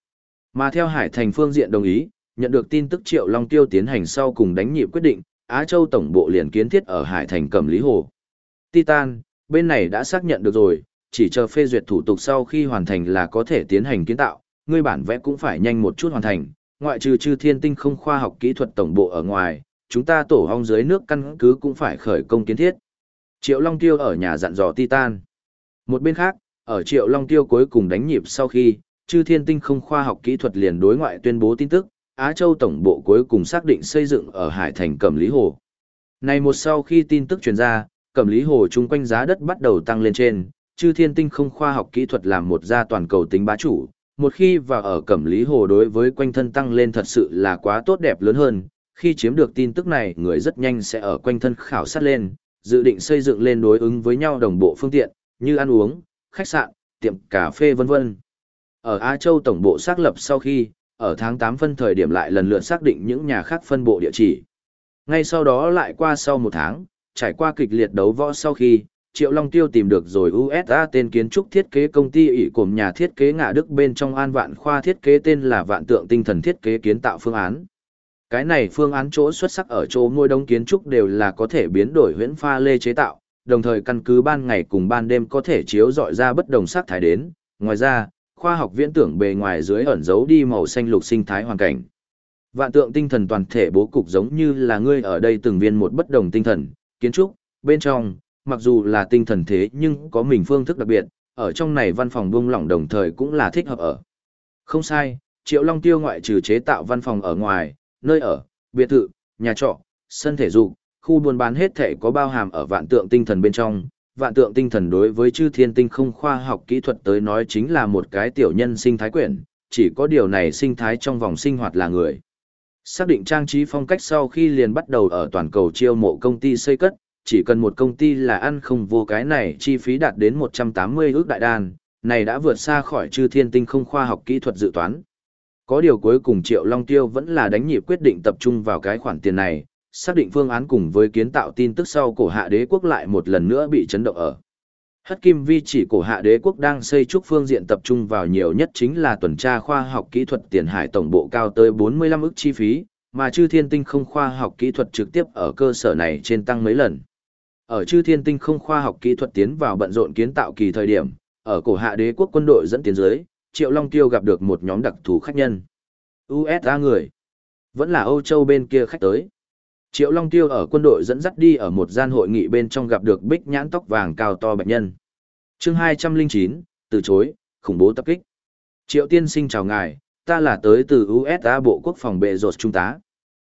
Mà theo Hải Thành phương diện đồng ý, nhận được tin tức Triệu Long Tiêu tiến hành sau cùng đánh nhịp quyết định, Á Châu Tổng Bộ liền kiến thiết ở Hải Thành Cẩm Lý Hồ. Titan, bên này đã xác nhận được rồi, chỉ chờ phê duyệt thủ tục sau khi hoàn thành là có thể tiến hành kiến tạo, ngươi bản vẽ cũng phải nhanh một chút hoàn thành, ngoại trừ chư thiên tinh không khoa học kỹ thuật tổng bộ ở ngoài, chúng ta tổ hong dưới nước căn cứ cũng phải khởi công kiến thiết. Triệu Long Tiêu ở nhà dặn dò Titan. Một bên khác, ở Triệu Long Tiêu cuối cùng đánh nhịp sau khi, chư thiên tinh không khoa học kỹ thuật liền đối ngoại tuyên bố tin tức, Á Châu Tổng bộ cuối cùng xác định xây dựng ở Hải Thành Cẩm Lý Hồ. Này một sau khi tin tức truyền ra, Cẩm Lý Hồ chung quanh giá đất bắt đầu tăng lên trên, chư thiên tinh không khoa học kỹ thuật làm một gia toàn cầu tính bá chủ, một khi và ở Cẩm Lý Hồ đối với quanh thân tăng lên thật sự là quá tốt đẹp lớn hơn, khi chiếm được tin tức này người rất nhanh sẽ ở quanh thân khảo sát lên, dự định xây dựng lên đối ứng với nhau đồng bộ phương tiện, như ăn uống, khách sạn, tiệm cà phê vân vân. Ở Á Châu tổng bộ xác lập sau khi, ở tháng tám phân thời điểm lại lần lượt xác định những nhà khác phân bộ địa chỉ. Ngay sau đó lại qua sau một tháng, trải qua kịch liệt đấu võ sau khi, Triệu Long Tiêu tìm được rồi USA tên kiến trúc thiết kế công ty ỷ cùng nhà thiết kế ngạ Đức bên trong an vạn khoa thiết kế tên là vạn tượng tinh thần thiết kế kiến tạo phương án. Cái này phương án chỗ xuất sắc ở chỗ ngôi đông kiến trúc đều là có thể biến đổi huyễn pha lê chế tạo, đồng thời căn cứ ban ngày cùng ban đêm có thể chiếu dọi ra bất đồng sắc thái đến. Ngoài ra, khoa học viễn tưởng bề ngoài dưới ẩn giấu đi màu xanh lục sinh thái hoàn cảnh. Vạn tượng tinh thần toàn thể bố cục giống như là ngươi ở đây từng viên một bất đồng tinh thần, kiến trúc, bên trong, mặc dù là tinh thần thế nhưng có mình phương thức đặc biệt, ở trong này văn phòng buông lỏng đồng thời cũng là thích hợp ở. Không sai, Triệu Long Tiêu ngoại trừ chế tạo văn phòng ở ngoài, nơi ở, biệt thự, nhà trọ, sân thể dục, khu buôn bán hết thể có bao hàm ở vạn tượng tinh thần bên trong. Vạn tượng tinh thần đối với chư thiên tinh không khoa học kỹ thuật tới nói chính là một cái tiểu nhân sinh thái quyển, chỉ có điều này sinh thái trong vòng sinh hoạt là người. Xác định trang trí phong cách sau khi liền bắt đầu ở toàn cầu chiêu mộ công ty xây cất, chỉ cần một công ty là ăn không vô cái này chi phí đạt đến 180 ước đại đàn, này đã vượt xa khỏi chư thiên tinh không khoa học kỹ thuật dự toán. Có điều cuối cùng Triệu Long Tiêu vẫn là đánh nhịp quyết định tập trung vào cái khoản tiền này, xác định phương án cùng với kiến tạo tin tức sau cổ hạ đế quốc lại một lần nữa bị chấn động ở. Hất Kim Vi chỉ cổ hạ đế quốc đang xây trúc phương diện tập trung vào nhiều nhất chính là tuần tra khoa học kỹ thuật tiền hải tổng bộ cao tới 45 ức chi phí, mà chư thiên tinh không khoa học kỹ thuật trực tiếp ở cơ sở này trên tăng mấy lần. Ở chư thiên tinh không khoa học kỹ thuật tiến vào bận rộn kiến tạo kỳ thời điểm, ở cổ hạ đế quốc quân đội dẫn tiến dưới, Triệu Long Tiêu gặp được một nhóm đặc thù khách nhân. USA người. Vẫn là Âu Châu bên kia khách tới. Triệu Long Tiêu ở quân đội dẫn dắt đi ở một gian hội nghị bên trong gặp được bích nhãn tóc vàng cao to bệnh nhân. chương 209, từ chối, khủng bố tập kích. Triệu Tiên Sinh chào ngài, ta là tới từ USA Bộ Quốc phòng bệ rột trung tá.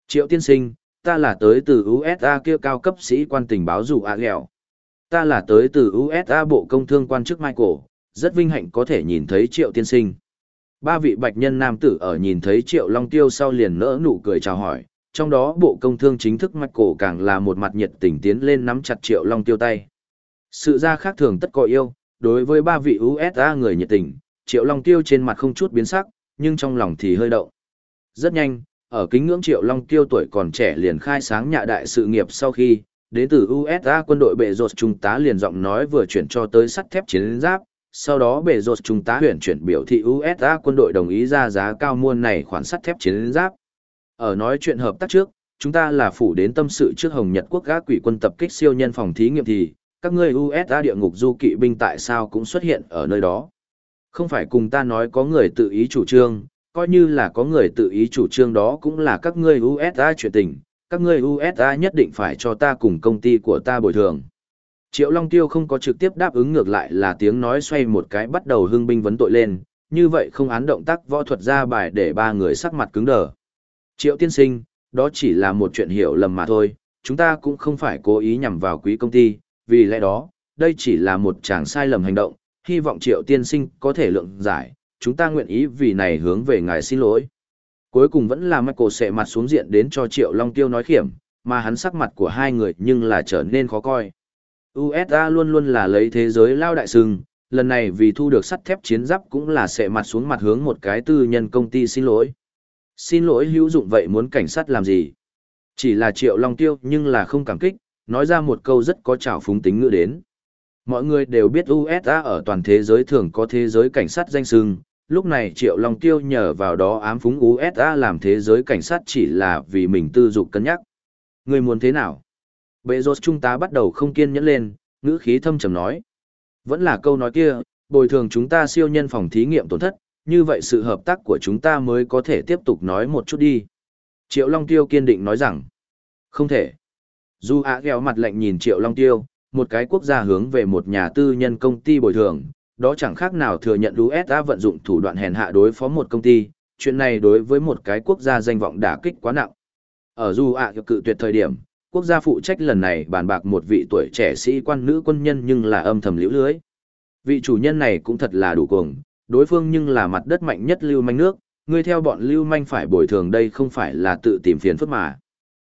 Triệu Tiên Sinh, ta là tới từ USA kia cao cấp sĩ quan tình báo dù ạ ghẹo. Ta là tới từ USA Bộ Công Thương quan chức Michael, rất vinh hạnh có thể nhìn thấy Triệu Tiên Sinh. Ba vị bạch nhân nam tử ở nhìn thấy Triệu Long Tiêu sau liền nỡ nụ cười chào hỏi, trong đó Bộ Công Thương chính thức Michael càng là một mặt nhiệt tình tiến lên nắm chặt Triệu Long Tiêu tay. Sự ra khác thường tất có yêu, đối với ba vị USA người nhiệt tình, Triệu Long Tiêu trên mặt không chút biến sắc, nhưng trong lòng thì hơi động. Rất nhanh, ở kính ngưỡng Triệu Long Tiêu tuổi còn trẻ liền khai sáng nhạ đại sự nghiệp sau khi, đến từ USA quân đội bệ rột trung tá liền giọng nói vừa chuyển cho tới sắt thép chiến giáp, sau đó bệ rột trung tá huyện chuyển biểu thị USA quân đội đồng ý ra giá cao muôn này khoản sắt thép chiến giáp. Ở nói chuyện hợp tác trước, chúng ta là phủ đến tâm sự trước Hồng Nhật quốc gã quỷ quân tập kích siêu nhân phòng thí nghiệm thì, các ngươi USA địa ngục du kỵ binh tại sao cũng xuất hiện ở nơi đó. Không phải cùng ta nói có người tự ý chủ trương, coi như là có người tự ý chủ trương đó cũng là các ngươi USA chuyện tình, các ngươi USA nhất định phải cho ta cùng công ty của ta bồi thường. Triệu Long Tiêu không có trực tiếp đáp ứng ngược lại là tiếng nói xoay một cái bắt đầu hưng binh vấn tội lên, như vậy không án động tác võ thuật ra bài để ba người sắc mặt cứng đờ. Triệu tiên sinh, đó chỉ là một chuyện hiểu lầm mà thôi, chúng ta cũng không phải cố ý nhằm vào quý công ty, vì lẽ đó, đây chỉ là một chàng sai lầm hành động, hy vọng triệu tiên sinh có thể lượng giải, chúng ta nguyện ý vì này hướng về ngài xin lỗi. Cuối cùng vẫn là Michael sẽ mặt xuống diện đến cho triệu long tiêu nói khiểm, mà hắn sắc mặt của hai người nhưng là trở nên khó coi. USA luôn luôn là lấy thế giới lao đại sừng, lần này vì thu được sắt thép chiến giáp cũng là sẽ mặt xuống mặt hướng một cái tư nhân công ty xin lỗi. Xin lỗi hữu dụng vậy muốn cảnh sát làm gì? Chỉ là triệu long tiêu nhưng là không cảm kích, nói ra một câu rất có trào phúng tính ngựa đến. Mọi người đều biết USA ở toàn thế giới thường có thế giới cảnh sát danh sưng, lúc này Triệu Long Tiêu nhờ vào đó ám phúng USA làm thế giới cảnh sát chỉ là vì mình tư dục cân nhắc. Người muốn thế nào? Bệ rột trung tá bắt đầu không kiên nhẫn lên, ngữ khí thâm trầm nói. Vẫn là câu nói kia, bồi thường chúng ta siêu nhân phòng thí nghiệm tổn thất, như vậy sự hợp tác của chúng ta mới có thể tiếp tục nói một chút đi. Triệu Long Tiêu kiên định nói rằng, không thể. Dù ạ gheo mặt lạnh nhìn Triệu Long Tiêu, một cái quốc gia hướng về một nhà tư nhân công ty bồi thường, đó chẳng khác nào thừa nhận USA vận dụng thủ đoạn hèn hạ đối phó một công ty, chuyện này đối với một cái quốc gia danh vọng đả kích quá nặng. Ở dù ạ cự tuyệt thời điểm, quốc gia phụ trách lần này bàn bạc một vị tuổi trẻ sĩ quan nữ quân nhân nhưng là âm thầm liễu lưới. Vị chủ nhân này cũng thật là đủ cuồng, đối phương nhưng là mặt đất mạnh nhất lưu manh nước, ngươi theo bọn lưu manh phải bồi thường đây không phải là tự tìm phiền phức mà.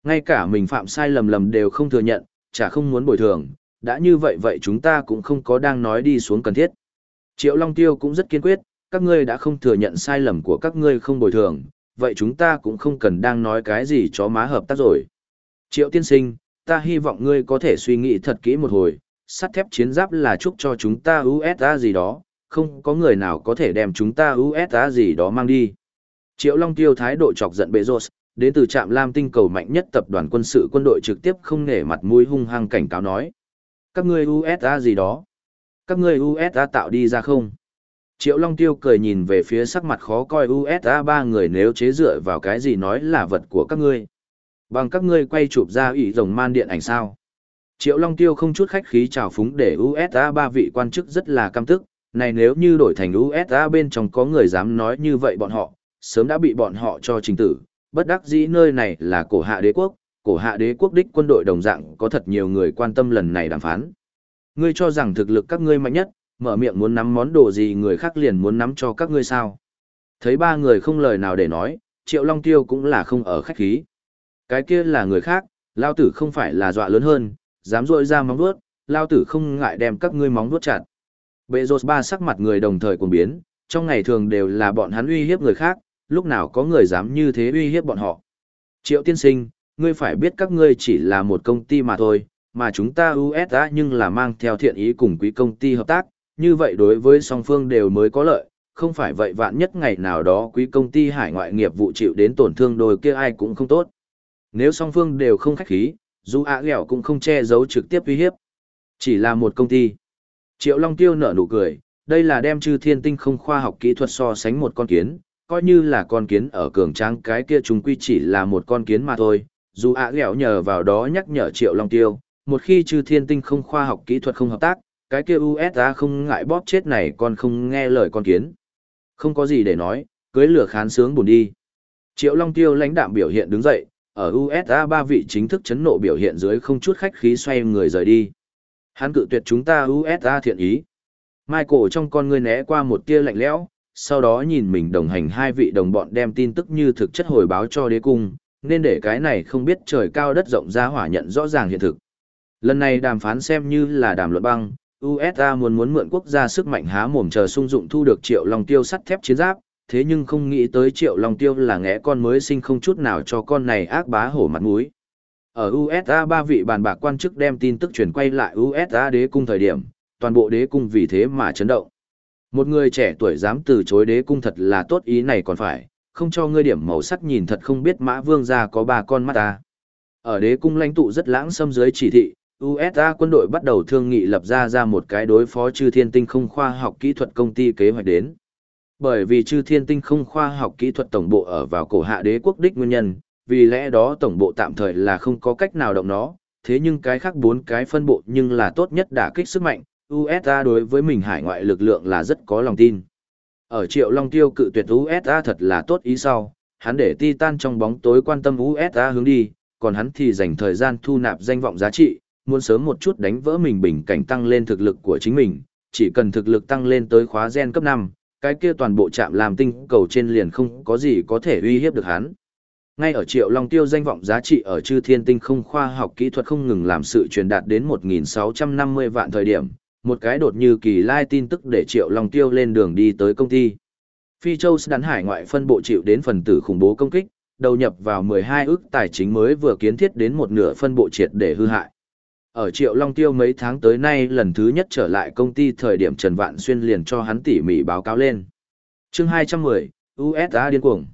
Ngay cả mình phạm sai lầm lầm đều không thừa nhận, chả không muốn bồi thường, đã như vậy vậy chúng ta cũng không có đang nói đi xuống cần thiết. Triệu Long Tiêu cũng rất kiên quyết, các ngươi đã không thừa nhận sai lầm của các ngươi không bồi thường, vậy chúng ta cũng không cần đang nói cái gì cho má hợp tác rồi. Triệu tiên sinh, ta hy vọng ngươi có thể suy nghĩ thật kỹ một hồi, sắt thép chiến giáp là chúc cho chúng ta USA gì đó, không có người nào có thể đem chúng ta USA gì đó mang đi. Triệu Long Tiêu thái độ chọc giận Bezos, đến từ trạm Lam tinh cầu mạnh nhất tập đoàn quân sự quân đội trực tiếp không nể mặt mũi hung hăng cảnh cáo nói. Các ngươi USA gì đó? Các ngươi USA tạo đi ra không? Triệu Long Tiêu cười nhìn về phía sắc mặt khó coi USA ba người nếu chế dựa vào cái gì nói là vật của các ngươi. Bằng các ngươi quay chụp ra ủy rồng man điện ảnh sao. Triệu Long Tiêu không chút khách khí chào phúng để USA ba vị quan chức rất là căm tức, này nếu như đổi thành USA bên trong có người dám nói như vậy bọn họ, sớm đã bị bọn họ cho trình tử, bất đắc dĩ nơi này là cổ hạ đế quốc, cổ hạ đế quốc đích quân đội đồng dạng có thật nhiều người quan tâm lần này đàm phán. Ngươi cho rằng thực lực các ngươi mạnh nhất, mở miệng muốn nắm món đồ gì người khác liền muốn nắm cho các ngươi sao. Thấy ba người không lời nào để nói, Triệu Long Tiêu cũng là không ở khách khí. Cái kia là người khác, lao tử không phải là dọa lớn hơn, dám rội ra móng vuốt, lao tử không ngại đem các ngươi móng vuốt chặt. Bệ rột ba sắc mặt người đồng thời cùng biến, trong ngày thường đều là bọn hắn uy hiếp người khác, lúc nào có người dám như thế uy hiếp bọn họ. Triệu tiên sinh, ngươi phải biết các ngươi chỉ là một công ty mà thôi, mà chúng ta USA nhưng là mang theo thiện ý cùng quý công ty hợp tác, như vậy đối với song phương đều mới có lợi, không phải vậy vạn nhất ngày nào đó quý công ty hải ngoại nghiệp vụ chịu đến tổn thương đôi kia ai cũng không tốt. Nếu song phương đều không khách khí, dù ạ ghẹo cũng không che giấu trực tiếp uy hiếp. Chỉ là một công ty. Triệu Long Tiêu nở nụ cười, đây là đem chư thiên tinh không khoa học kỹ thuật so sánh một con kiến, coi như là con kiến ở cường tráng cái kia chúng quy chỉ là một con kiến mà thôi. Dù ạ ghẹo nhờ vào đó nhắc nhở Triệu Long Tiêu, một khi chư thiên tinh không khoa học kỹ thuật không hợp tác, cái kia USA không ngại bóp chết này còn không nghe lời con kiến. Không có gì để nói, cưới lửa khán sướng buồn đi. Triệu Long Tiêu lãnh đạm biểu hiện đứng dậy, ở USA ba vị chính thức chấn nộ biểu hiện dưới không chút khách khí xoay người rời đi. Hắn cự tuyệt chúng ta USA thiện ý. Michael trong con ngươi né qua một tia lạnh lẽo, sau đó nhìn mình đồng hành hai vị đồng bọn đem tin tức như thực chất hồi báo cho đế cung, nên để cái này không biết trời cao đất rộng ra hỏa nhận rõ ràng hiện thực. Lần này đàm phán xem như là đàm luận băng, USA muốn muốn mượn quốc gia sức mạnh há mồm chờ sung dụng thu được triệu long tiêu sắt thép chiến giáp, thế nhưng không nghĩ tới triệu long tiêu là ngẽ con mới sinh không chút nào cho con này ác bá hổ mặt mũi. Ở USA ba vị bàn bạc quan chức đem tin tức truyền quay lại USA đế cung thời điểm, toàn bộ đế cung vì thế mà chấn động. Một người trẻ tuổi dám từ chối đế cung thật là tốt ý này còn phải, không cho ngươi điểm màu sắc nhìn thật không biết mã vương gia có ba con mắt ta. Ở đế cung lãnh tụ rất lãng xâm dưới chỉ thị, USA quân đội bắt đầu thương nghị lập ra ra một cái đối phó chư thiên tinh không khoa học kỹ thuật công ty kế hoạch đến. Bởi vì chư thiên tinh không khoa học kỹ thuật tổng bộ ở vào cổ hạ đế quốc đích nguyên nhân, vì lẽ đó tổng bộ tạm thời là không có cách nào động nó, thế nhưng cái khác bốn cái phân bộ nhưng là tốt nhất đả kích sức mạnh, USA đối với mình hải ngoại lực lượng là rất có lòng tin. Ở triệu long tiêu cự tuyệt USA thật là tốt ý sau, hắn để Titan trong bóng tối quan tâm USA hướng đi, còn hắn thì dành thời gian thu nạp danh vọng giá trị, muốn sớm một chút đánh vỡ mình bình cảnh tăng lên thực lực của chính mình, chỉ cần thực lực tăng lên tới khóa gen cấp 5, cái kia toàn bộ trạm làm tinh cầu trên liền không có gì có thể uy hiếp được hắn. Ngay ở Triệu Long Tiêu danh vọng giá trị ở chư thiên tinh không khoa học kỹ thuật không ngừng làm sự truyền đạt đến 1.650 vạn thời điểm, một cái đột như kỳ lai tin tức để Triệu Long Tiêu lên đường đi tới công ty. Phi Châu đắn hải ngoại phân bộ chịu đến phần tử khủng bố công kích, đầu nhập vào 12 ước tài chính mới vừa kiến thiết đến một nửa phân bộ triệt để hư hại. Ở Triệu Long Tiêu mấy tháng tới nay lần thứ nhất trở lại công ty thời điểm Trần Vạn Xuyên liền cho hắn tỉ mỉ báo cáo lên. chương 210, USA điên cuồng.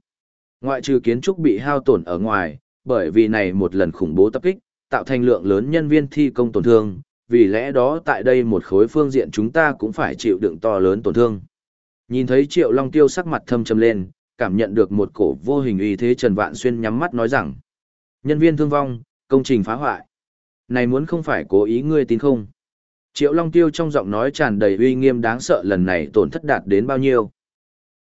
Ngoại trừ kiến trúc bị hao tổn ở ngoài, bởi vì này một lần khủng bố tập kích, tạo thành lượng lớn nhân viên thi công tổn thương, vì lẽ đó tại đây một khối phương diện chúng ta cũng phải chịu đựng to lớn tổn thương. Nhìn thấy Triệu Long Tiêu sắc mặt thâm trầm lên, cảm nhận được một cổ vô hình uy thế Trần Vạn Xuyên nhắm mắt nói rằng: "Nhân viên thương vong, công trình phá hoại. Này muốn không phải cố ý ngươi tin không?" Triệu Long Tiêu trong giọng nói tràn đầy uy nghiêm đáng sợ lần này tổn thất đạt đến bao nhiêu.